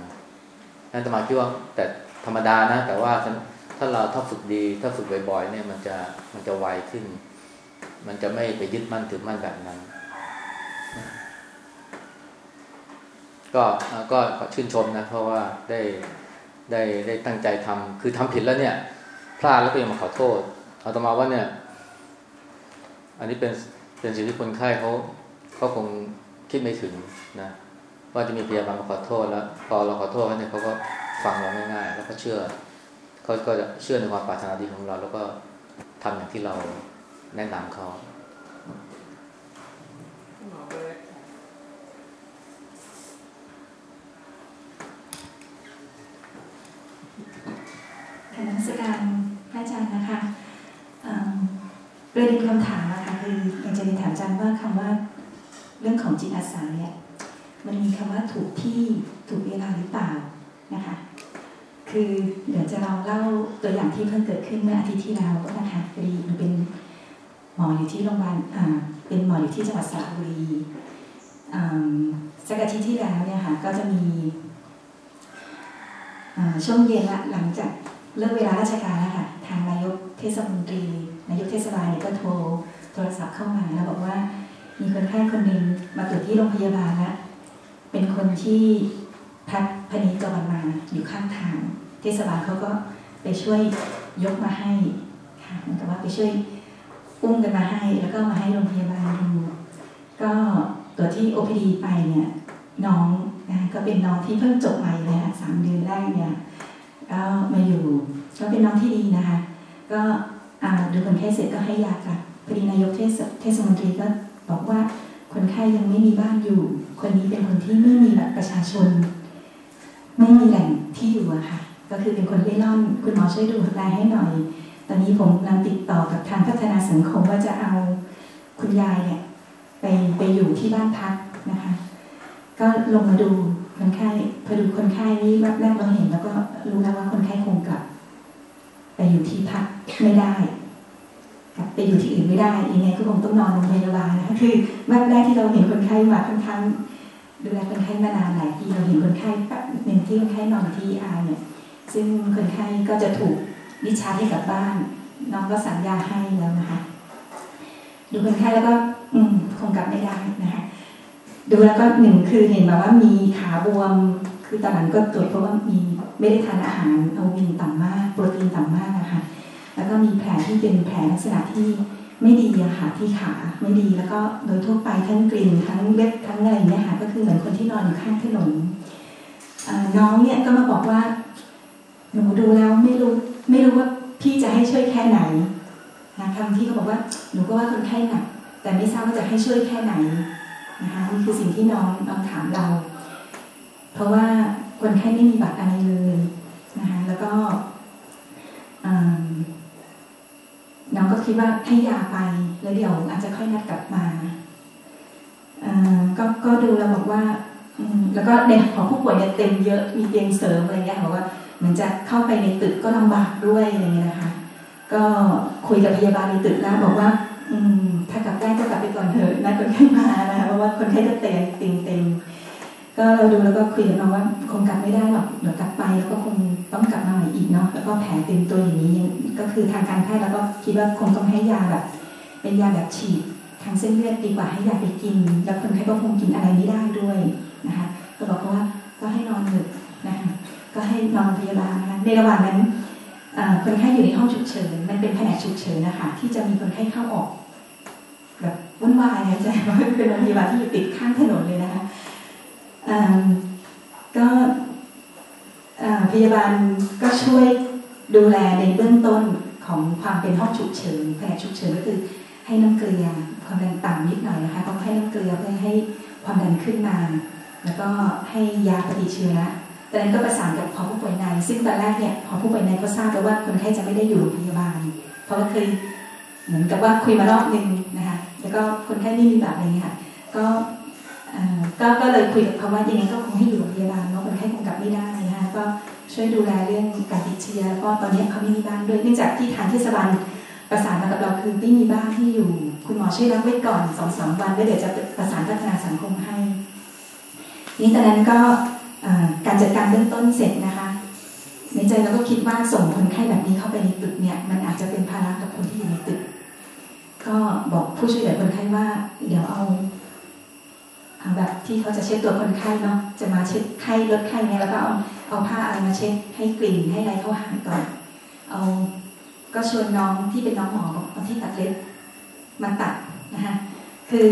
นั่นตมาคิดว่าแต่ธรรมดานะ แต่ว่า ถ้าเราถ้าฝึกดี ถ้าฝึกบ่อยๆเนี่ยมันจะมันจะไวขึ้น มันจะไม่ไปยึดมั่นถือมั่นแบบนั้น ก็ก็ชื่นชมนะ เพราะว่าได้ได้ได้ตั้งใจทำคือทำผิดแล้วเนี่ย พลาดแล้วก็ยังมาขอโทษเอาตมาว่าเนี่ย อันนี้เป็นเป็นสิ่งที่คนไข้เขาเขาคงคิดไม่ถึงนะว่าจะมีพยาบาลมาขอโทษแล้วพอเราขอโทษเขาเนี่ยเขาก็ฟังเราง่ายๆแล้วก็เชื่อ เขาก็จะเชื่อในความปรารถนาดีของเรา แล้วก็ทำอย่างที่เราแนะนำเขาหมอเบิร์ตค่ะค่ะนักสการพระอาจารย์นะคะประเด็นคำถามนะคะคืออยากจะเรียนถามอาจารย์ว่าคำว่าเรื่องของจิตอาสาเนี่ยมันมีคำว่าถูกที่ถูกเวลาหรือเปล่านะคะ คือเดี๋ยวจะลองเล่าตัวอย่างที่เพิ่งเกิดขึ้นเมื่ออาทิตย์ที่แล้วก็นะคะพอดีหนูเป็นหมออยู่ที่โรงพยาบาลเป็นหมออยู่ที่จังหวัดสระบุรีสักอาทิตย์ที่แล้วเนี่ยค่ะก็จะมีช่วงเย็นละหลังจากเลิกเวลาราชการแล้วค่ะทางนายกเทศมนตรี นายกเทศบาลเนี่ยก็โทรโทรศัพท์เข้ามาแล้วบอกว่ามีคนไข้คนหนึ่งมาตรวจที่โรงพยาบาลล้วเป็นคนที่พักพนิจรมาอยู่ข้างทาง ทศบาลเขาก็ไปช่วยยกมาให้ค่ะเหมือนกับว่าไปช่วยอุ้มกันมาให้ แล้วก็มาให้โรงพยาบาลดูก็ตัวที่ OPD ไปเนี่ยน้องนะก็เป็นน้องที่เพิ่งจบใหม่เลยค่ะสามเดือนแรกเนี่ยก็มาอยู่ก็เป็นน้องที่ดีนะคะ ก็ดูคนไข้เสร็จก็ให้ยากลับพอดีนายกเทศเทศมนตรีก็บอกว่าคนไข้ยังไม่มีบ้านอยู่ คนนี้เป็นคนที่ไม่มีบัตรประชาชน ไม่มีแหล่งที่อยู่อะค่ะ ก็คือเป็นคนเล่ร่อนคุณหมอช่วยดูแลให้หน่อย ตอนนี้ผมกำลังติดต่อกับทางพัฒนาสังคมว่าจะเอาคุณยายเนี่ยไปไปอยู่ที่บ้านพักนะคะ ก็ลงมาดูคนไข้พอดูคนไข้นี่แรกเราเห็นแล้วก็รู้แล้วว่าคนไข้คงกลับ ไปอยู่ที่พักไม่ได้กลับไปอยู่ที่อื่นไม่ได้ยังไงก็คงต้องนอนโรงพยาบาลนะคะคือแรกแรกที่เราเห็นคนไข้มาค่อนข้างดูแลคนไข้มานานหลายปีเราเห็นคนไข้แป๊บหนึ่งที่คนไข้นอนที่อาเนี่ย ซึ่งคนไข้ก็จะถูกดิชาให้กลับบ้าน น้องก็สั่งยาให้แล้วนะคะดูคนไข้แล้วก็ อืม คงกลับไม่ได้นะคะดูแล้วก็หนึ่งคือเห็นแบบว่ามีขาบวม คือตอนหลังก็ตรวจเพราะว่ามีไม่ได้ทานอาหารเอาวินต่ำมาก โปรตีนต่ำมากนะคะแล้วก็มีแผลที่เป็นแผลลักษณะที่ไม่ดีอะค่ะที่ขาไม่ดีแล้วก็โดยทั่วไปทั้งกลิ่นทั้งเล็บทั้งอะไรเงี้ยค่ะก็คือเหมือนคนที่นอนอยู่ข้างถนนน้องเนี่ยก็มาบอกว่า หนูดูแล้วไม่รู้ ไม่รู้ว่าพี่จะให้ช่วยแค่ไหนนะคำที่เขาบอกว่าหนูก็ว่าคนไข้หนักแต่ไม่ทราบว่าจะให้ช่วยแค่ไหนนะคะนี่คือสิ่งที่น้องน้องถามเรา เพราะว่าคนไข้ไม่มีบัตรอะไรเลยนะคะแล้วก็น้องก็คิดว่าให้ยาไปแล้วเดี๋ยวอาจจะค่อยนัดกลับมาก็ก็ดูแล้วบอกว่าแล้วก็ในหองผู้ป่วยเนี่ยเต็มเยอะมีเตียงเสริมอะไรเงี้ยบอกว่า เหมือนจะเข้าไปในตึกก็ลำบากด้วยอะไรเงี้ยนะคะ ก็คุยกับพยาบาลในตึกแล้วบอกว่า อืม ถ้ากลับได้ก็กลับไปก่อนเถอะนัดคนไข้มานะคะเพราะว่าคนไข้จะเต็มเต็มเต็มก็เราดูแล้วก็คุยกับน้องว่าคงกลับไม่ได้หรอกเดี๋ยวกลับไปแล้วก็คงต้องกลับมาใหม่อีกเนาะแล้วก็แผลเต็มตัวอย่างนี้ก็คือทางการแพทย์แล้วก็คิดว่าคงต้องให้ยาแบบ เป็นยาแบบฉีดทางเส้นเลือดดีกว่าให้ยาไปกิน แล้วคนไข้ก็คงกินอะไรไม่ได้ด้วยนะคะก็บอกว่าก็ให้นอนเถอะนะคะ ก็ให้นอนพยาบาลนะคะในระหว่างนั้นคนไข้อยู่ในห้องฉุกเฉิน มันเป็นแผนกฉุกเฉินนะคะที่จะมีคนไข้เข้าออกแบบวุ่นวายนะจ๊ะเพราะเป็นโรงพยาบาลที่อยู่ติดข้างถนนเลยนะคะก็พยาบาลก็ช่วยดูแลในเบื้องต้นของความเป็นห้องฉุกเฉินแผนกฉุกเฉินก็คือให้น้ำเกลือความดันต่ำนิดหน่อยนะคะต้องให้น้ำเกลือเพื่อให้ความดันขึ้นมา แล้วก็ให้ยาปฏิชีวนะ อนนั้นก็ประสานกับหอผู้ป่วยในซึ่งตอนแรกเนี่ยหอผู้ป่วยในก็ทราบแล้วว่าคนไข้จะไม่ได้อยู่โรงพยาบาล เพราะว่าเคยเหมือนกับว่าคุยมารอบนึงนะคะแล้วก็คนไข้ไม่มีแบบอะไรเงี้ยค่ะก็ก็ก็เลยคุยกับเขาว่ายังไงก็คงให้อยู่โรงพยาบาลเนาะคนไข้คงกลับไม่ได้นะคะก็ช่วยดูแลเรื่องการติดเชื้อแล้วก็ตอนนี้เขาไม่มีบ้านด้วยเนื่องจากที่ทางเทศบาลประสานมากับเราคือไม่มีบ้านที่อยู่ คุณหมอช่วยรับไว้ก่อนสองสามวันแล้วเดี๋ยวจะประสานพัฒนาสังคมให้นี้ตอนนั้นก็ การจัดการเบื้องต้นเสร็จนะคะในใจเราก็คิดว่าส่งคนไข้แบบนี้เข้าไปในตึกเนี่ยมันอาจจะเป็นภาระกับคนที่อยู่ในตึก ก็บอกผู้ช่วยเหลือคนไข้ว่า เดี๋ยวเอาแบบที่เขาจะเช็ดตัวคนไข้เนาะจะมาเช็ดไข้ลดไข้เนี่ยแล้วก็เอาเอาผ้าอะไรมาเช็ดให้กลิ่นให้อะไรเขาหายก่อน เอาก็ชวนน้องที่เป็นน้องหมอเอาที่ตัดเล็บมาตัดนะคะคือ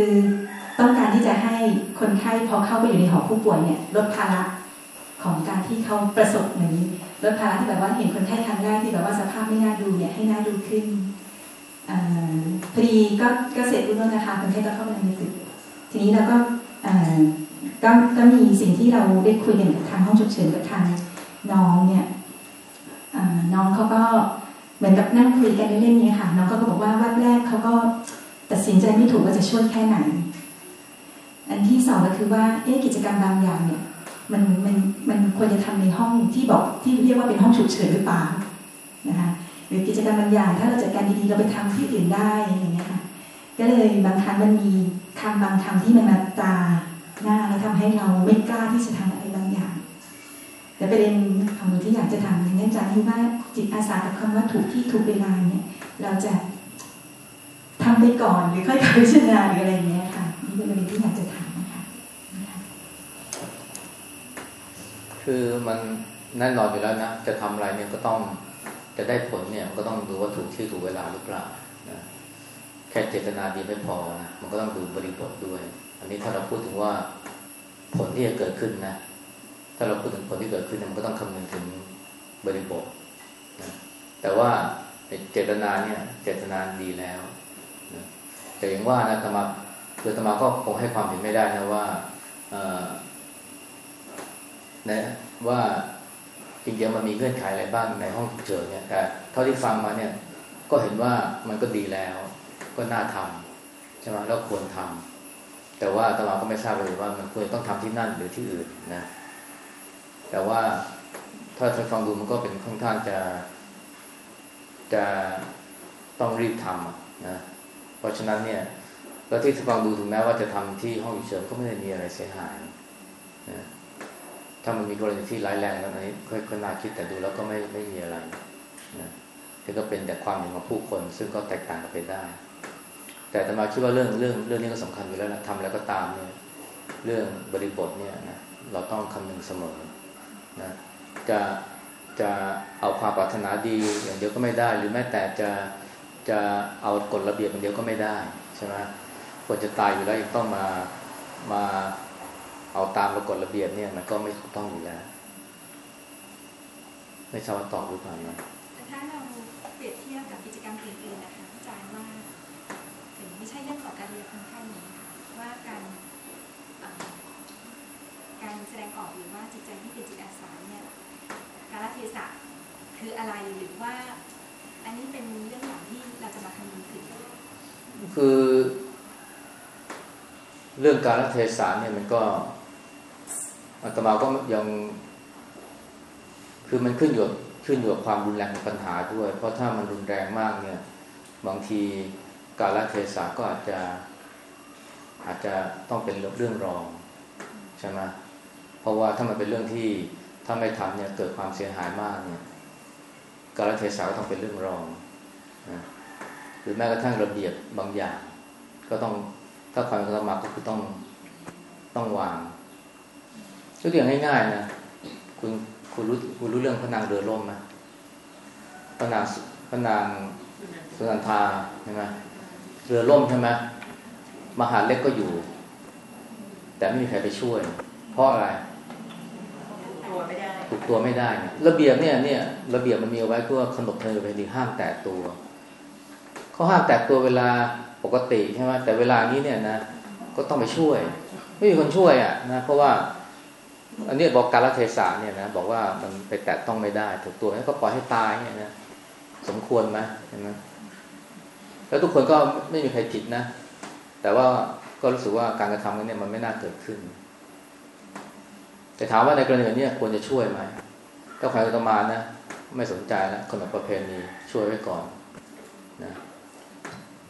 ต้องการที่จะให้คนไข้พอเข้าไปอยู่ในหอผู้ป่วยเนี่ยลดภาระของการที่เขาประสบเหมือนลดภาระที่แบบว่าเห็นคนไข้ครั้งแรกที่แบบว่าสภาพไม่น่าดูเนี่ยให้น่าดูขึ้นพอดีก็ก็เสร็จรุ่นนะคะคนไข้ก็เข้ามาในตึกทีนี้เราก็ก็ก็มีสิ่งที่เราได้คุยกันกับทางห้องฉุกเฉินกับทางน้องเนี่ยน้องเขาก็เหมือนกับนั่งคุยกันเล่นๆเนี่ยค่ะ น้องก็บอกว่าวัดแรกเขาก็ตัดสินใจไม่ถูกว่าจะช่วยแค่ไหน อันที่สองก็คือว่าเอ๊ะกิจกรรมบางอย่างเนี่ยมันมันมันควรจะทำในห้องที่บอกที่เรียกว่าเป็นห้องฉุกเฉินหรือเปล่านะคะหรือกิจกรรมบางอย่าง ถ้าเราจัดการดีๆเราไปทำที่อื่นได้อย่างเงี้ยค่ะก็เลยบางครั้งมันมีคำบางคำที่มันมาตาหน้าแล้วทำให้เราไม่กล้าที่จะทำอะไรบางอย่าง แต่ประเด็นของหนูที่อยากจะถามอย่างนี้อาจารย์ที่ว่าจิตอาสากับคำว่าถูกที่ถูกเวลาเนี่ย เราจะทำไปก่อนหรือค่อยพิจารณาหรืออะไรเงี้ยค่ะนี่เป็นประเด็นที่อยากจะถามนะ คือมันแน่นอนอยู่แล้วนะ จะทำอะไรเนี่ยก็ต้องจะได้ผลเนี่ยมันก็ต้องดูว่าถูกที่ถูกเวลาหรือเปล่านะแค่เจตนาดีไม่พอนะมันก็ต้องดูบริบทด้วย อันนี้ถ้าเราพูดถึงว่าผลที่จะเกิดขึ้นนะ ถ้าเราพูดถึงผลที่เกิดขึ้นเนี่ยมันก็ต้องคำนึงถึงบริบทนะแต่ว่าเจตนาเนี่ย เจตนาดีแล้วนะแต่อย่างว่านะธรรมาคือธรรมาก็คงให้ความเห็นไม่ได้นะว่าเอ่อ นะว่าจริงๆมันมีเงื่อนไขอะไรบ้างในห้องฉุกเฉินเนี่ยแต่เท่าที่ฟังมาเนี่ยก็เห็นว่ามันก็ดีแล้ว ก็น่าทำใช่ไหมแล้วควรทำแต่ว่าอาตมาก็ไม่ทราบเลยว่ามันควรต้องทำที่นั่นหรือที่อื่นนะแต่ว่าถ้าท่านฟังดูมันก็เป็นค่อนข้างจะจะต้องรีบทำนะเพราะฉะนั้นเนี่ยแล้วที่ฟังดูถึงแม้ว่าจะทำที่ห้องฉุกเฉินก็ไม่ได้มีอะไรเสียหาย ถ้ามันมีกรณีที่ร้ายแรงแล้วอันนี้ก็ก็น่าคิดแต่ดูแล้วก็ไม่ไม่มีอะไรนะที่ก็เป็นแต่ความเห็นของผู้คน ซึ่งก็แตกต่างกันไปได้ แต่ธรรมาคิดว่าเรื่องเรื่องเรื่องนี้ก็สำคัญอยู่แล้วนะทำแล้วก็ตามเนี่ย เรื่องบริบทเนี่ยนะเราต้องคำนึงเสมอนะจะจะเอาความปรารถนาดีอย่างเดียวก็ไม่ได้ หรือแม้แต่จะจะเอากฎระเบียบอย่างเดียวก็ไม่ได้ใช่ไหมควรจะตายอยู่แล้วยังต้องมามา เอาตามระกฎระเบียบเนี่ยมันก็ไม่ถูกต้องอยู่แล้ว ไม่ทราบว่าตอบหรือเปล่านะแต่ถ้าเราเปรียบเทียบกับกิจกรรมอื่นๆนะคะอาจารย์ว่าถึงไม่ใช่เรื่องของการเรียนคนไข้นี้ค่ะว่าการเอ่อการแสดงออกหรือว่าจิตใจที่เป็นจิตอาสาเนี่ยการละเทศะคืออะไรหรือว่า อันนี้เป็นเรื่องอย่างที่เราจะมาคำนึงถึงคือ เรื่องการรัเทศะเนี่ยมันก็ อาตมาก็ยัง คือมันขึ้นอยู่ขึ้นอยู่กับความรุนแรงของปัญหาด้วย เพราะถ้ามันรุนแรงมากเนี่ย บางทีการรัเทศะก็อาจจะ อาจจะต้องเป็นเรื่องรองใช่ไหมเพราะว่าถ้ามันเป็นเรื่องที่ถ้าไม่ทำเนี่ยเกิดความเสียหายมากเนี่ยการรัเทศะก็ต้องเป็นเรื่องรองนะหรือแม้กระทั่งระเบียบบางอย่าง ก็ต้องถ้าความกระมาก็คือต้องต้องวาง ยกตัวอย่างง่ายๆนะคุณคุณรู้คุณรู้เรื่องพระนางเรือล่มไหมพระนางพระนางสุนันทาใช่ไหมเรือล่มใช่ไหมมหาเล็กก็อยู่ แต่ไม่มีใครไปช่วย เพราะอะไรตัวไม่ได้ถูกตัวไม่ได้เนี่ยระเบียบเนี่ยเนี่ยระเบียบมันมีเอาไว้เพื่อขนบธรรมเนียมประเพณีห้ามแตะตัวเขาห้ามแตะตัวเวลาปกติใช่ไหมแต่เวลานี้เนี่ยนะก็ต้องไปช่วย ไม่มีคนช่วยอะนะเพราะว่า อันนี้บอกการละเทศะเนี่ยนะบอกว่ามันไปแตะต้องไม่ได้ ถูกตัวแล้วก็ปล่อยให้ตายเนี่ยนะสมควรไหมเห็นไหมแล้วทุกคนก็ไม่มีใครผิดนะ แต่ว่าก็รู้สึกว่าการกระทำนั้นเนี่ยมันไม่น่าเกิดขึ้น แต่ถามว่าในกรณีนี้ควรจะช่วยไหมก็ใครก็มานะไม่สนใจแล้วขนบประเพณีช่วยไว้ก่อนนะ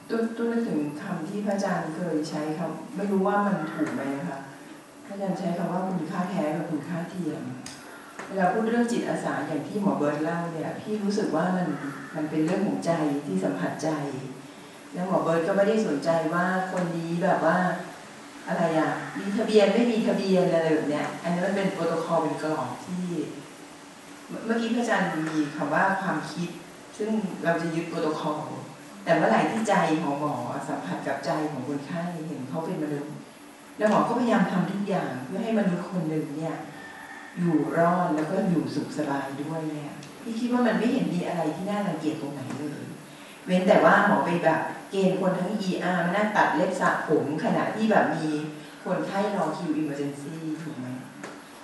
ตุ้นตุ้นนึกถึงคำที่พระอาจารย์เคยใช้คำไม่รู้ว่ามันถูกไหมนะคะ อาจารย์ใช้คำว่าคุณค่าแท้กับคุณค่าเทียมเวลาพูดเรื่องจิตอาสาอย่างที่หมอเบิร์ตเล่าเนี่ยพี่รู้สึกว่ามันมันเป็นเรื่องของใจที่สัมผัสใจ แล้วหมอเบิร์ตก็ไม่ได้สนใจว่าคนนี้แบบว่าอะไรอะมีทะเบียนไม่มีทะเบียนอะไรแบบเนี้ยอันนี้มันเป็นโปรโตคอลเป็นกรอบที่เมื่อกี้พระอาจารย์มีคำว่าความคิด ซึ่งเราจะยึดโปรโตคอลแต่เมื่อไหร่ที่ใจของหมอสัมผัสกับใจของคนไข้เห็นเขาเป็นมนุษย์ แล้วหมอก็พยายามทำทุกอย่างเพื่อให้มนุษย์คนหนึ่งเนี่ย อยู่รอดแล้วก็อยู่สุขสบายด้วยเนี่ยพี่คิดว่ามันไม่เห็นมีอะไรที่น่ารังเกียจตรงไหนเลย เว้นแต่ว่าหมอไปแบบเกณฑ์คนทั้ง ER มานั่งตัดเล็บสระผมขณะที่แบบมีคนไข้รอคิว emergency ถูกไหม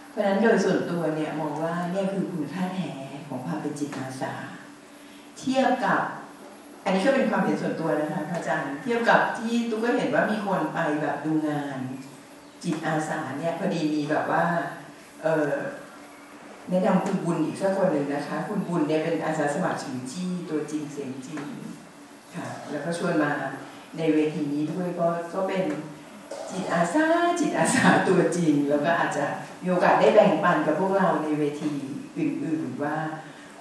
เพราะนั้นโดยส่วนตัวเนี่ยมองว่าเนี่ยคือคุณค่าแท้ของความเป็นจิตอาสา เทียบกับ อันนี้ก็เป็นความเห็นส่วนตัวนะคะพระอาจารย์ เทียบกับที่ตุ๊กก็เห็นว่ามีคนไปแบบดูงาน จิตอาสาเนี่ยพอดีมีแบบว่าเออแนะนำคุณบุญอีกสักคนหนึ่งนะคะ คุณบุญเนี่ยเป็นอาสาสมัครฉิงจี้ตัวจริงเสียงจริงค่ะ แล้วก็ชวนมาในเวทีนี้ด้วยก็ก็เป็นจิตอาสาจิตอาสาตัวจริง แล้วก็อาจจะมีโอกาสได้แบ่งปันกับพวกเราในเวทีอื่น ๆว่า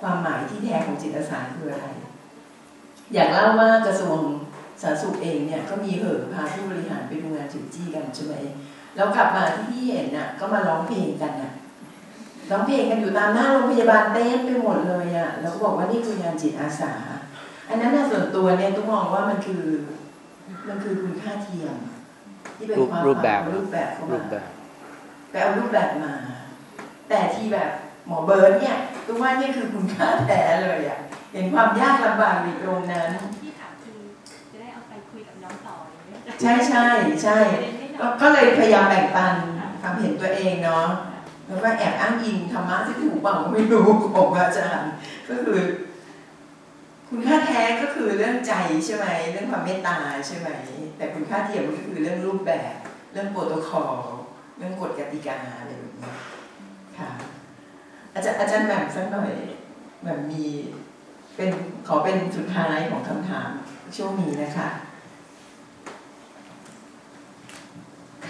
ความหมายที่แท้ของจิตอาสาคืออะไร อยากเล่าว่ากระทรวงสาธารณสุขเองเนี่ยก็มีเหอพาผู้บริหารไปดูงานฉิงจี้กันใช่ไหม แล้วกลับมาที่พี่เห็นน่ะ ก็มาร้องเพลงกันน่ะร้องเพลงกันอยู่ตามหน้าโรงพยาบาลเต็มไปหมดเลยอะ่ะแล้วก็บอกว่านี่คืองานจิตอาสา อันนั้นน่ะส่วนตัวเนี่ยต้องมองว่ามันคือ มันคือคุณค่าเทียม ที่เป็นความรูปแบบรูปแบบเข้ารูมาปแบบไปเอารูปแบบมา แต่ที่แบบหมอเบิร์ดเนี่ยตุ้ว่านี่คือคุณค่าแท้เลยอะ่ะเห็นความยากลำบากในตรงนั้นที่ถามคือจะได้เอาไปคุยกับน้องต่ออย่างเงี้ยใช่ใช่ใช่ ก็เลยพยายามแบ่งปันความเห็นตัวเองเนาะแล้วก็แอบอ้างอิงธรรมะที่ถูกเปล่าไม่รู้ของอาจารย์ก็คือ คุณค่าแท้ก็คือเรื่องใจใช่ไหมเรื่องความเมตตาใช่ไหมแต่คุณค่าเทียมก็คือเรื่องรูปแบบ เรื่องโปรโตคอลเรื่องกฎกติกาอะไรแบบนี้ค่ะอาจารย์อาจารย์แหม่มสักหน่อยแบบมีเป็นขอเป็นสุดท้ายของคำถามช่วงนี้นะคะ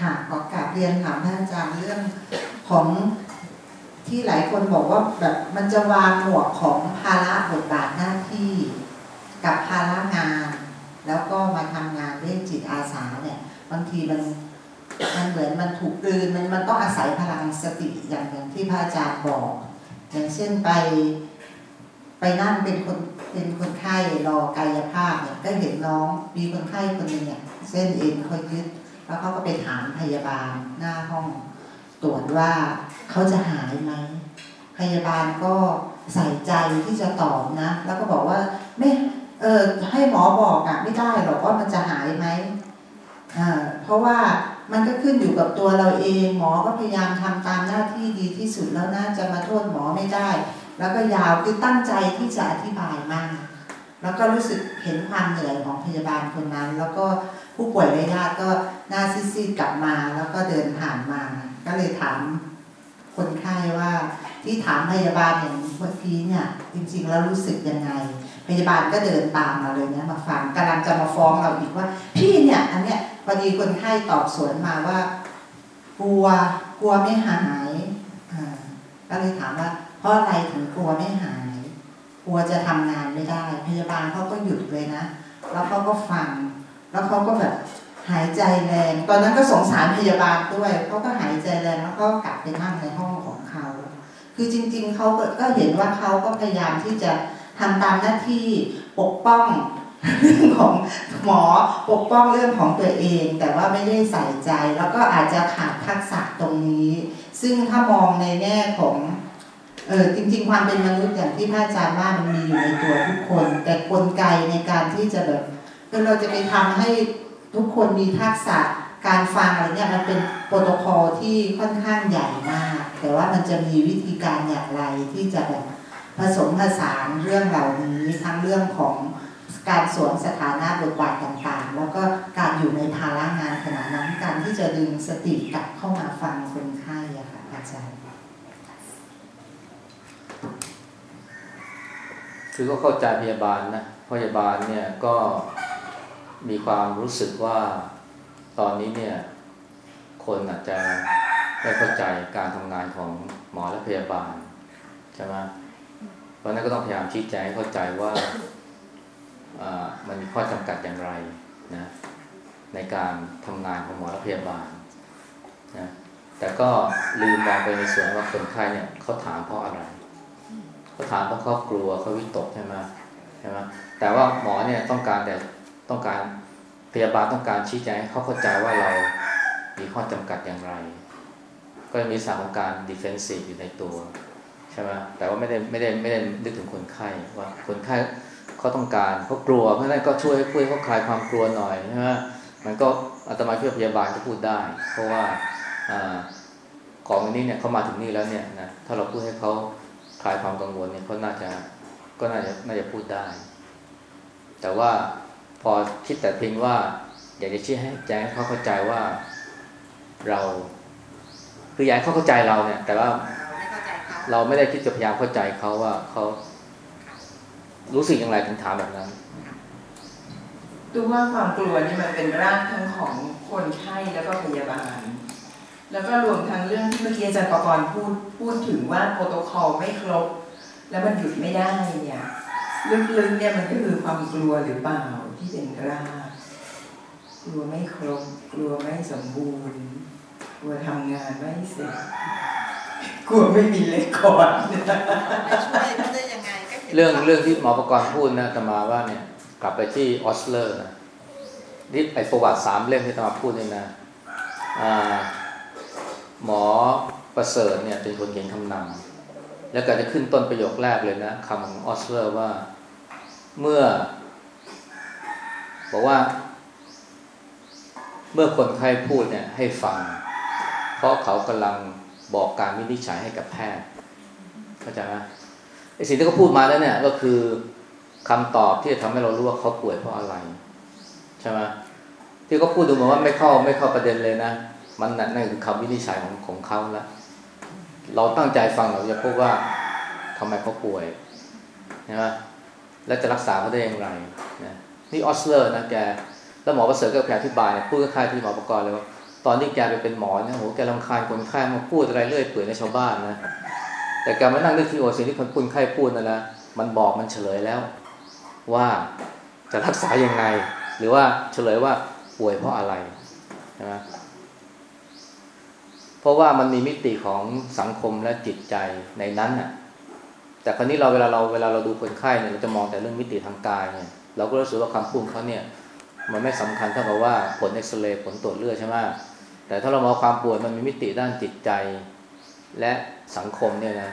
ค่ะขอกราบเรียนถามท่านอาจารย์เรื่องของที่หลายคนบอกว่าแบบมันจะวางหมวกของภาระบทบาทหน้าที่กับภาระงาน แล้วก็มาทำงานเรื่องจิตอาสาเนี่ยบางทีมันมันเหมือนมันถูกกลืนมันมันต้องอาศัยพลังสติอย่างอย่างที่พระอาจารย์บอก อย่างเช่นไป ไปนั่งเป็นคนเป็นคนไข้รอกายภาพเนี่ยก็เห็นน้องมีคนไข้คนหนึ่งเนี่ยเส้นเอ็นเขายึด แล้วเขาก็ไปถามพยาบาลหน้าห้อง ตรวจว่าเขาจะหายไหมพยาบาลก็ใส่ใจที่จะตอบนะ แล้วก็บอกว่าไม่เออให้หมอบอกอะไม่ได้หรอกว่ามันจะหายไหมอ่าเพราะว่ามันก็ขึ้นอยู่กับตัวเราเองหมอก็พยายามทำตามหน้าที่ดีที่สุดแล้วนะจะมาโทษหมอไม่ได้ แล้วก็ยาวคือตั้งใจที่จะอธิบายมาก แล้วก็รู้สึกเห็นความเหนื่อยของพยาบาลคนนั้น แล้วก็ผู้ป่วยและญาติก็หน้าซีดๆกลับมา แล้วก็เดินผ่านมา ก็เลยถามคนไข้ว่าที่ถามพยาบาลอย่างเมื่อกี้เนี่ย จริงๆแล้วรู้สึกยังไง พยาบาลก็เดินตามมาเลยนะมาฟังกำลังจะมาฟ้องเราอีกว่า พี่เนี่ยอันเนี้ยพอดีคนไข้ตอบสวนมาว่า กลัวกลัวไม่หายอ่าก็เลยถามว่าเพราะอะไรถึงกลัวไม่หาย ลัวจะทำงานไม่ได้ พยาบาลเขาก็หยุดเลยนะ แล้วเขาก็ฟัง แล้วเขาก็แบบหายใจแรง ตอนนั้นก็สงสารพยาบาลด้วยเขาก็หายใจแรงแล้วก็กลับไปนั่งในห้องของเขา คือจริงๆเขาก็ก็เห็นว่าเขาก็พยายามที่จะทำตามหน้าที่ปกป้องเรื่องของหมอปกป้องเรื่องของตัวเอง แต่ว่าไม่ได้ใส่ใจ แล้วก็อาจจะขาดทักษะตรงนี้ ซึ่งถ้ามองในแง่ของ เออจริง ๆ ความเป็นมนุษย์อย่างที่พระอาจารย์ว่ามันมีอยู่ในตัวทุกคน แต่กลไกในการที่จะแบบเออเราจะไปทำให้ทุกคนมีทักษะการฟังอะไรเนี่ยมันเป็นโปรโตคอลที่ค่อนข้างใหญ่มาก แต่ว่ามันจะมีวิธีการอย่างไรที่จะแบบผสมผสานเรื่องเหล่านี้ทั้งเรื่องของการสวมสถานะบทบาทต่างๆ แล้วก็การอยู่ในภาระงานขณะนั้นการที่จะดึงสติกลับเข้ามาฟังคนไข้อะค่ะอาจารย์ คือก็เข้าใจพยาบาลนะพยาบาลเนี่ยก็มีความรู้สึกว่าตอนนี้เนี่ย คนอาจจะไม่เข้าใจการทำงานของหมอและพยาบาลใช่ไหมเพราะนั้นก็ต้องพยายามชี้แจงให้เข้าใจว่ามันมีข้อจำกัดอย่างไรนะในการทำงานของหมอและพยาบาลนะแต่ก็ลืมมองไปในส่วนว่าคนไข้เนี่ยเขาถามเพราะอะไร เขาถามเพราะเขากลัวเขาวิตกใช่ไหมใช่ไหมแต่ว่าหมอเนี่ยต้องการแต่ต้องการพยาบาลต้องการชี้แจงให้เขาเข้าใจว่าเรามีข้อจำกัดอย่างไร ก็มีสารของการ defensive อยู่ในตัวใช่ไหมแต่ว่าไม่ได้ไม่ได้ไม่ได้นึกถึงคนไข้ว่าคนไข้เขาต้องการเขากลัวเพราะนั้นก็ช่วยให้ช่วยเขาคลายความกลัวหน่อยใช่ไหมมันก็อาตมาเพื่อพยาบาลก็พูดได้ เพราะว่าอาของอันนี้เนี่ยเขามาถึงนี่แล้วเนี่ยนะถ้าเราพูดให้เขา คลายความกังวลเนี่ยเขาน่าจะก็น่าจะน่าจะพูดได้ แต่ว่าพอคิดแต่เพียงว่า อยากจะชี้ให้แจ้งให้เขาเข้าใจว่าเราคืออยากให้เขาเข้าใจเราเนี่ย แต่ว่าไม่เข้าใจเขาเราไม่ได้คิดจะพยายามเข้าใจเขาว่าเขารู้สึกอย่างไรถึงถามแบบนั้นดูว่าความกลัวนี่มันเป็นรากทั้งของคนไข้แล้วก็พยาบาล แล้วก็รวมทั้งเรื่องที่เมื่อกี้อาจารย์ประกรณ์พูดพูดถึงว่าโปรโตคอลไม่ครบ แล้วมันหยุดไม่ได้เนี่ยลึกๆเนี่ยมันก็คือความกลัวหรือเปล่าที่เป็นรากกลัวไม่ครบ กลัวไม่สมบูรณ์ กลัวทำงานไม่เสร็จกลัวไม่มี recordช่วยเขาได้ยังไงก็เห็นเรื่องเรื่องที่หมอประกรณ์พูดนะอาตมาว่าเนี่ย กลับไปที่ Osler นะนี่ไอประวัติสามเล่มที่อาตมาพูดเนี่ยนะอ่า หมอประเสริฐเนี่ยเป็นคนเขียนคำนำแล้วก็จะขึ้นต้นประโยคแรกเลยนะคำของออสเลอร์ว่าเมื่อ บอกว่า เมื่อคนไข้พูดเนี่ยให้ฟัง เพราะเขากำลังบอกการวินิจฉัยให้กับแพทย์เข้าใจไหมไอสิ่งที่เขาพูดมาแล้วเนี่ยก็คือคำตอบที่จะทำให้เรารู้ว่าเขาป่วยเพราะอะไร ใช่ไหมที่เขาพูดดูเหมือนว่าไม่เข้าไม่เข้าประเด็นเลยนะ มันนั่นนั่นคือคำวินิจฉัยของของเขาแล้วเราตั้งใจฟังเราจะพบว่าทำไมเขาป่วยใช่ไหมแล้วจะรักษาเขาได้อย่างไรนะนี่ออสเลอร์นะแกแล้วหมอประเสริฐก็แกอธิบายพูดคล้ายที่หมอประกรณ์เลยว่าตอนที่แกไปเป็นหมอเนี่ยโหแกรำคาญคนไข้มาพูดอะไรเรื่อยเปื่อยในชาวบ้านนะแต่แกมานั่งนึกที่โอสิ่งที่คนคนไข้พูดนั่นนะมันบอกมันเฉลยแล้ว ว่าจะรักษายังไง หรือว่าเฉลยว่าป่วยเพราะอะไรใช่ไหม เพราะว่ามันมีมิติของสังคมและจิตใจในนั้นน่ะ แต่คราวนี้เราเวลาเราเวลาเราดูคนไข้เนี่ยเราจะมองแต่เรื่องมิติทางกายเนี่ยเราก็รู้สึกว่าคำพูดเขาเนี่ย มันไม่สำคัญเท่ากับว่าผลเอ็กซเรย์ผลตรวจเลือดใช่ไหมแต่ถ้าเรามองความป่วยมันมีมิติด้านจิตใจ และสังคมเนี่ยนะ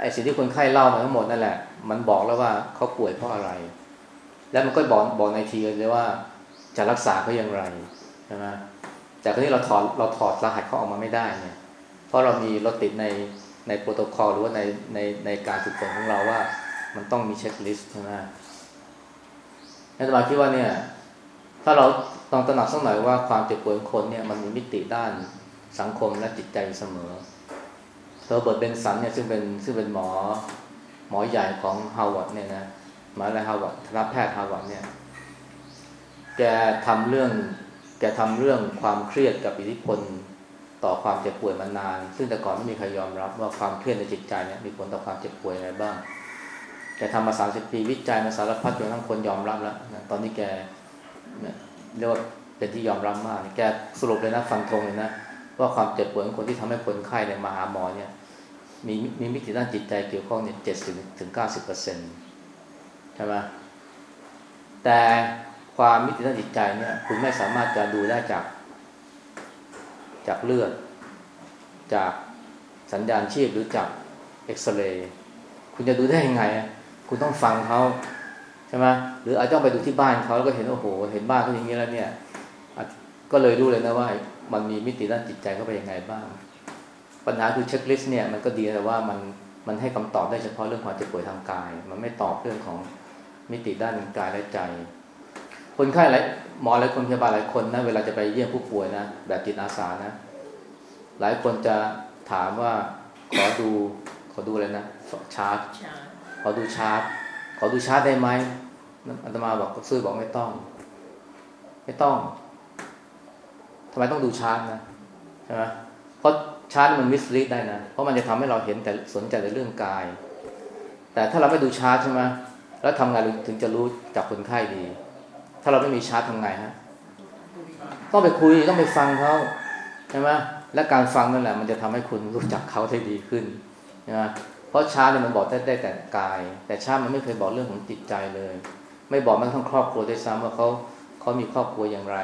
ไอ้สิ่งที่คนไข้เล่ามาทั้งหมดนั่นแหละ มันบอกแล้วว่าเขาป่วยเพราะอะไร แล้วมันก็บอกบอกในทีเลยว่าจะรักษาเขาอย่างไรใช่ไหม แต่คราวนี้เราถอดเราถอดรหัสเขาออกมาไม่ได้เนี่ยเพราะเรามีเราติดในในโปรโตคอลหรือว่าในในในการฝึกฝนของเราว่า มันต้องมีเช็คลิสต์ใช่ไหมนั่นหมาคิดว่าเนี่ย ถ้าเราต้องตระหนักสักหน่อยว่าความเจ็บป่วยของคนเนี่ยมันมีมิติด้านสังคมและจิตใจเสมอเธอเบิร์ตเบนสันเนี่ยซึ่งเป็นซึ่งเป็นหมอหมอใหญ่ของฮาวาดเนี่ยนะมหาลัยฮาวาดคณะแพทย์ฮาวาดเนี่ยแกทำเรื่อง แกทำเรื่องความเครียดกับอิทธิพลต่อความเจ็บป่วยมานาน ซึ่งแต่ก่อนไม่มีใครยอมรับว่าความเครียดในจิตใจเนี่ยมีผลต่อความเจ็บป่วยอะไรบ้าง แกทำมาสามสิบปีวิจัยมาสารพัดจนทั้งคนยอมรับแล้วนะตอนนี้แกเรียกว่าเป็นที่ยอมรับมาก แกสรุปเลยนะฟันธงเลยนะว่าความเจ็บป่วดของคนที่ทำให้คนไข้เนี่ยมาหาหมอเนี่ยมีมีมิติด้านจิตใจเกี่ยวข้องเนี่ยเจ็ดสิบถึงเก้าสิบเปอร์เซ็นต์ใช่ไหมแต่ ความมิติด้านจิตใจเนี่ย คุณไม่สามารถจะดูได้จาก จากเลือด จากสัญญาณชีพหรือจากเอ็กซเรย์คุณจะดูได้ยังไง คุณต้องฟังเขาใช่ไหมหรืออาจจะต้องไปดูที่บ้านเขาแล้วก็เห็นโอ้โห เห็นบ้านเขาอย่างนี้แล้วเนี่ย ก็เลยรู้เลยนะว่า มันมีมิติด้านจิตใจเข้าไปยังไงบ้าง ปัญหาคือเช็คลิสต์เนี่ยมันก็ดีแต่ว่ามันมันให้คำตอบได้เฉพาะเรื่องความเจ็บป่วยทางกาย มันไม่ตอบเรื่องของมิติด้านกายและใจ คนไข้หลายหมอหลายคนพยาบาลหลายคนนะเวลาจะไปเยี่ยมผู้ป่วยนะแบบจิตอาสานะ หลายคนจะถามว่าขอดูขอดูอะไรนะชาร์จขอดูชาร์จขอดูชาร์จได้ไหมอัตมาบอกซื้อบอกไม่ต้อง ไม่ต้องทำไมต้องดูชาร์จนะใช่ไหมเพราะชาร์จมันมิสลีดได้นะเพราะมันจะทำให้เราเห็นแต่สนใจในเรื่องกาย แต่ถ้าเราไม่ดูชาร์จใช่ไหมแล้วทำไงเราถึงจะรู้จับคนไข้ดี ถ้าเราไม่มีชาร์จทำไงฮะต้องไปคุยต้องไปฟังเขาใช่ไหมและการฟังนั่นแหละ มันจะทำให้คุณรู้จักเขาได้ดีขึ้นใช่ไหมเพราะชาร์จเนี่ยมันบอกได้แต่กาย แต่ชาร์จมันไม่เคยบอกเรื่องของจิตใจเลย ไม่บอกแม้กระทั่งครอบครัวด้วยซ้ำว่าเขาเขามีครอบครัวอย่างไร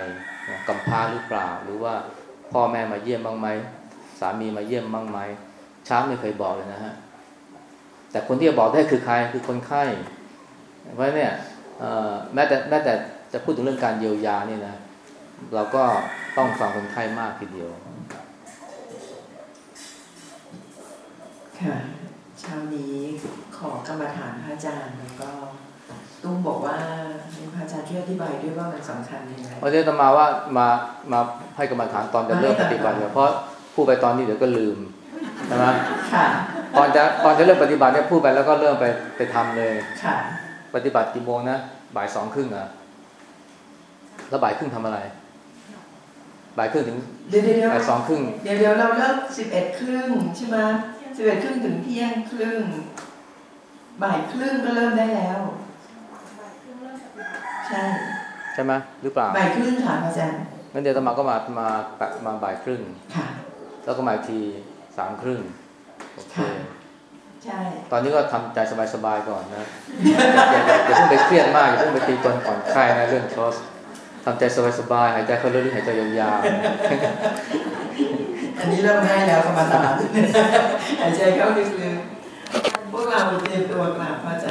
นะกำพร้าหรือเปล่า หรือว่าพ่อแม่มาเยี่ยมบ้างไหมสามีมาเยี่ยมบ้างไหมช้างไม่เคยบอกเลยนะฮะแต่คนที่จะบอกได้คือใครคือคนไข้เพราะเนี่ยแม้แต่แม้แต่ จะพูดถึงเรื่องการเยียวยานี่นะ เราก็ต้องฟังคนไข้มากทีเดียว ค่ะเช้านี้ขอกรรมฐานพระอาจารย์แล้วก็ตุ้มบอกว่าให้พระอาจารย์ช่วยอธิบายด้วยว่ามันสำคัญยังไงเพราะฉะนั้นมาว่ามามาให้กรรมฐานตอนจะเริ่มปฏิบัติเนี่ยเพราะพูดไปตอนนี้เดี๋ยวก็ลืมใช่ไหมค่ะก่อนจะก่อนจะเริ่มปฏิบัติเนี่ยพูดไปแล้วก็เริ่มไปไปทำเลย ค่ะ ปฏิบัติกี่โมงนะบ่ายสองครึ่งอะ แล้วบ่ายครึ่งทำอะไร บ่ายครึ่งถึงเดี๋ยวเดี๋ยวเดี๋ยวบ่ายสองครึ่งเดี๋ยวเดี๋ยวเราเลิกสิบเอ็ดครึ่งใช่ไหมสิบเอ็ดครึ่งถึงเที่ยงครึ่ง บ่ายครึ่งก็เริ่มได้แล้วใช่ใช่ไหมหรือเปล่าบ่ายครึ่งค่ะพระอาจารย์งั้นเดี๋ยวตมาก็มามามามาบ่ายครึ่งค่ะแล้วก็มาอีกทีสามครึ่งโอเคค่ะใช่ ตอนนี้ก็ทำใจสบายๆก่อนนะอย่าอย่าอย่าเพิ่งไปเครียดมากอย่าเพิ่งไปตีตนอ่อนคลายนะเรื่องคอส ทำใจสบายๆหายใจเข้าลึกๆหายใจยาวๆอันนี้เริ่มง่ายแล้วกรรมฐานหายใจเข้าลึกๆพวกเราเตรียมตัวกลับ